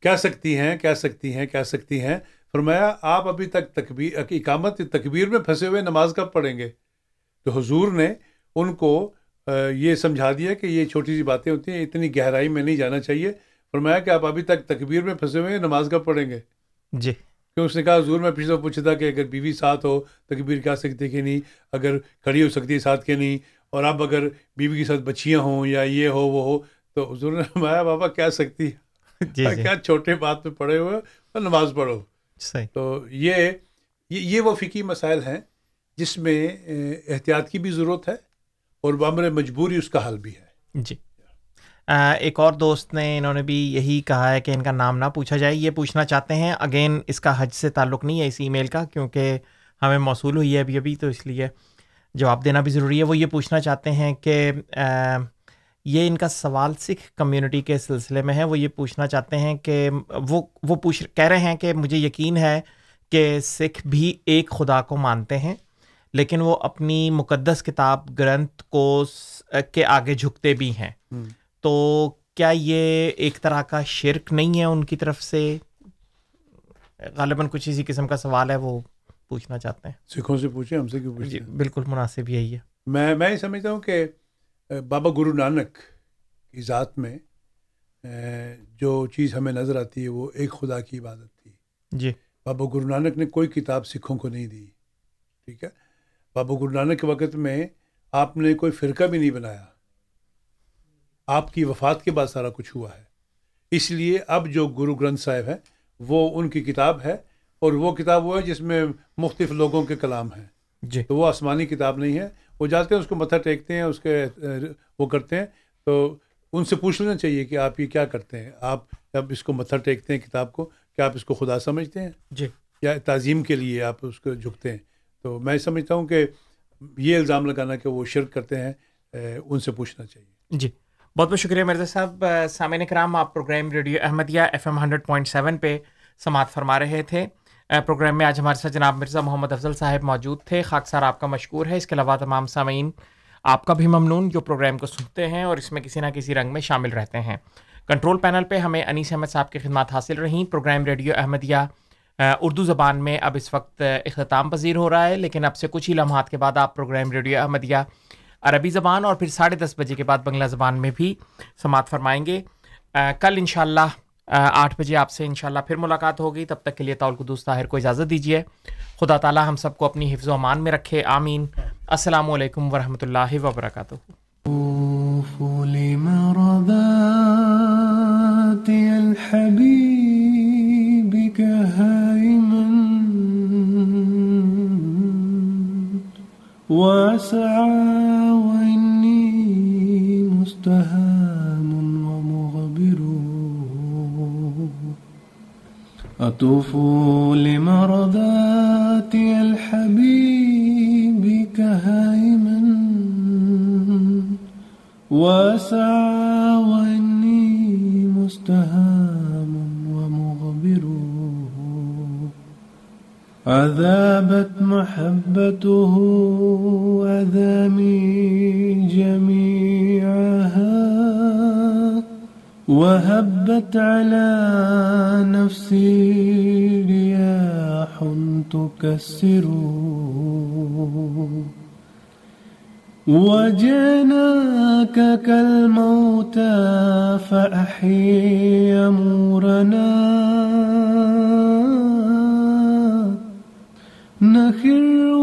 کہہ سکتی ہیں کہہ سکتی ہیں کہہ سکتی ہیں۔ فرمایا آپ ابھی تک تکبیر اقامت تکبیر میں پھنسے ہوئے نماز کب پڑھیں گے؟ تو حضور نے ان کو یہ سمجھا دیا کہ یہ چھوٹی سی باتیں ہوتی ہیں اتنی گہرائی میں نہیں جانا چاہیے۔ فرمایا کہ آپ ابھی تک تکبیر میں پھنسے ہوئے ہیں نماز کب پڑھیں گے؟ جی۔ کہ اس نے کہا حضور میں پچھلے پوچھا تھا کہ اگر بیوی ساتھ ہو تکبیر کہہ سکتی کہ نہیں؟ اگر کھڑی ہو سکتی ہے ساتھ کے نہیں؟ اور اب اگر بیوی کے ساتھ بچیاں ہوں یا یہ ہو وہ ہو تو حضور نے فرمایا بابا کہہ سکتی جی جی۔ کیا چھوٹے بات میں پڑھے ہوئے اور نماز پڑھو۔ صحیح۔ تو یہ یہ یہ وہ فقی مسائل ہیں جس میں احتیاط کی بھی ضرورت ہے اور بامر مجبوری اس کا حل بھی ہے۔ جی۔ آ، ایک اور دوست نے انہوں نے بھی یہی کہا ہے کہ ان کا نام نہ پوچھا جائے یہ پوچھنا چاہتے ہیں۔ اگین اس کا حج سے تعلق نہیں ہے اس ای میل کا کیونکہ ہمیں موصول ہوئی ہے ابھی ابھی تو اس لیے جواب دینا بھی ضروری ہے۔ وہ یہ پوچھنا چاہتے ہیں کہ آ، یہ ان کا سوال سکھ کمیونٹی کے سلسلے میں ہے۔ وہ یہ پوچھنا چاہتے ہیں کہ وہ وہ پوچھ کہہ رہے ہیں کہ مجھے یقین ہے کہ سکھ بھی ایک خدا کو مانتے ہیں۔ لیکن وہ اپنی مقدس کتاب گرنتھ کو س- کے آگے جھکتے بھی ہیں۔ تو کیا یہ ایک طرح کا شرک نہیں ہے ان کی طرف سے؟ غالباً کچھ اسی قسم کا سوال ہے وہ پوچھنا چاہتے ہیں۔ سکھوں سے پوچھیں ہم سے کیوں جی پوچھیں؟ بالکل مناسب یہی ہے۔ میں میں یہ سمجھتا ہوں کہ بابا گرو نانک کی ذات میں جو چیز ہمیں نظر آتی ہے وہ ایک خدا کی عبادت تھی۔ جی۔ بابا گرو نانک نے کوئی کتاب سکھوں کو نہیں دی ٹھیک ہے؟ بابا گرو نانک کے وقت میں آپ نے کوئی فرقہ بھی نہیں بنایا۔ آپ کی وفات کے بعد سارا کچھ ہوا ہے۔ اس لیے اب جو گرو گرنتھ صاحب ہے وہ ان کی کتاب ہے اور وہ کتاب وہ ہے جس میں مختلف لوگوں کے کلام ہیں۔ جی۔ تو وہ آسمانی کتاب نہیں ہے۔ وہ جاتے ہیں اس کو متھا ٹیکتے ہیں اس کے وہ کرتے ہیں۔ تو ان سے پوچھ لینا چاہیے کہ آپ یہ کیا کرتے ہیں۔ آپ جب اس کو متھا ٹیکتے ہیں کتاب کو کیا آپ اس کو خدا سمجھتے ہیں؟ جی۔ یا تعظیم کے لیے آپ اس کو جھکتے ہیں؟ تو میں سمجھتا ہوں کہ یہ الزام لگانا کہ وہ شرک کرتے ہیں ان سے پوچھنا چاہیے۔ جی۔ بہت بہت شکریہ مرزا صاحب۔ سامعین کرام، آپ program radio Ahmadiyya F M hundred point seven پہ سماعت فرما رہے تھے۔ پروگرام میں آج ہمارے ساتھ جناب مرزا محمد افضل صاحب موجود تھے۔ خاک سار آپ کا مشکور ہے۔ اس کے علاوہ تمام سامعین، آپ کا بھی ممنون جو پروگرام کو سنتے ہیں اور اس میں کسی نہ کسی رنگ میں شامل رہتے ہیں۔ کنٹرول پینل پہ ہمیں انیس احمد صاحب کی خدمات حاصل رہیں۔ پروگرام ریڈیو احمدیہ اردو زبان میں اب اس وقت اختتام پذیر ہو رہا ہے، لیکن اب سے کچھ ہی لمحات کے بعد آپ پروگرام ریڈیو احمدیہ عربی زبان اور پھر ساڑھے دس بجے کے بعد بنگلہ زبان میں بھی سماعت فرمائیں گے۔ کل انشاءاللہ آٹھ بجے آپ سے انشاءاللہ پھر ملاقات ہوگی۔ تب تک کے لیے طول قدوس طاہر کو اجازت دیجیے۔ خدا تعالی ہم سب کو اپنی حفظ و امان میں رکھے۔ آمین۔ السلام علیکم ورحمۃ اللہ وبرکاتہ لمرضاتي الحبيب كهائما وأسعى وإني مستهام ومغبر. أطوف لمرضاتي الحبيب كهائما وأسعى وإني مستهام عذابت محبته أذامي جميعها وهبت على نفسي رياح تكسر وجناك كالموتى فأحيي أمورنا نخر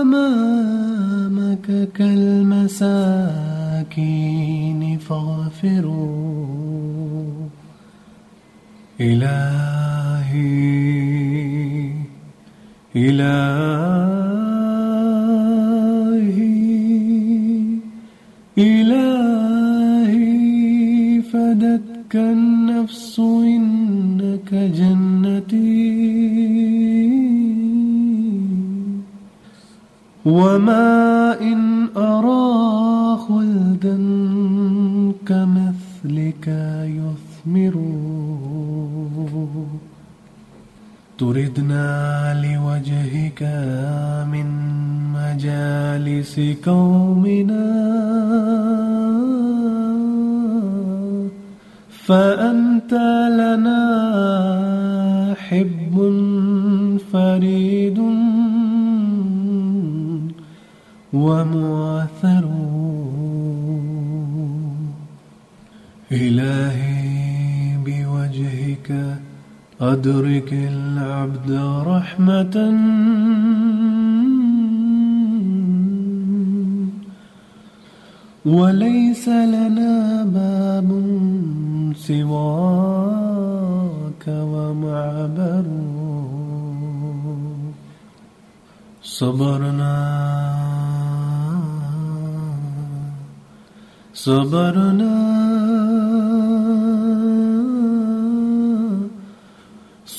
أمامك كالمساكين فاغفروا. إلهي إلهي. وما إن أرى خلدا كمثلك يثمر تردنا لوجهك من مجالس قومنا فأنت لنا حب أدرك العبد رحمة. وليس لنا باب سواك ومعبر. صبرنا. صبرنا.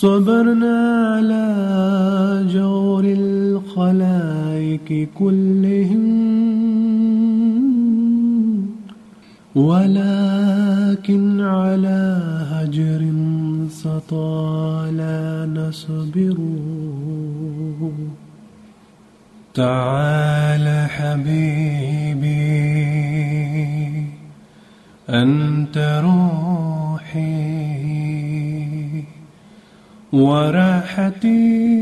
صبرنا على جور الخلائق كلهم ولكن على هجر سطال نصبر. تعال حبيبي أنت روحي وراحتي.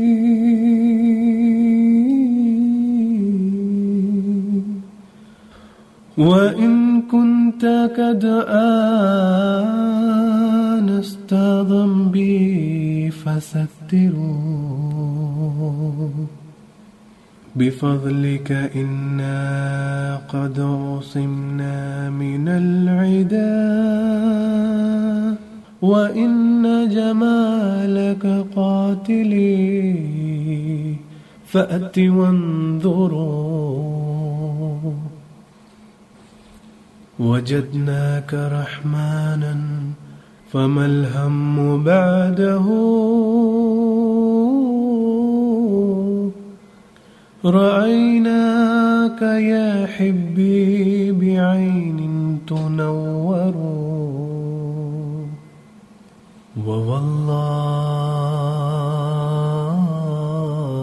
وإن كنت قد آنست ذنبي فستره بفضلك إنا قد عصمنا من العدا. وإن جمالك قاتلي فأت وانظروا وجدناك رحمانا فما الهم بعده رأيناك يا حبي بعين تنور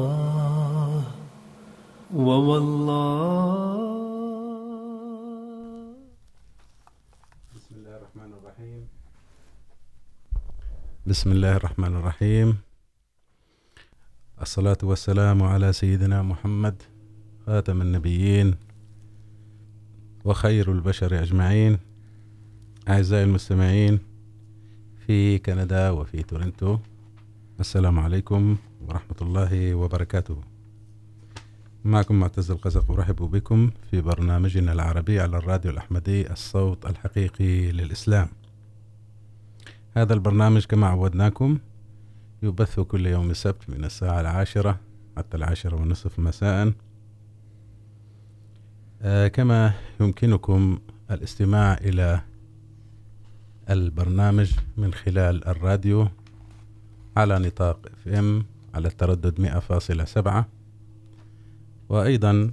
ووالله ووالله بسم الله الرحمن الرحيم بسم الله الرحمن الرحيم الصلاة والسلام على سيدنا محمد خاتم النبيين وخير البشر أجمعين أعزائي المستمعين في كندا وفي تورنتو. السلام عليكم ورحمة الله وبركاته. معكم معتز القزق، أرحب بكم في برنامجنا العربي على الراديو الأحمدي، الصوت الحقيقي للإسلام. هذا البرنامج كما عودناكم يبث كل يوم السبت من الساعة العاشرة حتى العاشرة ونصف مساء. كما يمكنكم الاستماع إلى البرنامج من خلال الراديو على نطاق اف ام على التردد 100.7 وأيضا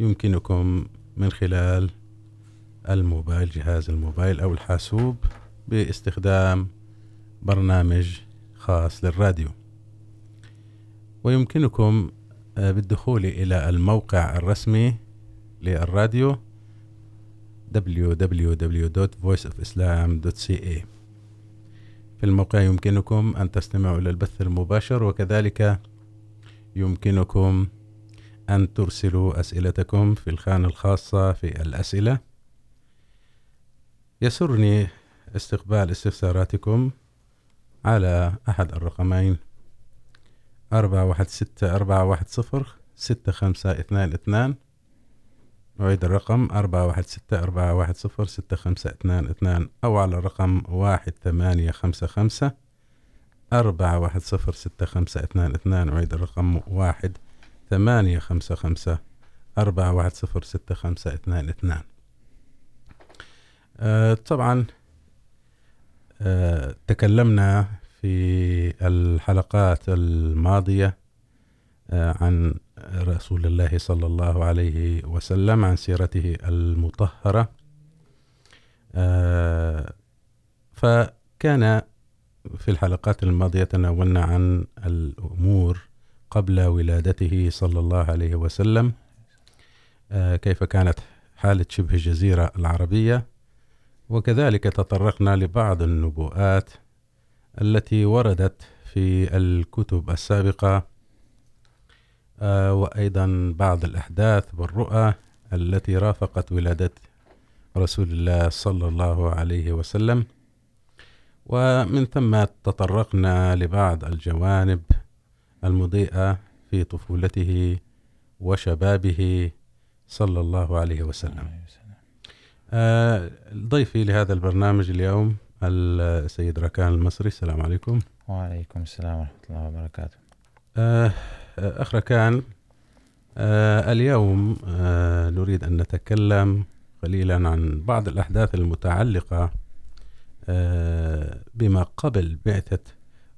يمكنكم من خلال الموبايل، جهاز الموبايل أو الحاسوب باستخدام برنامج خاص للراديو. ويمكنكم بالدخول إلى الموقع الرسمي للراديو www.voiceofislam.ca في الموقع يمكنكم أن تستمعوا إلى البث المباشر، وكذلك يمكنكم أن ترسلوا أسئلتكم في الخانة الخاصة في الأسئلة. يسرني استقبال استفساراتكم على أحد الرقمين 416 410 6522 أعيد الرقم أربعة واحد ستة، أربعة واحد صفر، ستة خمسة، اثنان اثنان، أو على الرقم واحد ثمانية خمسة خمسة، أربعة واحد صفر، ستة خمسة، اثنان اثنان أعيد الرقم واحد ثمانية خمسة خمسة، أربعة واحد صفر، ستة خمسة، اثنان اثنان. أه طبعا أه تكلمنا في الحلقات الماضية أه عن رسول الله صلى الله عليه وسلم عن سيرته المطهرة فكان في الحلقات الماضية تناولنا عن الأمور قبل ولادته صلى الله عليه وسلم كيف كانت حالة شبه الجزيرة العربية وكذلك تطرقنا لبعض النبوءات التي وردت في الكتب السابقة وأيضا بعض الأحداث والرؤى التي رافقت ولادة رسول الله صلى الله عليه وسلم. ومن ثم تطرقنا لبعض الجوانب المضيئة في طفولته وشبابه صلى الله عليه وسلم. ضيفي لهذا البرنامج اليوم السيد ركان المصري السلام عليكم. وعليكم السلام ورحمة الله وبركاته. آه، أخ ركان آه، اليوم نريد أن نتكلم قليلا عن بعض الأحداث المتعلقة بما قبل بعثة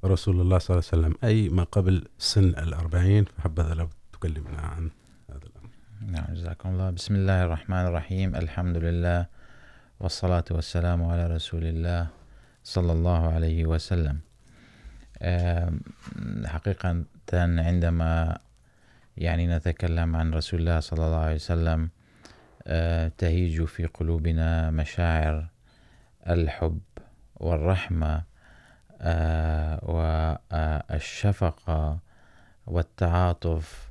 رسول الله صلى الله عليه وسلم أي ما قبل سن الأربعين فحبذا لو تكلمنا عن هذا الأمر. نعم جزاكم الله. بسم الله الرحمن الرحيم. الحمد لله والصلاة والسلام على رسول الله صلى الله عليه وسلم. آم، حقيقة عندما يعني نتكلم عن رسول الله صلى الله عليه وسلم تهيج في قلوبنا مشاعر الحب والرحمة والشفقة والتعاطف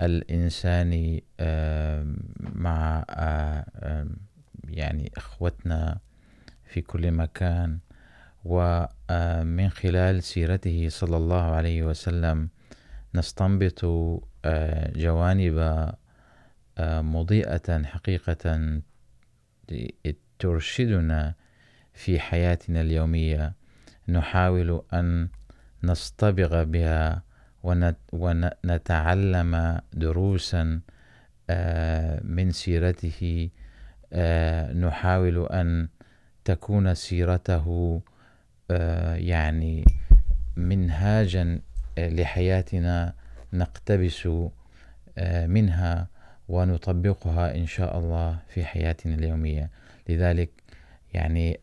الإنساني مع يعني إخوتنا في كل مكان ومن خلال سيرته صلى الله عليه وسلم نستنبط جوانب مضيئة حقيقة ترشدنا في حياتنا اليومية. نحاول أن نصطبغ بها ونتعلم دروسا من سيرته. نحاول أن تكون سيرته يعني منهاجا لحياتنا نقتبس منها ونطبقها إن شاء الله في حياتنا اليومية. لذلك يعني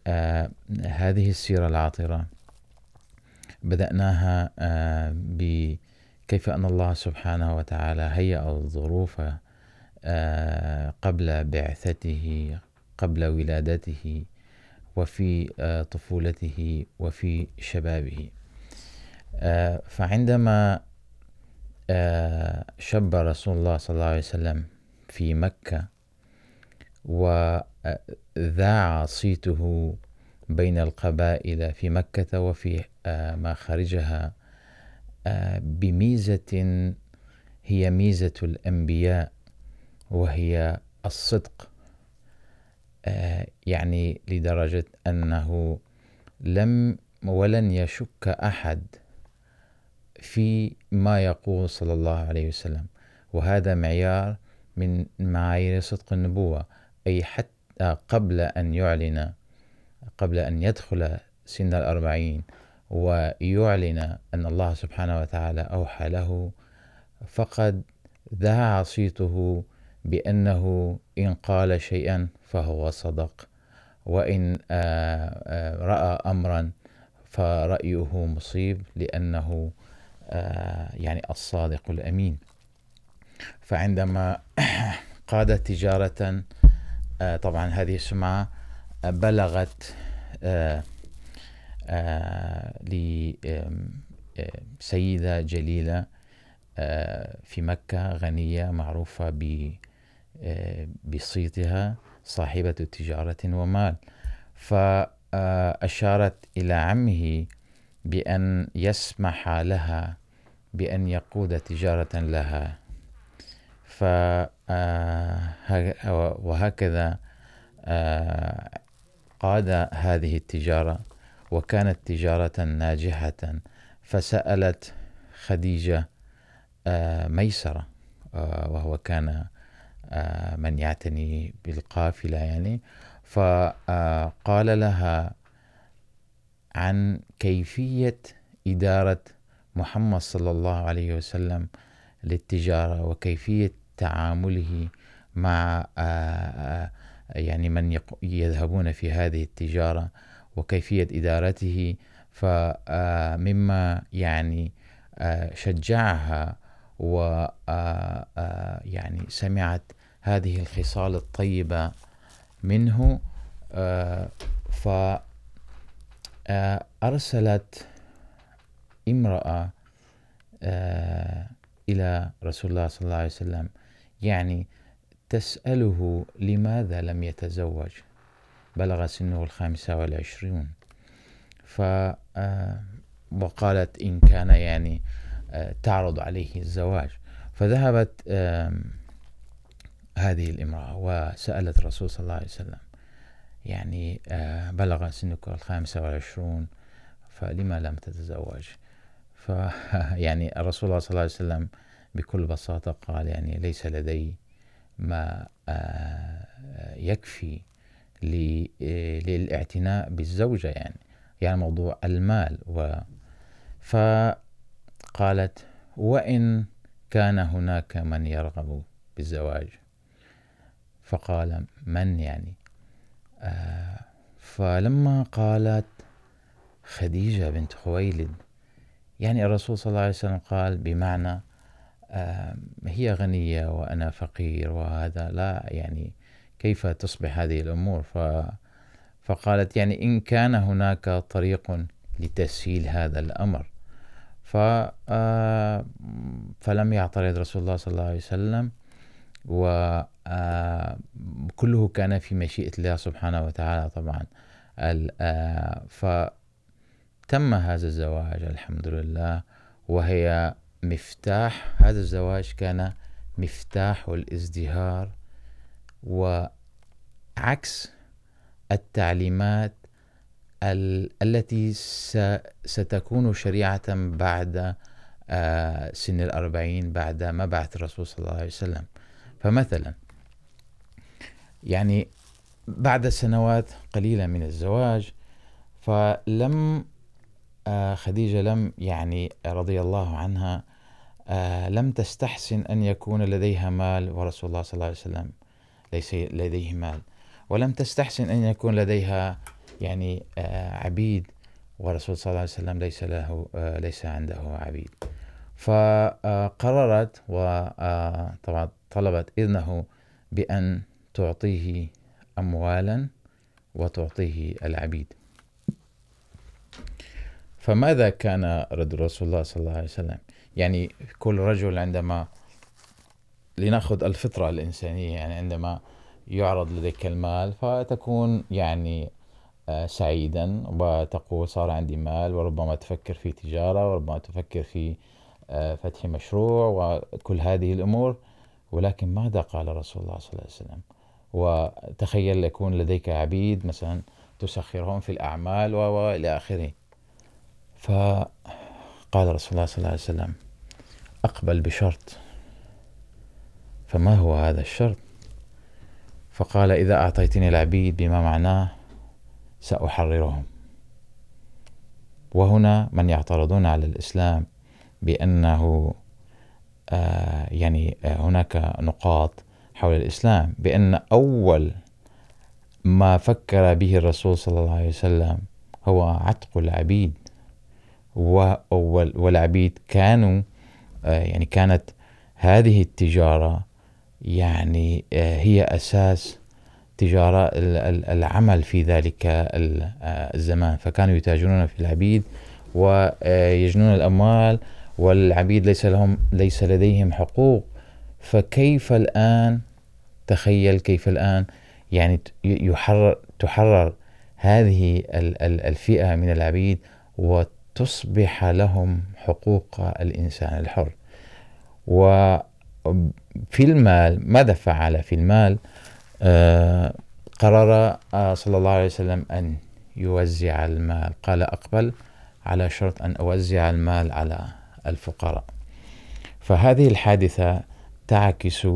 هذه السيرة العاطرة بدأناها بكيف أن الله سبحانه وتعالى هيأ الظروف قبل بعثته، قبل ولادته، وفي طفولته، وفي شبابه. فعندما شب رسول الله صلى الله عليه وسلم في مكة وذاع صيته بين القبائل في مكة وفي ما خارجها آه، بميزة هي ميزة الأنبياء وهي الصدق يعني لدرجة أنه لم ولن يشك أحد في ما يقول صلى الله عليه وسلم وهذا معيار من معايير صدق النبوة أي حتى قبل أن يعلن قبل أن يدخل سن الأربعين ويعلن أن الله سبحانه وتعالى أوحى له، فقد ذاع صيته بأنه إن قال شيئا فهو صدق وإن رأى أمرا فرأيه مصيب لأنه يعني الصادق الأمين. فعندما قاد تجارة طبعا هذه السمعة بلغت لسيدة جليلة في مكة، غنية، معروفة بصيتها، صاحبة تجارة ومال. فأشارت إلى عمه بأن يسمح لها، بأن يقود تجارة لها. ف وهكذا قاد هذه التجارة، وكانت تجارة ناجحة. فسألت خديجة ميسرة وهو كان من يعتني بالقافلة يعني. فقال لها عن كيفية إدارة محمد صلى الله عليه وسلم للتجارة وكيفية تعامله مع يعني من يذهبون في هذه التجارة وكيفية إدارته فمما يعني شجعها و يعني سمعت هذه الخصال الطيبة منه ف أرسلت امرأة إلى رسول الله صلى الله عليه وسلم. يعني تسأله لماذا لم يتزوج؟ بلغ سنه الخامسة والعشرون. ف وقالت إن كان يعني تعرض عليه الزواج. فذهبت هذه الامرأة وسألت الرسول صلى الله عليه وسلم. يعني بلغ سنك الخامسة والعشرون، فلما لم تتزوج؟ فيعني الرسول صلى الله عليه وسلم بكل بساطة قال، يعني ليس لدي ما يكفي للاعتناء بالزوجة، يعني يعني موضوع المال و، فقالت، وإن كان هناك من يرغب بالزواج؟ فقال، من يعني؟ فلما قالت خديجة بنت خويلد، يعني الرسول صلى الله عليه وسلم قال بمعنى هي غنية وأنا فقير وهذا، لا، يعني كيف تصبح هذه الأمور؟ ف فقالت يعني إن كان هناك طريق لتسهيل هذا الأمر. ف فلم يعترض رسول الله صلى الله عليه وسلم. وكله كان في مشيئة الله سبحانه وتعالى طبعا. فتم هذا الزواج الحمد لله، وهي مفتاح، هذا الزواج كان مفتاح الازدهار، وعكس التعليمات التي ستكون شريعة بعد سن الأربعين، بعد مبعث الرسول صلى الله عليه وسلم. فمثلا، يعني بعد سنوات قليلة من الزواج، فلم خديجة لم، يعني رضي الله عنها لم تستحسن أن يكون لديها مال، ورسول الله صلى الله عليه وسلم ليس لديه مال. ولم تستحسن أن يكون لديها، يعني عبيد، ورسول صلى الله عليه وسلم ليس له ليس عنده عبيد. فقررت وطبعا طلبت إذنه بأن تعطيه أموالا وتعطيه العبيد. فماذا كان رد رسول الله صلى الله عليه وسلم؟ يعني كل رجل عندما لنأخذ الفطرة الإنسانية، يعني عندما يعرض لديك المال فتكون يعني سعيدا وتقول صار عندي مال وربما تفكر في تجارة وربما تفكر في فتح مشروع وكل هذه الأمور، ولكن ماذا قال رسول الله صلى الله عليه وسلم؟ وتخيل يكون لديك عبيد مثلا تسخرهم في الأعمال وإلى آخره. فقال رسول الله صلى الله عليه وسلم، أقبل بشرط. فما هو هذا الشرط؟ فقال، إذا أعطيتني العبيد بما معناه سأحررهم. وهنا من يعترضون على الإسلام بأنه يعني هناك نقاط حول الإسلام، بأن أول ما فكر به الرسول صلى الله عليه وسلم هو عتق العبيد. والعبيد كانوا يعني كانت هذه التجارة، يعني هي أساس تجارة العمل في ذلك الزمان. فكانوا يتاجرون في العبيد ويجنون الأموال والعبيد ليس لهم ليس لديهم حقوق، فكيف الآن؟ تخيل كيف الآن؟ يعني يحرر تحرر هذه الفئة من العبيد وتصبح لهم حقوق الإنسان الحر. وفي المال، ماذا فعل في المال؟ قرر صلى الله عليه وسلم أن يوزع المال. قال أقبل، على شرط أن أوزع المال على الفقراء. فهذه الحادثة تعكس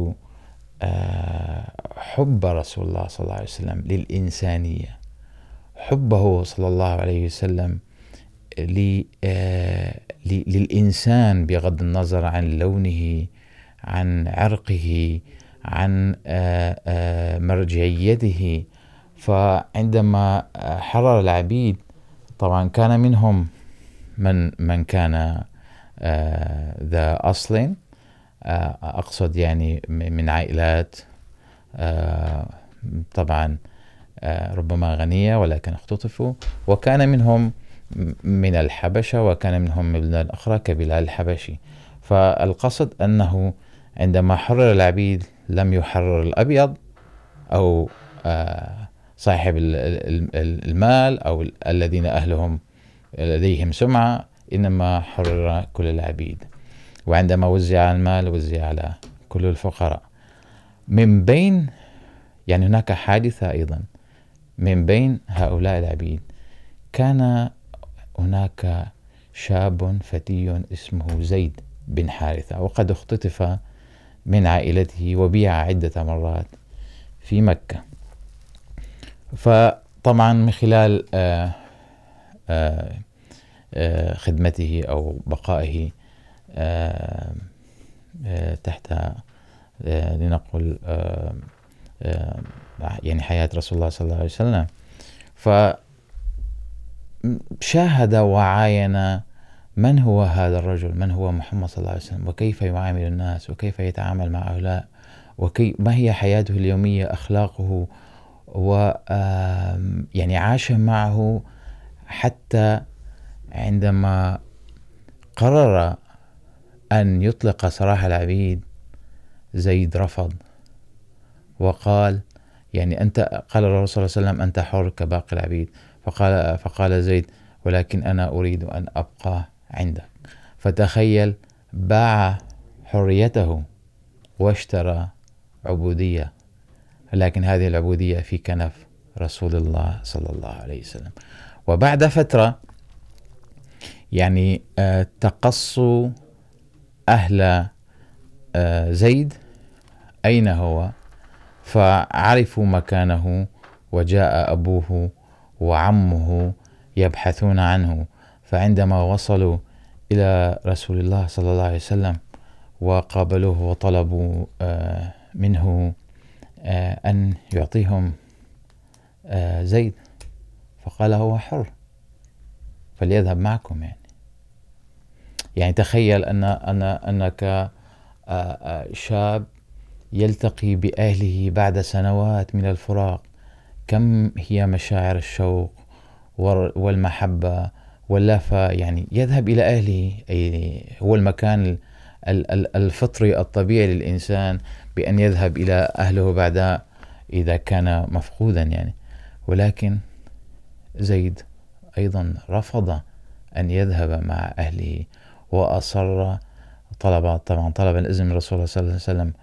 حب رسول الله صلى الله عليه وسلم للإنسانية. حبه صلى الله عليه وسلم للإنسان بغض النظر عن لونه، عن عرقه، عن مرجعيته فعندما حرر العبيد، طبعا كان منهم من من كان ذا أصل أقصد يعني من عائلات. طبعا ربما غنية، ولكن اختطفوا. وكان منهم من الحبشة، وكان منهم من البلدان الأخرى كبلال الحبشي. فالقصد أنه عندما حرر العبيد لم يحرر الأبيض، أو صاحب المال، أو الذين أهلهم، لديهم سمعة إنما حرر كل العبيد، وعندما وزع المال وزع على كل الفقراء. من بين، يعني هناك حادثة أيضا، من بين هؤلاء العبيد كان هناك شاب فتي اسمه زيد بن حارثة، وقد اختطف من عائلته وبيع عدة مرات في مكة. فطبعا من خلال، آه آه آه خدمته أو بقائه تحت لنقل يعني حياة رسول الله صلى الله عليه وسلم. فشاهد وعاين من هو هذا الرجل، من هو محمد صلى الله عليه وسلم، وكيف يعامل الناس، وكيف يتعامل مع هؤلاء، وكي، ما هي حياته اليومية، أخلاقه، و يعني عاش معه حتى عندما قرر أن يطلق سراح العبيد زيد رفض وقال، يعني أنت، قال الرسول صلى الله عليه وسلم، أنت حر كباقي العبيد. فقال فقال زيد، ولكن أنا أريد أن أبقى عندك. فتخيل، باع حريته واشترى عبودية. لكن هذه العبودية في كنف رسول الله صلى الله عليه وسلم. وبعد فترة یعنی، يعني تقصوا أهل زيد أين هو فعرفوا مكانه وجاء أبوه وعمه يبحثون عنه فعندما وصلوا إلى رسول الله صلى الله عليه وسلم وقابلوه وطلبوا منه أن يعطيهم زيد فقال، هو حر فليذهب معكم يعني يعني تخيل أن أن أنك شاب يلتقي بأهله بعد سنوات من الفراق. كم هي مشاعر الشوق والمحبة واللافة؟ يعني يذهب إلى أهله، أي هو المكان الفطري الطبيعي للإنسان بأن يذهب إلى أهله بعد إذا كان مفقودا يعني. ولكن زيد أيضا رفض أن يذهب مع أهله وأصر طلب طبعا طلب الإذن من رسول الله صلى الله عليه وسلم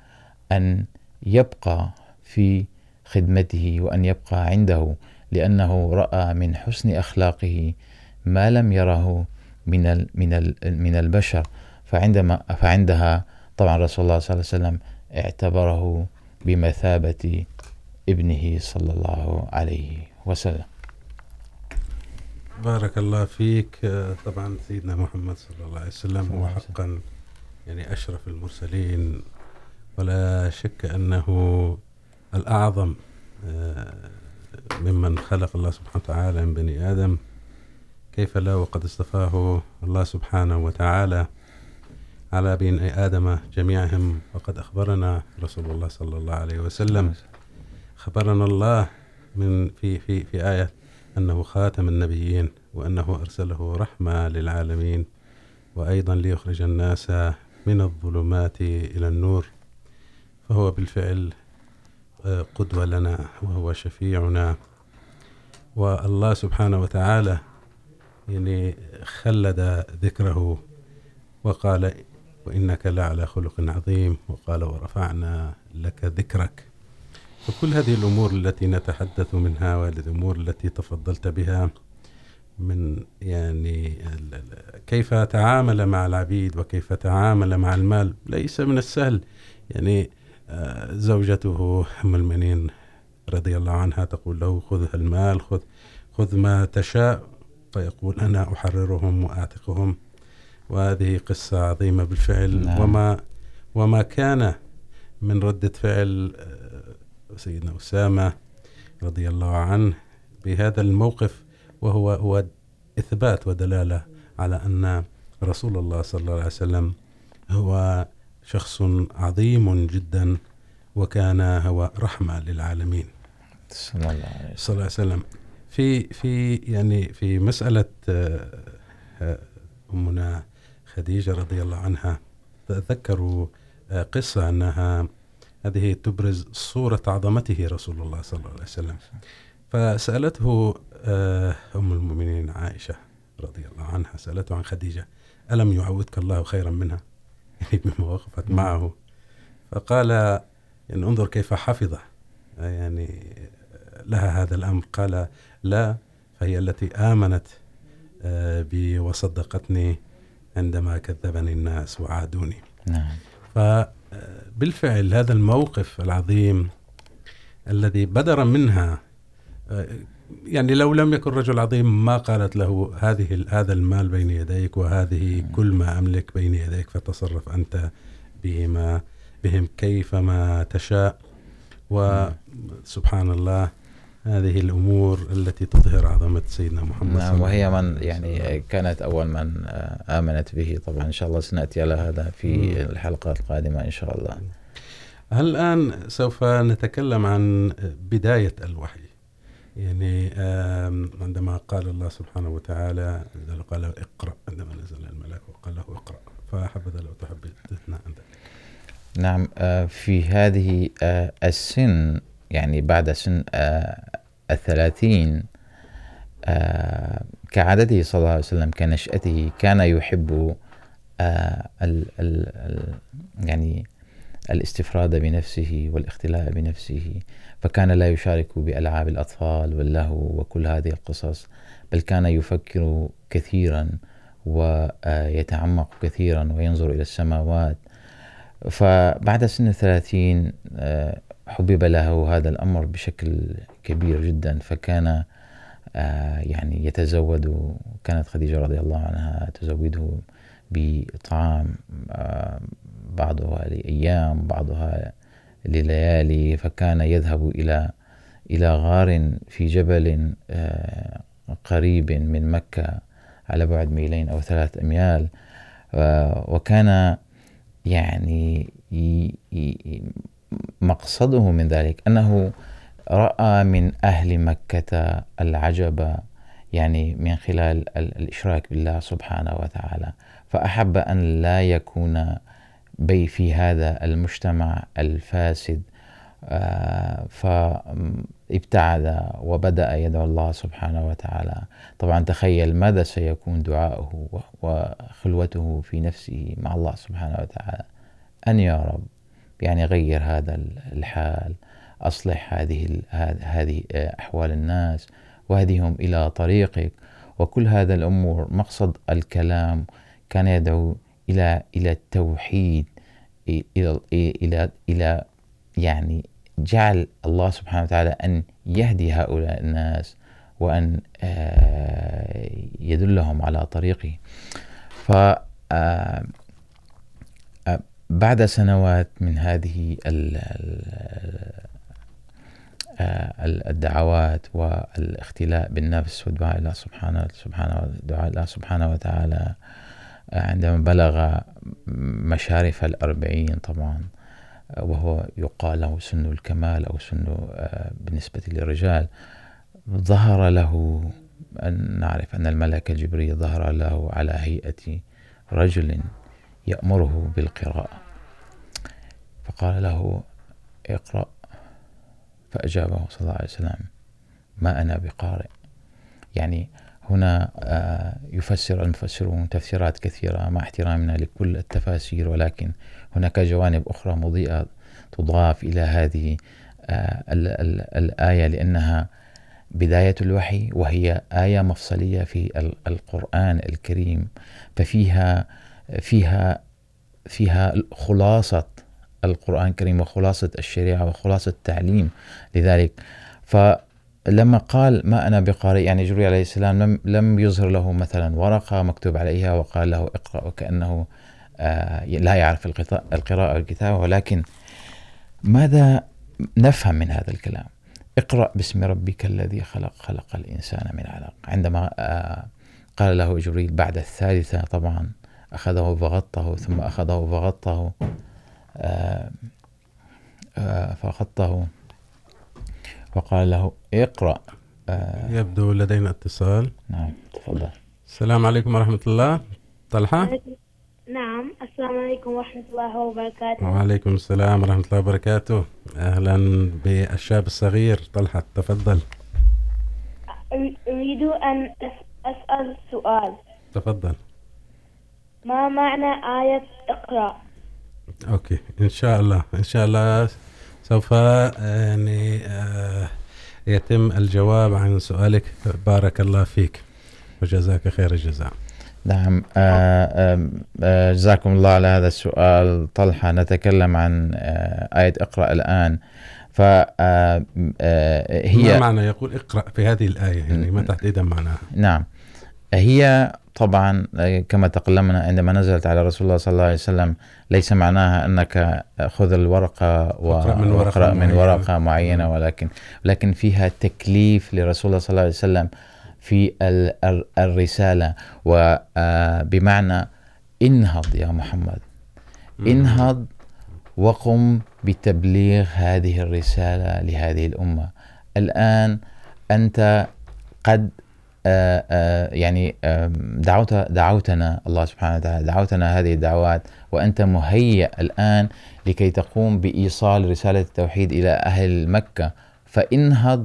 أن يبقى في خدمته وأن يبقى عنده، لأنه رأى من حسن أخلاقه ما لم يره من ال من ال، من البشر. فعندما، فعندها طبعا رسول الله صلى الله عليه وسلم اعتبره بمثابة ابنه صلى الله عليه وسلم. بارك الله فيك. طبعا سيدنا محمد صلى الله عليه وسلم هو حقا يعني أشرف المرسلين. ولا شك أنه الأعظم ممن خلق الله سبحانه وتعالى من بني آدم. كيف لا وقد اصطفاه الله سبحانه وتعالى على بني آدم جميعهم. وقد أخبرنا رسول الله صلى الله عليه وسلم. خبرنا الله من في في في آية أنه خاتم النبيين وأنه أرسله رحمة للعالمين وأيضا ليخرج الناس من الظلمات إلى النور. فهو بالفعل قدوة لنا وهو شفيعنا. والله سبحانه وتعالى، يعني خلد ذكره وقال وإنك لعلى خلق عظيم وقال ورفعنا لك ذكرك. فكل هذه الأمور التي نتحدث منها والأمور التي تفضلت بها من يعني كيف تعامل مع العبيد وكيف تعامل مع المال ليس من السهل. يعني زوجته أم المؤمنين رضي الله عنها تقول له خذ المال خذ خذ ما تشاء. فيقول أنا أحررهم وأعتقهم. وهذه قصة عظيمة بالفعل. نعم. وما وما كان من ردة فعل سيدنا أسامة رضي الله عنه بهذا الموقف وهو هو إثبات ودلالة على أن رسول الله صلى الله عليه وسلم هو شخص عظيم جدا وكان هو رحمة للعالمين صلى الله عليه وسلم, صلى الله عليه وسلم. في في يعني في مسألة أمنا خديجة رضي الله عنها تذكروا قصة أنها هذه تبرز صورة عظمته رسول الله صلى الله عليه وسلم. فسألته أم المؤمنين عائشة رضي الله عنها سألته عن خديجة ألم يعودك الله خيرا منها؟ يعني بما وقفت معه. فقال يعني انظر كيف حفظ يعني لها هذا الأمر. قال لا فهي التي آمنت بي وصدقتني عندما كذبني الناس وعادوني. نعم. فبالفعل هذا الموقف العظيم الذي بدر منها يعني لو لم يكن رجل عظيم ما قالت له هذه هذا المال بين يديك وهذه كل ما أملك بين يديك فتصرف أنت بهما بهم كيفما تشاء. وسبحان الله هذه الأمور التي تظهر عظمة سيدنا محمد صلى نعم الله وهي من. يعني كانت أول من آمنت به. طبعا إن شاء الله سنأتي على هذا في مم. الحلقات القادمة إن شاء الله. هل الآن سوف نتكلم عن بداية الوحي. يعني عندما قال الله سبحانه وتعالى قال له اقرأ عندما نزل الملك وقال له اقرأ. فحبذا لو تحدثنا عن ذلك. نعم في هذه السن يعني بعد سن الثلاثين آه، كعادته صلى الله عليه وسلم كنشأته كان يحب آه، ال ال ال يعني الاستفراد بنفسه والاختلاء بنفسه فكان لا يشارك بألعاب الأطفال واللهو وكل هذه القصص بل كان يفكر كثيرا ويتعمق كثيرا وينظر إلى السماوات. فبعد سن الثلاثين حبب له هذا الأمر بشكل كبير جدا، فكان يعني يتزود، كانت خديجة رضي الله عنها تزوده بطعام بعضها لأيام، بعضها لليالي، فكان يذهب إلى إلى غار في جبل قريب من مكة على بعد ميلين أو ثلاث أميال وكان يعني مقصده من ذلك، أنه رأى من أهل مكة العجب، يعني من خلال الإشراك بالله سبحانه وتعالى. فأحب أن لا يكون بي في هذا المجتمع الفاسد فابتعد وبدأ يدعو الله سبحانه وتعالى. طبعا تخيل ماذا سيكون دعاؤه وخلوته في نفسه مع الله سبحانه وتعالى. أن يا رب. يعني غير هذا الحال أصلح هذه هذه أحوال الناس واهدهم إلى طريقك. وكل هذا الأمور مقصد الكلام كان يدعو إلى إلى التوحيد إلى إلى إلى, يعني جعل الله سبحانه وتعالى أن يهدي هؤلاء الناس وأن يدلهم على طريقه. ف بعد سنوات من هذه الدعوات والاختلاء بالنفس والدعاء الله سبحانه سبحانه دعاء الله سبحانه وتعالى عندما بلغ مشارف الأربعين طبعا، وهو يقال له سن الكمال أو سن بالنسبة للرجال، ظهر له أن نعرف أن الملك جبريل ظهر له على هيئة رجل. يأمره بالقراءة. فقال له، اقرأ. فأجابه صلى الله عليه وسلم، ما أنا بقارئ. يعني هنا يفسر المفسرون تفسيرات كثيرة، مع احترامنا لكل التفاسير، ولكن هناك جوانب أخرى مضيئة تضاف إلى هذه الآية، لأنها بداية الوحي، وهي آية مفصلية في القرآن الكريم. ففيها فيها فيها خلاصة القرآن الكريم وخلاصة الشريعة وخلاصة التعليم لذلك. فلما قال ما أنا بقارئ يعني جبريل عليه السلام لم, لم يظهر له مثلا ورقة مكتوب عليها وقال له اقرأ وكأنه لا يعرف القراءة والكتابة ولكن ماذا نفهم من هذا الكلام؟ اقرأ باسم ربك الذي خلق خلق الإنسان من علق. عندما قال له جبريل بعد الثالثة طبعا أخذه فغطه ثم أخذه فغطه فغطه. وقال له اقرأ. يبدو لدينا اتصال. نعم تفضل. السلام عليكم ورحمة الله. طلحة؟ نعم السلام عليكم ورحمة الله وبركاته. وعليكم السلام ورحمة الله وبركاته. أهلا بالشاب الصغير. طلحة تفضل. أريد أن أس- أسأل سؤال. تفضل. ما معنى آية اقرأ؟ اوكي ان شاء الله ان شاء الله سوف يعني آه، يتم الجواب عن سؤالك. بارك الله فيك. وجزاك خير الجزاء. نعم جزاكم الله على هذا السؤال. طلحة نتكلم عن آية اقرأ الآن. فهي ما معنى يقول اقرأ في هذه الآية؟ يعني ما تحديدا معناها. نعم هي طبعا كما تكلمنا عندما نزلت على رسول الله صلى الله عليه وسلم ليس معناها انك خذ الورقه اقرأ من ورقة واقرا من معينة. ورقه معينه ولكن لكن فيها تكليف لرسول الله صلى الله عليه وسلم في ال- ال- الرساله وبمعنى انهض يا محمد. انهض وقم بتبليغ هذه الرسالة لهذه الأمة. الآن أنت قد يعني دعوت دعوتنا الله سبحانه وتعالى دعوتنا هذه الدعوات وأنت مهيأ الآن لكي تقوم بإيصال رسالة التوحيد إلى أهل مكة. فانهض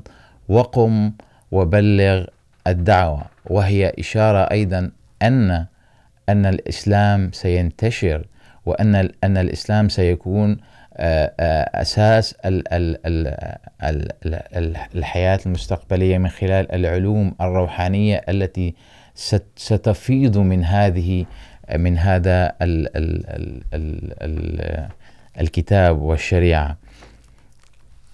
وقم وبلغ الدعوة. وهي إشارة أيضا أن أن الإسلام سينتشر وأن ال- أن الإسلام سيكون آه، أساس ال- ال- الحياة المستقبلية من خلال العلوم الروحانية التي ستفيض من هذه من هذا ال ال ال ال ال الكتاب والشريعة.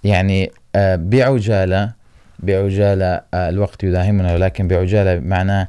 يعني آه، بعجالة بعجالة الوقت يداهمنا ولكن بعجالة معناه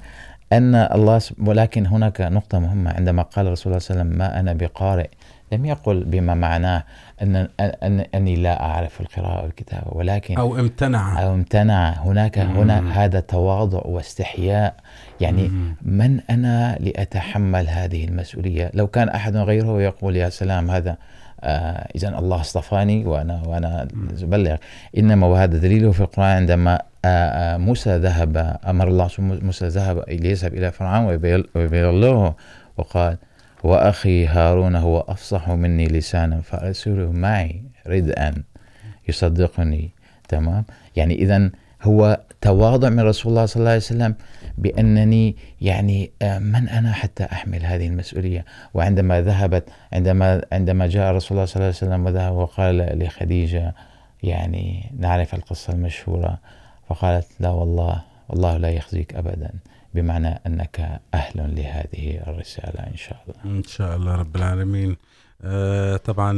أن الله ولكن هناك نقطة مهمة عندما قال رسول الله صلى الله عليه وسلم ما أنا بقارئ لم يقل بما معناه أن أن أني لا أعرف القراءة والكتابة ولكن أو امتنع. أو امتنع. هناك مم. هنا هذا تواضع واستحياء. يعني مم. من أنا لأتحمل هذه المسؤولية؟ لو كان أحد غيره يقول يا سلام هذا آه إذا الله اصطفاني وأنا وأنا أبلغ. إنما وهذا دليله في القرآن عندما آه موسى ذهب أمر الله موسى ذهب ليذهب إلى فرعون ويبل- ويبلغه وقال وأخي هارون هو أفصح مني لسانا فأرسله معي ردءا يصدقني تمام يعني إذا هو تواضع من رسول الله صلى الله عليه وسلم بأنني يعني من أنا حتى أحمل هذه المسؤولية وعندما ذهبت عندما عندما جاء رسول الله صلى الله عليه وسلم وذهب وقال لخديجة يعني نعرف القصة المشهورة فقالت لا والله والله لا يخزيك أبدا بمعنى أنك أهل لهذه الرسالة إن شاء الله. إن شاء الله رب العالمين. طبعا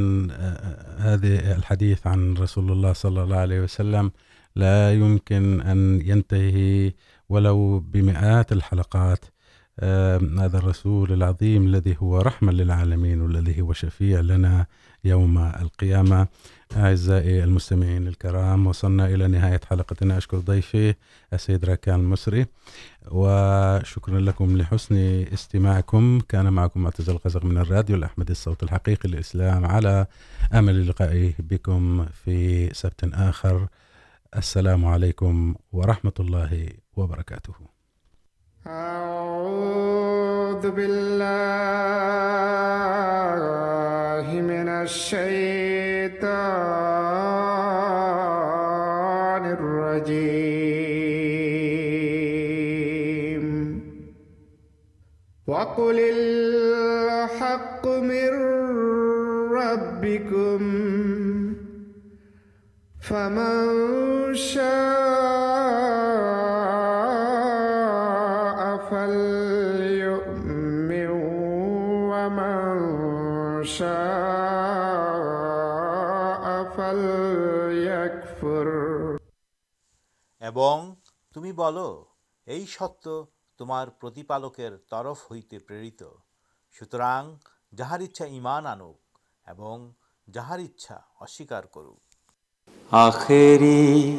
هذه الحديث عن رسول الله صلى الله عليه وسلم لا يمكن أن ينتهي ولو بمئات الحلقات. هذا الرسول العظيم الذي هو رحمة للعالمين والذي هو شفيع لنا يوم القيامة. أعزائي المستمعين الكرام، وصلنا إلى نهاية حلقتنا. أشكر ضيفي السيد راكان المصري وشكرا لكم لحسن استماعكم. كان معكم معتز القزق من الراديو الأحمدي الصوت الحقيقي للإسلام، على أمل اللقاء بكم في سبت آخر. السلام عليكم ورحمة الله وبركاته. أعوذ بالله من الشيطان الرجيم. وقل الحق من ربكم فمن شاء تمی بول ستارکر ترف ہوئی سوتر جہار کرویری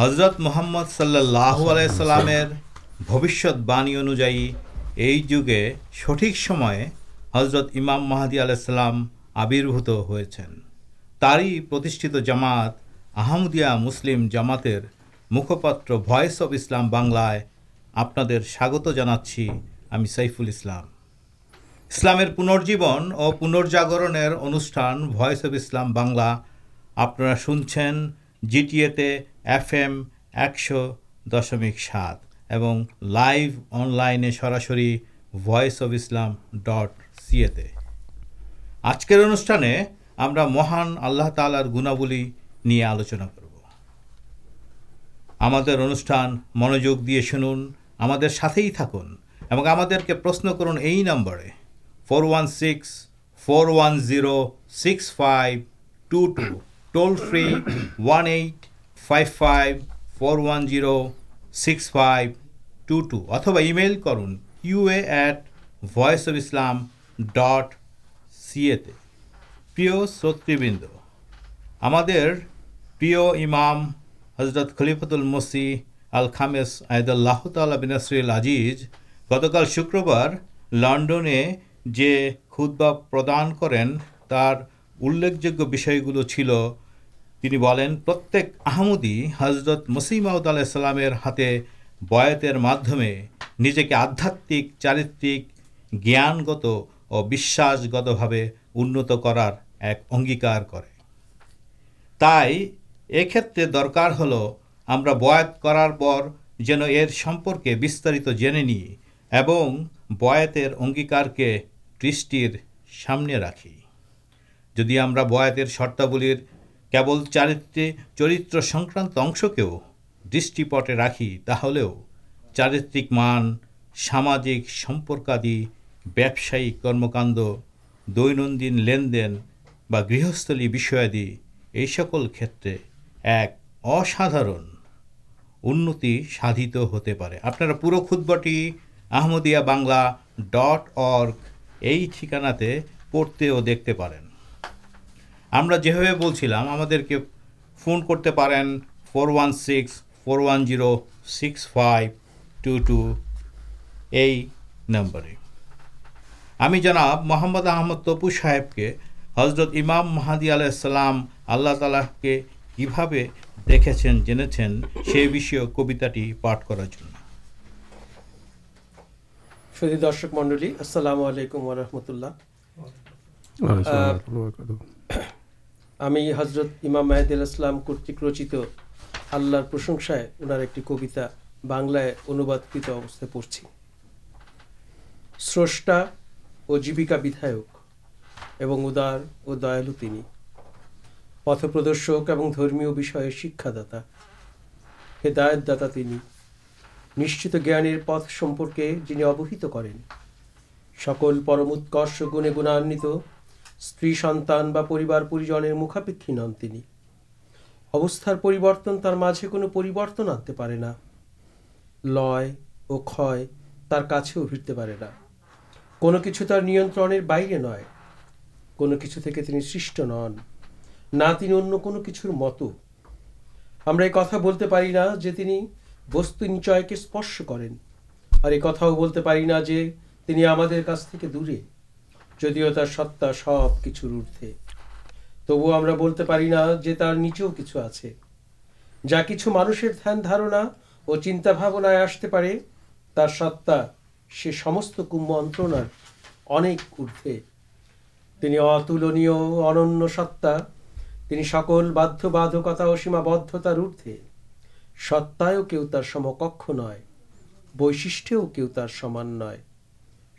حضرت محمد صلی اللہ علیہ اللام بوشت باع انیگ سٹھک حضرت امام محدود آبربوت ہوئی جمات آمدیا مسلم جماتر مکھپتر وس اب اسلام بنائے آپ ساگت جانا چاہیے ہمیں سیف السلام اسلام پنرجیبن اور پنرجاگر انٹھانسلام آپ جی ٹی ایے ایف ایم ایکش دشمک سات اور لائو ان لائنے سراسر وس اف اسلام ڈٹ سیے آج کے اندر مہان آلہ تعالی گنا آلوچنا کرو ہمان منجوک دے سنگھے ہی تھنگ کے پرشن کرنبر فور و six four Vicks five two two toll free one eight five five four one zero six five two two اتوا email اتبا ایٹ وس اف اسلام ڈٹ سی اے ایو ست ہم حضرت خلیفت المسی الخامس عید اللہ تعالی بنسر الزیز گتکال شکربار لنڈنے جے خود باب پردان کریں تر انتک آمد ہی حضرت مسیمؤدلام ہاتھے باتر مادمے نجے کے آدھاتمک چارتک جانگ اور بھیتیں انت کرار ایک اگیار کر تھیت درکار ہل ہم کرار جن یہ جنے نہیں بات اگیار کے دسٹر سامنے راقی جدی بات شرطاول کیول چارت چرتر سنکرانت اش کے دشپٹے راكھی تارت مان سامجمپائم كو دیندین لیندین یا گھہستل یعنی دیكل كے ایک اساد ان سادت ہوتے اپنا پور بٹی آدیا ڈٹ یہ ٹھکانا پڑتے ہو دیکھتے پین ہم کرتے فور ون سکس فور ونو سکس فائیو ٹو ٹو یہ محمد آمد تپو صاحب کے حضرت امام محدیہ السلام اللہ تعالی کے کھا لکھ جی کبتا درشک منڈل السلام علیکم و رحمۃ اللہ پت پردرشکر شکشاداتا دائر داتا تینچت جان پت سمپرکے جنہیں کریں سکل پر مش گنان است سنتان مت ہمارا جو وسط نچے کے اسپش کریں اور ایک ایک بولتے دورے جدیو ستار اردے تبونا جا کچھ مانا اور چنتا بھابائ کم اتولن ستا یو سکل بھادکتا اور سیماب ستارک نئے بے سمان نئے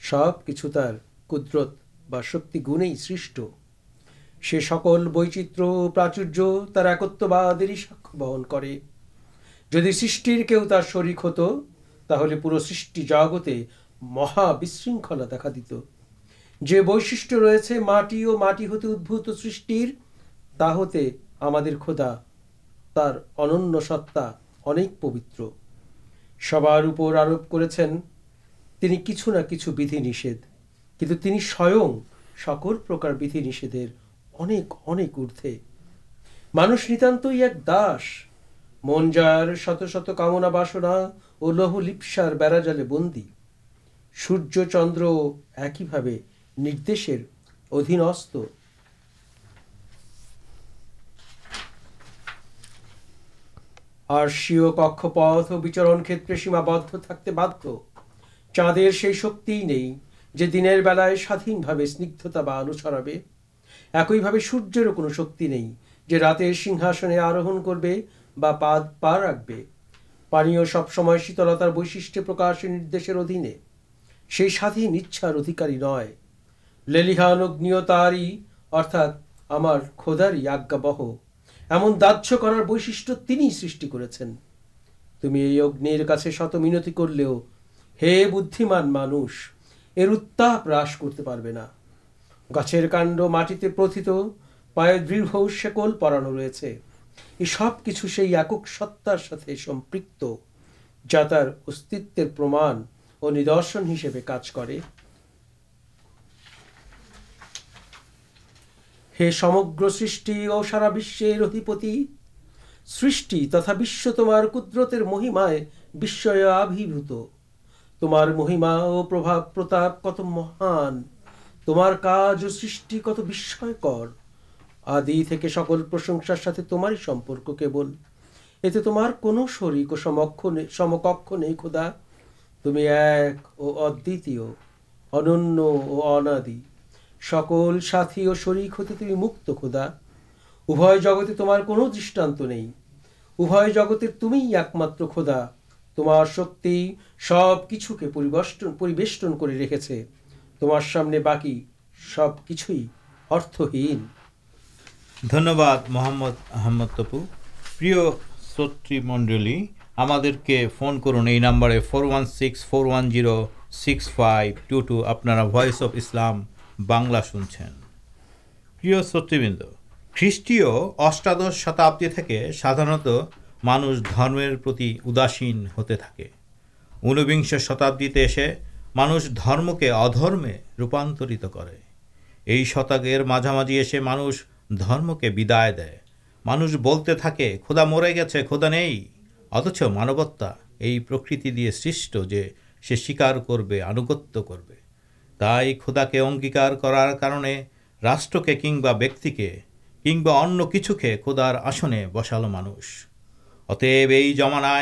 سب کچھ قدرت سب گل بہچتر پراچر وی سکن جا شریک ہوتے پورا سگتے مہا بنکھلا دیکھا دیہ و روزی اور سر ہوتے خدا انتہ پوتر سب آرپ کرنی کچھ نہ کچھ بھی متانتنا چند ایکشرس کھ پت اور چرن کھیت سیمابے بھ چیز شکی نہیں جو دن سایم بھائی سنیگھتا بنو چڑھے ایک سورج نہیں راتے سینے کھدار ہی آجابہ ایمن داہر بنی سر تمام شت منتی کر لیو ہے بدھمان مانس گھر ستارشن کا سارا ساتھ تومار کدرت مہیمائے تمار مہیما پرتا کت مہان تمستی تمہیں ایک اندی سکل ساتھی اور شریک ہوتے تمہیں مکت خودا اب جگتے تم دانت نہیں تم ایک مدد فون کر فور وکس فور وکس فائیو ٹو ٹو آپ اف اسلام خیسٹاد شتابی سب مانش دمرتی اداسین ہوتے تھے انش شتابی ایسے مانس درم کے ادرمے روپانتر یہ شتا ماجی مانوش مانش بولتے تھے خدا مرے گی خدا نئی اتچ مانوت پرکتی دے سی سیکار کردا کے انگیار کرار کارن راشٹر کے کمبا بکتی انچوکے کھدار آسنے بسال مانش اتب یہ جمانا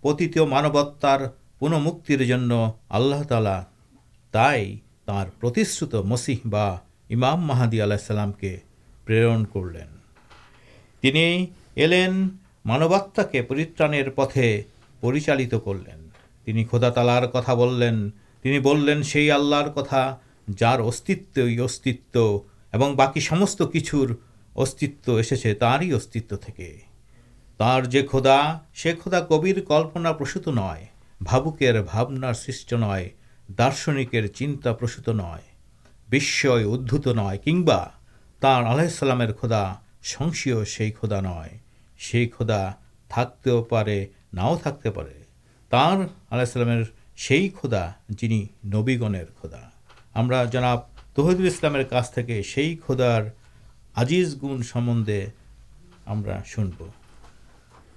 پتہ مانوتار پنمکر جن آللہ تلا ترشر مسیحب امام محدیہ السلام کے پرن کرلین مانوت کے پرترا پتے پریچالت کرلین خود کتا بولیں سے آللہ کتا جار باقی سمست کچھ اتے ترئی است ترجیے کھدا سی خدا کبر کلپنا پرسوت نئے بھاکے بھاؤ سارشنک چنتا پرسوت نئے ادبت نئے کمبا تر آلہ سلام خدا سنسا نئے سی خدا تھوڑے نہر آلہ خدا جنہیں نویگنر خدا ہمارا جناب تحیدام کا خدار آزیز گن سمندے ہم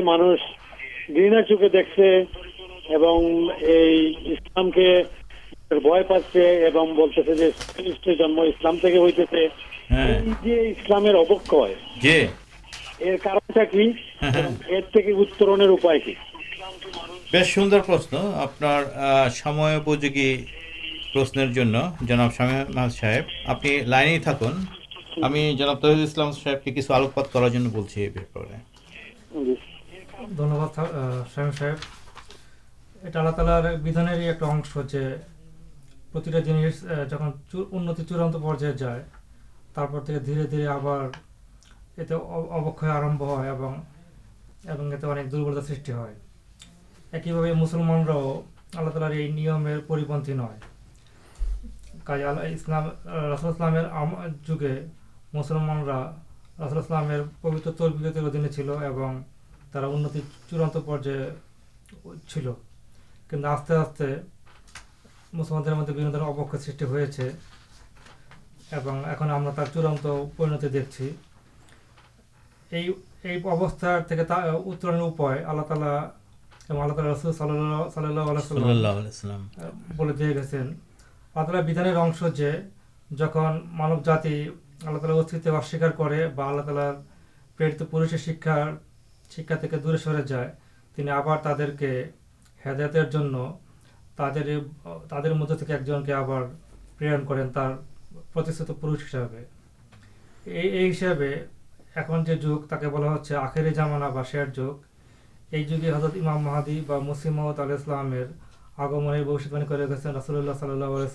مانس گینا چوکے بے سو آپ آپ لائن کے کچھ آلوکات صا اللہ تعال چڑان جائے دھیرے دھیرے آپ ابکار آرب ہے دربلت سوائے ایک ہی مسلمانا اللہ تعالی نمپن ہے رسلام جگہ مسلمان پبھی چلتا چوڑانے چل کچھ آستے آستے مسلمان ابک سرٹی ہوا چڑان دیکھی اللہ تعالی اللہ تعالی رسول اللہ دے گئے اللہ تعالی عشی جن مانو جاتی اللہ تعالی اتنے اصرار کرالر پورشا دور سر جائے آپ کے حیدر مدد کے پورا ہسپے ایم جو جگ تک بلا ہوں آخری جمانا بار جگہ یہ جگہ حضرت امام محادی مسیمد السلام آگمنے بوشیم کرسول اللہ صلی اللہ علیہ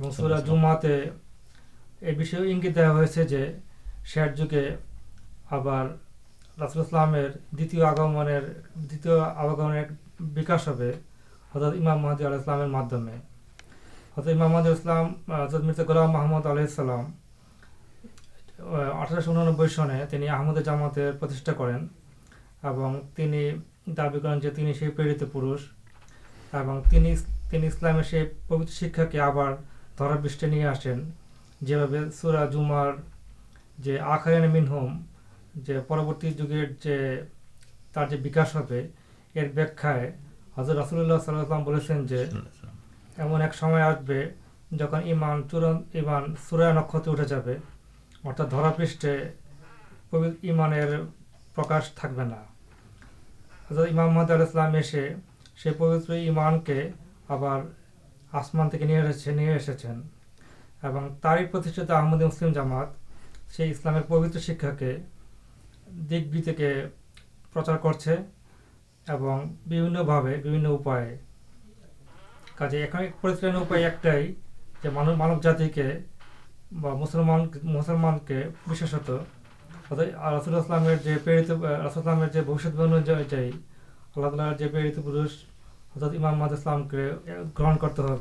السلام جماعتیں یہ بھی شکے آپ رسل اسلامیہ آگم دکاس ہو حضرت محمد اسلام میں حضرت محمد حضرت مرزا غلام محمد علیہ السلام اٹھارہ ان سنے آمد جامات کریں دای کر پوشن اسلام شکشا کے آپ آسین جی بھائی سورا جمارین مینہم جو پروتی جگہ بکاشے یہ بہت رسول اللہ سے ایمن ایک سما آ جنان سورا نکت اٹھے جا پہ پبانش تھا حضرت محمد اللہ السلام ایسے پبتر ایمان کے آپ آسمان تک نہیں تاریختمدی مسلم جامات سے اسلام کے پوتر شکشا کے دیکھ بھیک پرچار کر مانو جاتی کے مسلمان کے پوشت رسولام جولام اللہ تعالیت پورش حضرت کے گرن کرتے ہو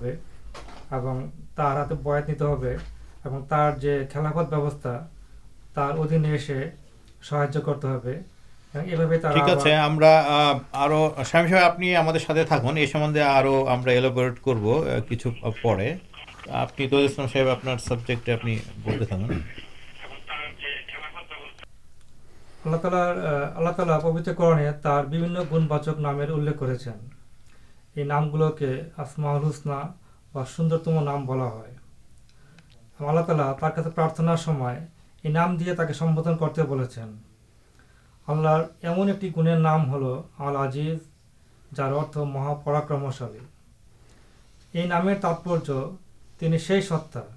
بھولتے گن باچک نام یہ نام گلوا روسنا سوندرتم نام بلا تالا پرارتنار ایم ایک گنیر نام ہل آج جار مہا پرمشالی نام تاپر تین سی ستار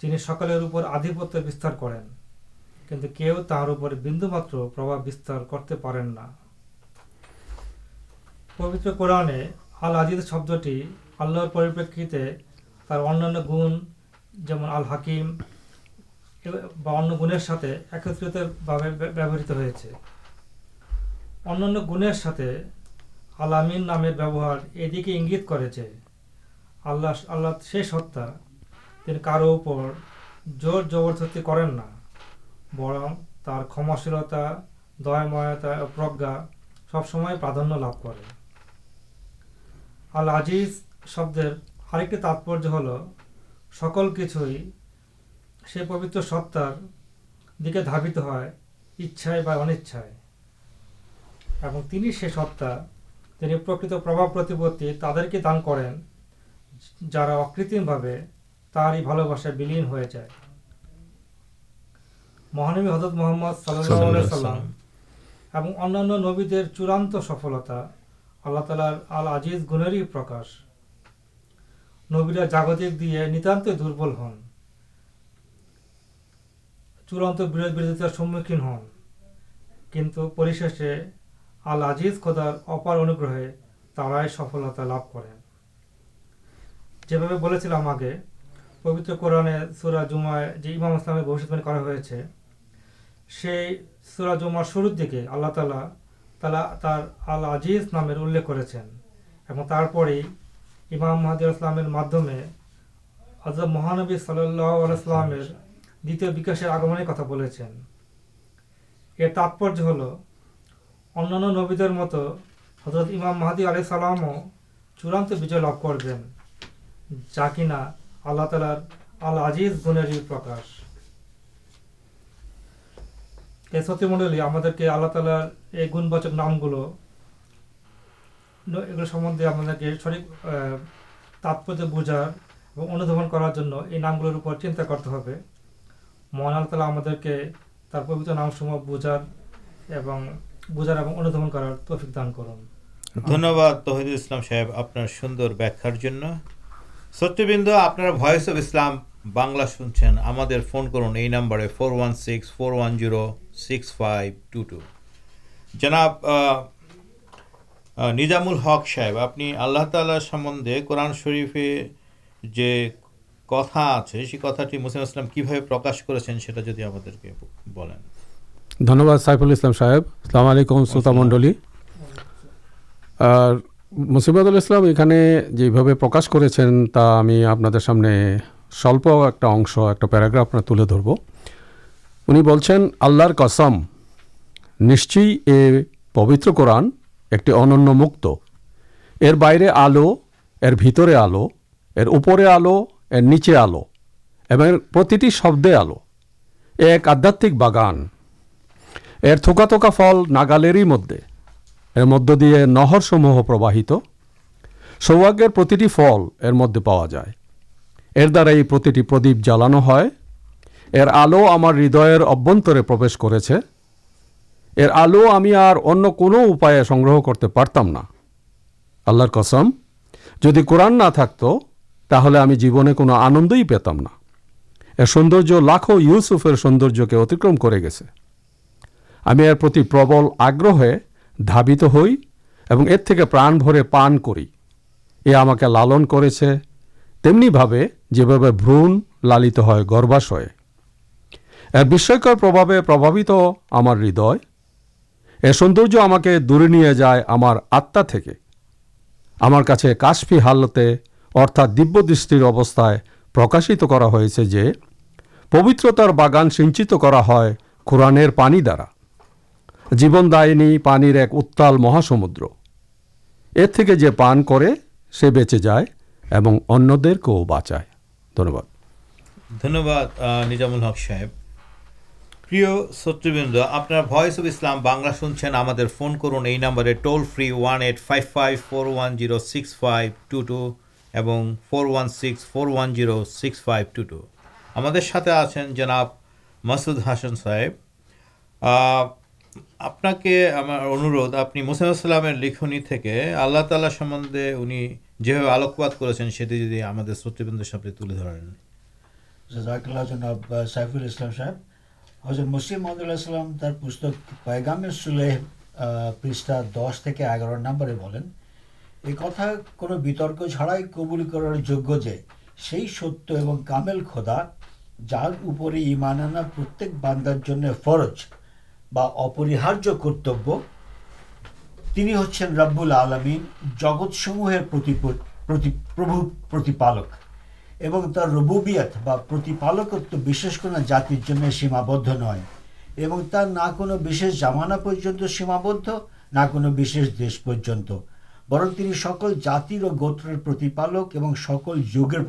جن سکال آدھت کریں کنوار بندو مطلب پربھاستار کرتے ہیں پبتر قورنے آل آجیز شبد ٹی اللہپے گن جن آل ہاکیم ایکت اندر ال نام یہ دیکھے اللہ سے ستا یونیپردستی کرماشلتا دجا سب سمے پرادانیہ لوگ کر شب ہر ایک تاتپر ہل سکل کچھ پوت ستارے ستا پر دان کریں جا اکتم بھا تاری مہان حضرت محمد صلاح اللہ انبی چوڑان سفلتا اللہ تعالی ال گنر ہی پرکاش نبی جاگت دے نیتانے جی بھائی آگے پوتر قورنہ سورا جما جی امام اسلامی بہت سے شروع دیکھے اللہ تعالی تعلق نام کر حلام تراندر محدود منڈل کے اللہ تعالی گنب نام گلو یہ آپ کے سٹ تاپر بوجھا انار چنتا کرتے منالت ہمارا بوجھا کر تو دھنیہ توحید اسلام صاحب آپ سوندر ویا ست آپ اف اسلام بنلا سنچھ ہم number four one six four ونو سکس فائیو ٹو ٹو جناب نیجام الحق صاحب آپ اللہ تعالی سمندے قورن شرف آسلام کی دھنیہ سائفل اسلام صاحب السلام علیکم سلطام منڈل مسیبت یہ کاش کر سامنے سلپ ایک پیراگ ترب انہیں اللہ نشچ پوتر قورن ایک انمک یہ باہر آلو آلو آلو نیچے آلوٹی شبدے آلو یہ ایک آدھات بغان یہ تھوکا تھوکا فل ناگالی مدد یہ مدد دے نہرسموہ پرواہت سوہاگر فل ار مدا جائے اردو یہدیپ جلانا ہے ہردیر ابھی پرش کر یہ آلو ہمیں کنائے سنگرہ کرتے پڑتم نہ اللہ قسم جدی قرآن نہ آنند ہی پیتم نہ سوندر لاکھو یوسفر سوندر کے اتکرم کر گیس ہمیں ارتی پربل آگرہ دابیت ہوئی اردو پرا بھر پان کر لالن کرم ہی بھائی برن لالت ہے گرواش بک پربھا پربھات ہمارے یہ سوندر ہما دورے جائے آت سے کاشفی حالتے ارتھ دبر جو پوترتار باغان سیچت کر پانی دارا جیوندا پانی ایک اتال مہا سمد پان کر سی بےچے جائے اگر کوچائے صاحب ند آپ اف اسلام بنلہ فون کرمبر ٹول فری وائ فور وکس فائیو ٹو ٹو فور وکس فور وکس فائیو مسود حسن صاحب آپ کے اندھ آپ مسائل لیک تر سمبندے آلوکات کوتند سب تین اسلام صاحب مس مدد پیغام پہ نمبر ایکڑ کردا جارے ایمانا پرتک باندار فرج بہار کرتب رابمین جگتسم پر اور تر ربتکت جاتر جن سیماب نئے تر نہ جامانا پر سیماب نہ کوشش دیش پر سکول جاتی اور گوتر اور سکل جگہ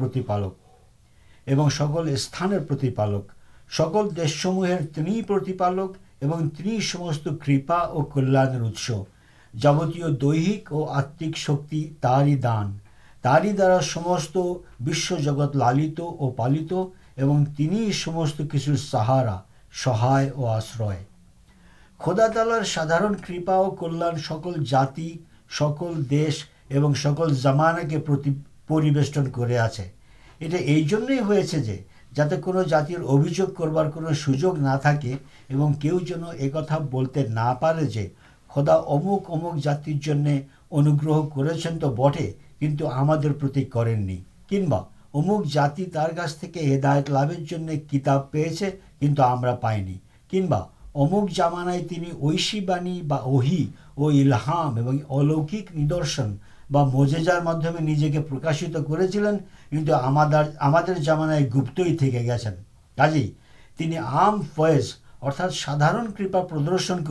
سکل استانک سکول دیشموہر تریپالک اور ترسم کپا اور کلیا جبت دہتک شکی تاری دان تاری درا سمستگت لالت اور پالت اور کچھ سہارا سہای اور آشر خودا تلار سادارن کلیان سکل جاتی سکل دیش زمانا کے پریشن کرار کو سوجو نہ تھا کہ بولتے نہ خودا اموک اموک جاتر جن انگرہ کر کتنا پرس تھی ہدایت لبر کتب پہ کچھ ہمانے اشی بانی اور الاحام ا لوکی ندرشن مجھے جمے میں نجے کے پراشت کرمانے گپت گزی تین ہم فوز ارتھا سادار کپا پردرشن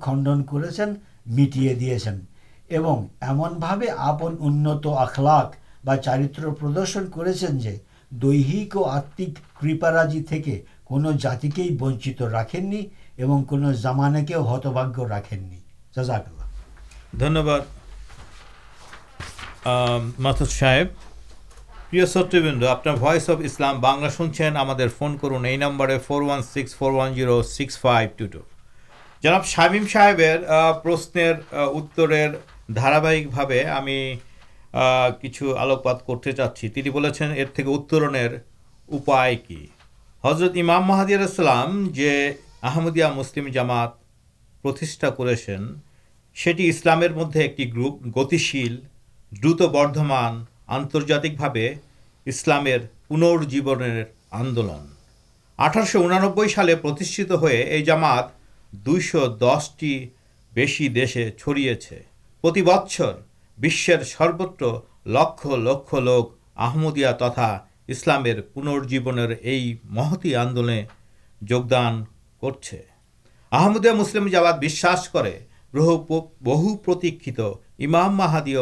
کرنڈن کر ایمنت آخلاق بارتر پردرشن کر دہرازی کو راقین نہیں اور جامع کے ہتبا راقیں نہیں جزاک اللہ دنیہ مستب پرند آپ اب اسلام بنلہ سنچین ہم کرمبر فور ون سکس فور ونو سکس فائیو ٹو ٹو جناب شامیم صحیب پرشن اتر دھارکے ہمیں کچھ آلوپات کرتے چاہیے تیری اردو اترنے کی حضرت امام محدیر آمدیہ مسلم جامات کرسلام مدد ایک گیل درت بردمان آنرجاتے اسلام پنرجیب آندولن اٹھارہ سو اندھے یہ جمات دوسے چڑیے سر لکھ لکھ لوگ آسلامیہ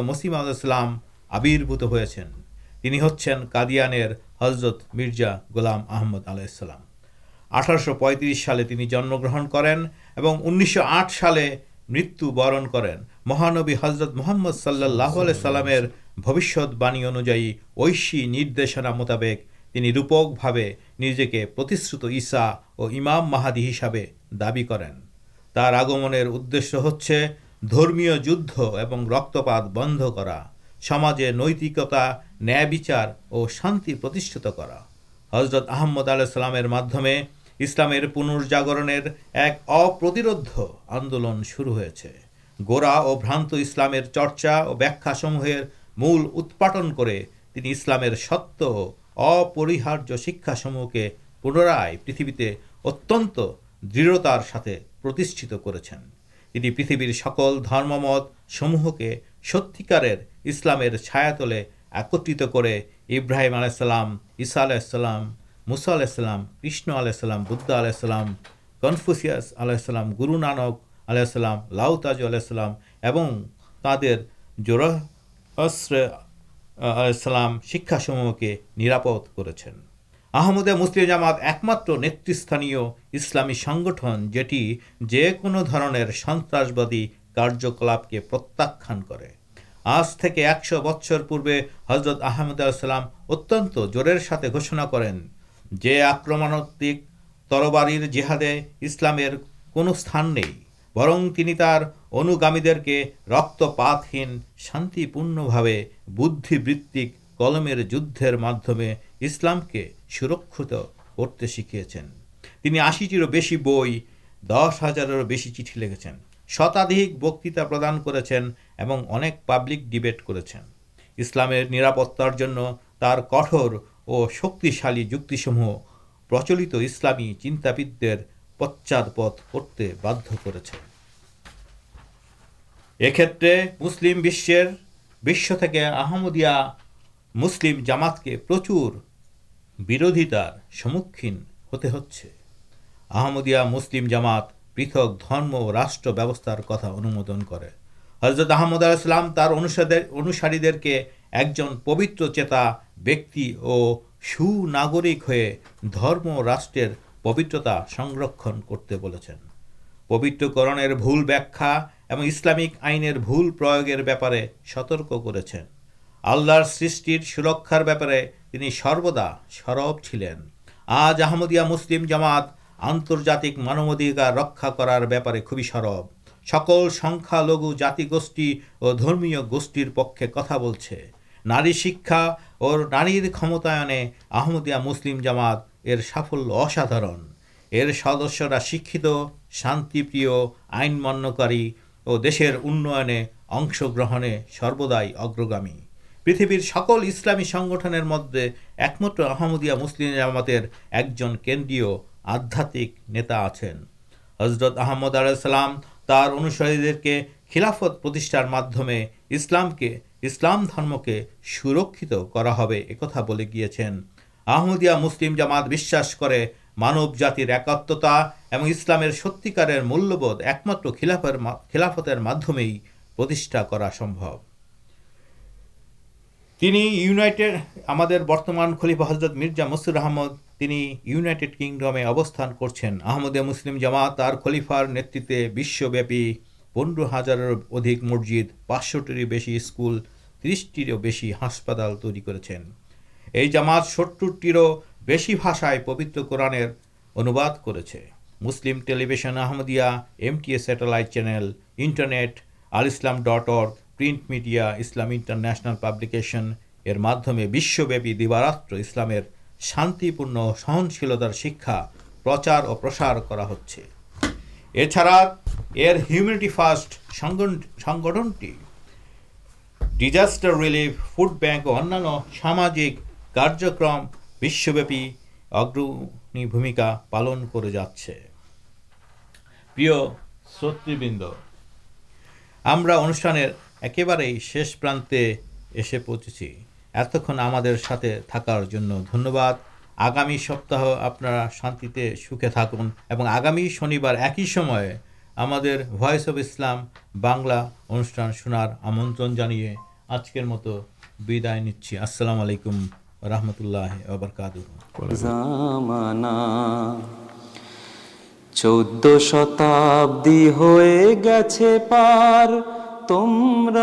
مسیم السلام آبربت ہودیا حضرت مرزا گولام آمد علا پت سالے جنم گرن کریں انیس آٹھ سالے مت برن کریں مہانبی حضرت محمد صلیہ سلامت باعی انوائرا مطابق روپکے نجیے ایسا اور امام ماہدی ہسپرین آگمشے درمیہ جدھ اور رکپاد بند کرا سمجے نیتکتا نائچار اور شانتی حضرت آمد علیہ سلام میں اسلام پنرجاگر ایک ابرترود آندولن شروع ہو گوڑا اور برانت اسلام چرچا اور بہا سموہر مول اتپاٹن ستریہ شکا سمو کے پنرائ پہ اتن دے پتھ بر سکل درم مت سموہ ستارے اسلام چھایا تکرت کرم علیہ السلام عسا علیہ السلام مسئلہ السلام کشنا علیہ السلام بودہ السلام کنفوسیالیہ گرونانک علیہ السلام لاؤ تاز علیہ السلام ترلام شکا سمو کے نیرد کرمدے مسلی جامات ایک متستانیہ اسلامی سنگھن جنر سنسبادی کارکلاپ کے پرتان کر آج تک ایکش بچر پوبے حضرت آمدلام اتن جور گوشنا کریں جی آکرماتے اسلام سان برنگامیپلام بھائی دس ہزار چیٹ لکھے شتاد بکتا پردان کربلک ڈیبیٹ کری جمہ پرچلت اسلامی چنتابد حضرت احمد علاح الم انوسار چیتا بیکی اور سوناگر پوترتا سنرکتے ہیں پوترکرنکھا اسلامک آئن سترکر سر سرکار بنی سروا سربرلین آج احمدیہ مسلم جمات آنرجات مانوا دھکار رکھا کرب سکل سنکھ لگو جاتی گوشت اور درمی گوشت پکے کتا بولے نار شکا اور نارمت نے مسلم جماعت یہ سافل اسادار سدسیہ شکشت شانتی آئن من اور دیشر انش گرہ سروائی اگرگامی پریتھبر سکل اسلامی سنگھن مدد ایک متر آمدیا مسلم جامات ایک جن کے آدات نیتا آن حضرت آمد علیہ السلام کے خلافتارمے اسلام کے اسلام درم کے سرکت کرتا بولے گیا احمدیہ مسلم جامات بھماتے حضرت مرزا مسور احمد کنڈمے ابستان کرمدیہ مسلم جامات اور خلیفارتھی پندر ہزار مسجد پچ سوٹر اسکول ترسٹرو بیس ہسپتال ترقی یہ جامات سترہ بسائے پبتر کرانے انداد کرم ٹل احمدیا ایم کی سیٹلائٹ چینل انٹرنیٹ آل اسلام ڈٹ اور پرنٹ میڈیا اسلامل پابلی کےشن دیواراتل شانت پن سہنشیلتار شکا پرچار اور پرسار ایڈراٹی فارسٹ سنگھنٹی ڈیزاسٹر ریلف فڈ بینک اور سامجک کارکرمپی اگرکا پالن کر جاچے پرند ہمارے شیش پرانسے پچی اتنے ساتھ تھکار آگامی سپت آپ شانتی سوکھے تھے آگامی شنی ایک ہی ہم اف اسلام بنلا ان شنارن آجکی مت بھیدا نچی السلام علیکم رحمۃ اللہ وبرکاتہ۔ زمانہ চোদ্দ ہوئے گچھے پار পার